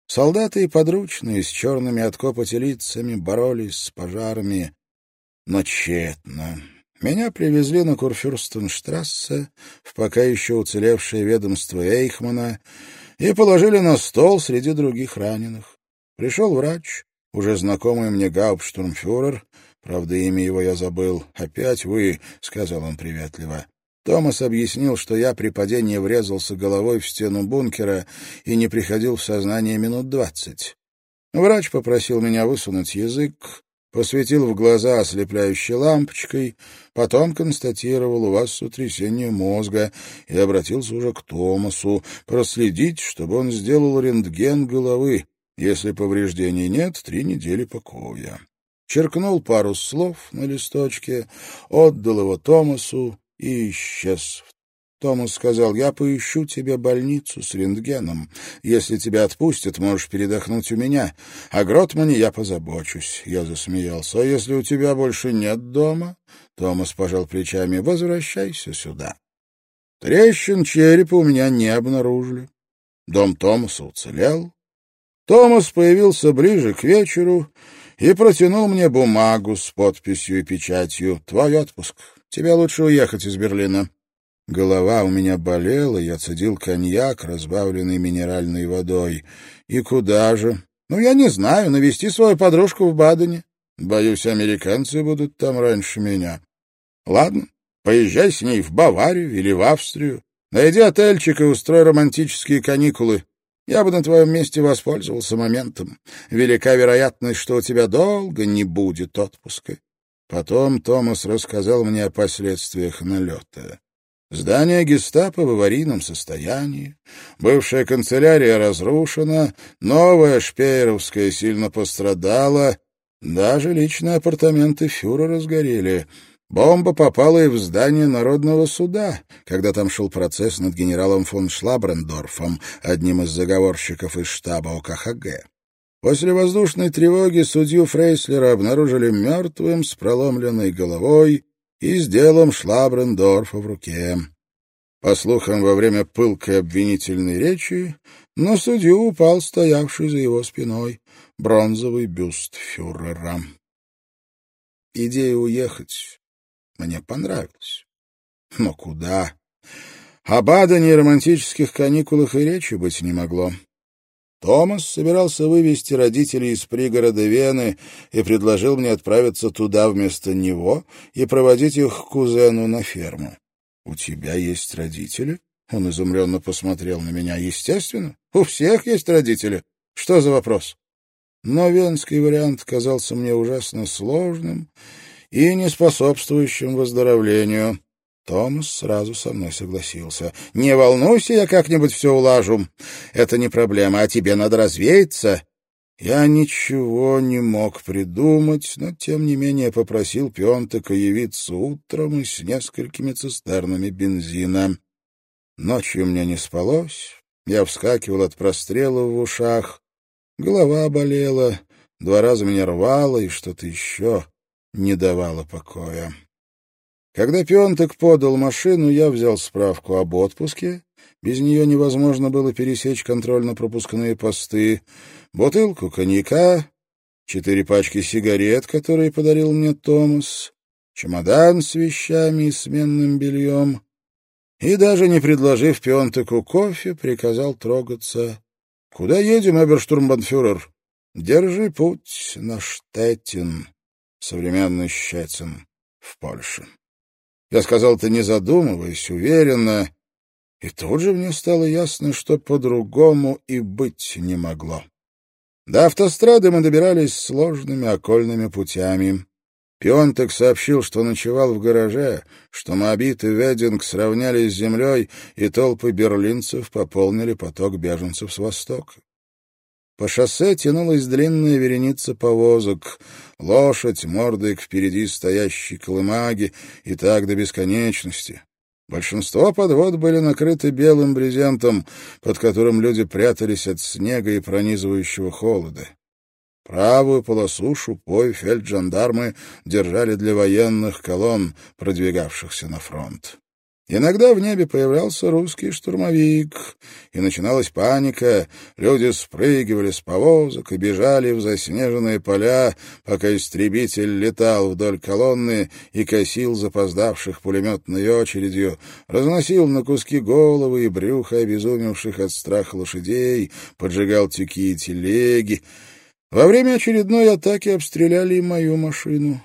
Солдаты и подручные с черными от копоти лицами боролись с пожарами, но тщетно. Меня привезли на Курфюрстенштрассе, в пока еще уцелевшее ведомство Эйхмана, и положили на стол среди других раненых. Пришел врач, уже знакомый мне гауптштурмфюрер, правда, имя его я забыл. «Опять вы», — сказал он приветливо. Томас объяснил, что я при падении врезался головой в стену бункера и не приходил в сознание минут двадцать. Врач попросил меня высунуть язык, посветил в глаза ослепляющей лампочкой, потом констатировал у вас сотрясение мозга и обратился уже к Томасу проследить, чтобы он сделал рентген головы. Если повреждений нет, три недели покоя. Черкнул пару слов на листочке, отдал его Томасу, и исчез. Томас сказал, я поищу тебе больницу с рентгеном. Если тебя отпустят, можешь передохнуть у меня. О Гротмане я позабочусь. Я засмеялся. А если у тебя больше нет дома? Томас пожал плечами. Возвращайся сюда. Трещин черепа у меня не обнаружили. Дом Томаса уцелел. Томас появился ближе к вечеру и протянул мне бумагу с подписью и печатью. Твой отпуск. Тебе лучше уехать из Берлина». Голова у меня болела, я цедил коньяк, разбавленный минеральной водой. И куда же? Ну, я не знаю, навести свою подружку в Бадене. Боюсь, американцы будут там раньше меня. Ладно, поезжай с ней в Баварию или в Австрию. Найди отельчик и устрой романтические каникулы. Я бы на твоем месте воспользовался моментом. Велика вероятность, что у тебя долго не будет отпуска. Потом Томас рассказал мне о последствиях налета. Здание гестапо в аварийном состоянии, бывшая канцелярия разрушена, новая шпееровская сильно пострадала, даже личные апартаменты фюрера сгорели. Бомба попала и в здание Народного суда, когда там шел процесс над генералом фон Шлабрендорфом, одним из заговорщиков из штаба ОКХГ. После воздушной тревоги судью Фрейслера обнаружили мертвым с проломленной головой и с делом Шлабрендорфа в руке. По слухам, во время пылкой обвинительной речи на судью упал стоявший за его спиной бронзовый бюст фюрера. Идея уехать мне понравилась. Но куда? Об Адане и романтических каникулах и речи быть не могло. Томас собирался вывести родителей из пригорода Вены и предложил мне отправиться туда вместо него и проводить их к кузену на ферму. — У тебя есть родители? Он изумленно посмотрел на меня. — Естественно. У всех есть родители. Что за вопрос? Но венский вариант казался мне ужасно сложным и не способствующим выздоровлению. Томас сразу со мной согласился. «Не волнуйся, я как-нибудь все улажу. Это не проблема, а тебе надо развеяться». Я ничего не мог придумать, но, тем не менее, попросил Пионтека явиться утром и с несколькими цистернами бензина. Ночью мне не спалось, я вскакивал от прострела в ушах, голова болела, два раза меня рвало и что-то еще не давало покоя. Когда Пионтек подал машину, я взял справку об отпуске без нее невозможно было пересечь контрольно-пропускные посты, бутылку коньяка, четыре пачки сигарет, которые подарил мне Томас, чемодан с вещами и сменным бельем, и, даже не предложив Пионтеку кофе, приказал трогаться. — Куда едем, оберштурмбанфюрер? — Держи путь на Штеттин, современный Щецин, в Польше. Я сказал это не задумываясь, уверенно, и тут же мне стало ясно, что по-другому и быть не могло. До автострады мы добирались сложными окольными путями. Пионтек сообщил, что ночевал в гараже, что Моабит и Вединг сравнялись с землей, и толпы берлинцев пополнили поток беженцев с востока. По шоссе тянулась длинная вереница повозок, лошадь, мордой к впереди стоящей колымаги, и так до бесконечности. Большинство подвод были накрыты белым брезентом, под которым люди прятались от снега и пронизывающего холода. Правую полосу шупой фельджандармы держали для военных колонн, продвигавшихся на фронт. Иногда в небе появлялся русский штурмовик, и начиналась паника. Люди спрыгивали с повозок и бежали в заснеженные поля, пока истребитель летал вдоль колонны и косил запоздавших пулеметной очередью, разносил на куски головы и брюха обезумевших от страха лошадей, поджигал тюки и телеги. Во время очередной атаки обстреляли и мою машину.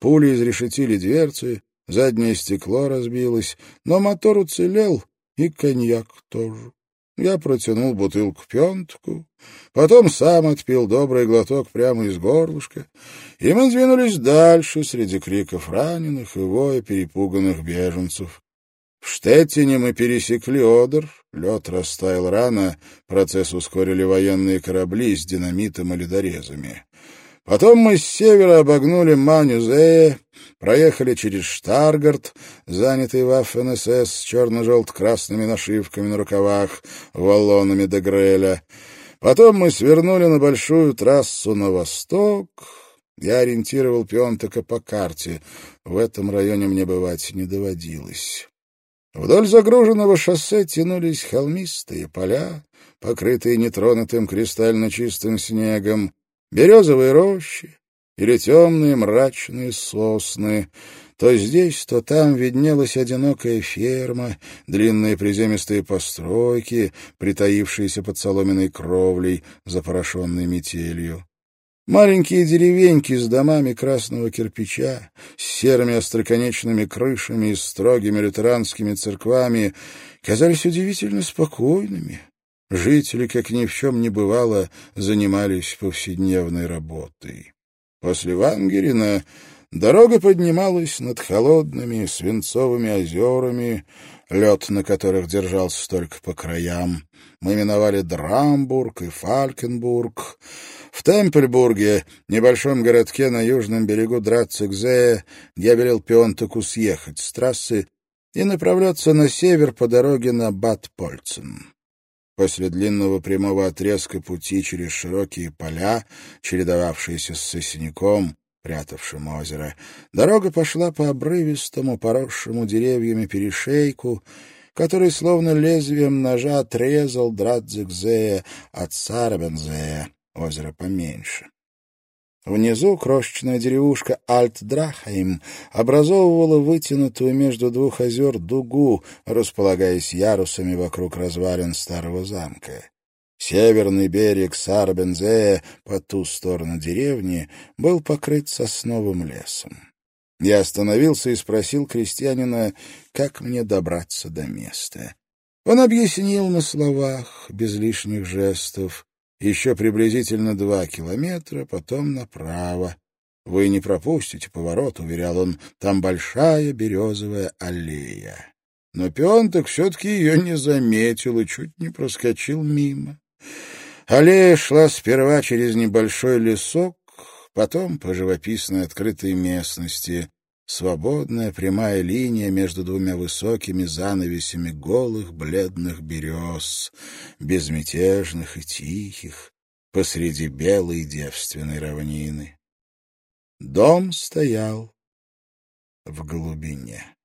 Пули изрешетили дверцы, Заднее стекло разбилось, но мотор уцелел, и коньяк тоже. Я протянул бутылку пентку, потом сам отпил добрый глоток прямо из горлышка, и мы двинулись дальше среди криков раненых и воя перепуганных беженцев. В Штеттине мы пересекли Одер, лед растаял рано, процесс ускорили военные корабли с динамитом и ледорезами. Потом мы с севера обогнули Манюзее, проехали через Штаргард, занятый Ваффен-СС с черно-желто-красными нашивками на рукавах, валлонами до Греля. Потом мы свернули на большую трассу на восток. Я ориентировал Пионтека по карте. В этом районе мне бывать не доводилось. Вдоль загруженного шоссе тянулись холмистые поля, покрытые нетронутым кристально чистым снегом, березовые рощи или темные мрачные сосны. То здесь, то там виднелась одинокая ферма, длинные приземистые постройки, притаившиеся под соломенной кровлей, запорошенной метелью. Маленькие деревеньки с домами красного кирпича, с серыми остроконечными крышами и строгими лютеранскими церквами казались удивительно спокойными, Жители, как ни в чем не бывало, занимались повседневной работой. После Вангерина дорога поднималась над холодными свинцовыми озерами, лед на которых держался только по краям. Мы миновали Драмбург и Фалькенбург. В Темпельбурге, небольшом городке на южном берегу Драцикзея, я велел Пионтаку съехать с трассы и направляться на север по дороге на Бад-Польцен. После длинного прямого отрезка пути через широкие поля, чередовавшиеся с сосняком, прятавшим озеро, дорога пошла по обрывистому, поросшему деревьями перешейку, который словно лезвием ножа отрезал Драдзикзея от Сарбензея, озеро поменьше. Внизу крошечная деревушка Альт-Драхаим образовывала вытянутую между двух озер дугу, располагаясь ярусами вокруг развалин старого замка. Северный берег Сарбензея по ту сторону деревни был покрыт сосновым лесом. Я остановился и спросил крестьянина, как мне добраться до места. Он объяснил на словах, без лишних жестов. Еще приблизительно два километра, потом направо. Вы не пропустите поворот, — уверял он, — там большая березовая аллея. Но Пионток все-таки ее не заметил и чуть не проскочил мимо. Аллея шла сперва через небольшой лесок, потом по живописной открытой местности. Свободная прямая линия между двумя высокими занавесями голых бледных берез, безмятежных и тихих, посреди белой девственной равнины. Дом стоял в глубине.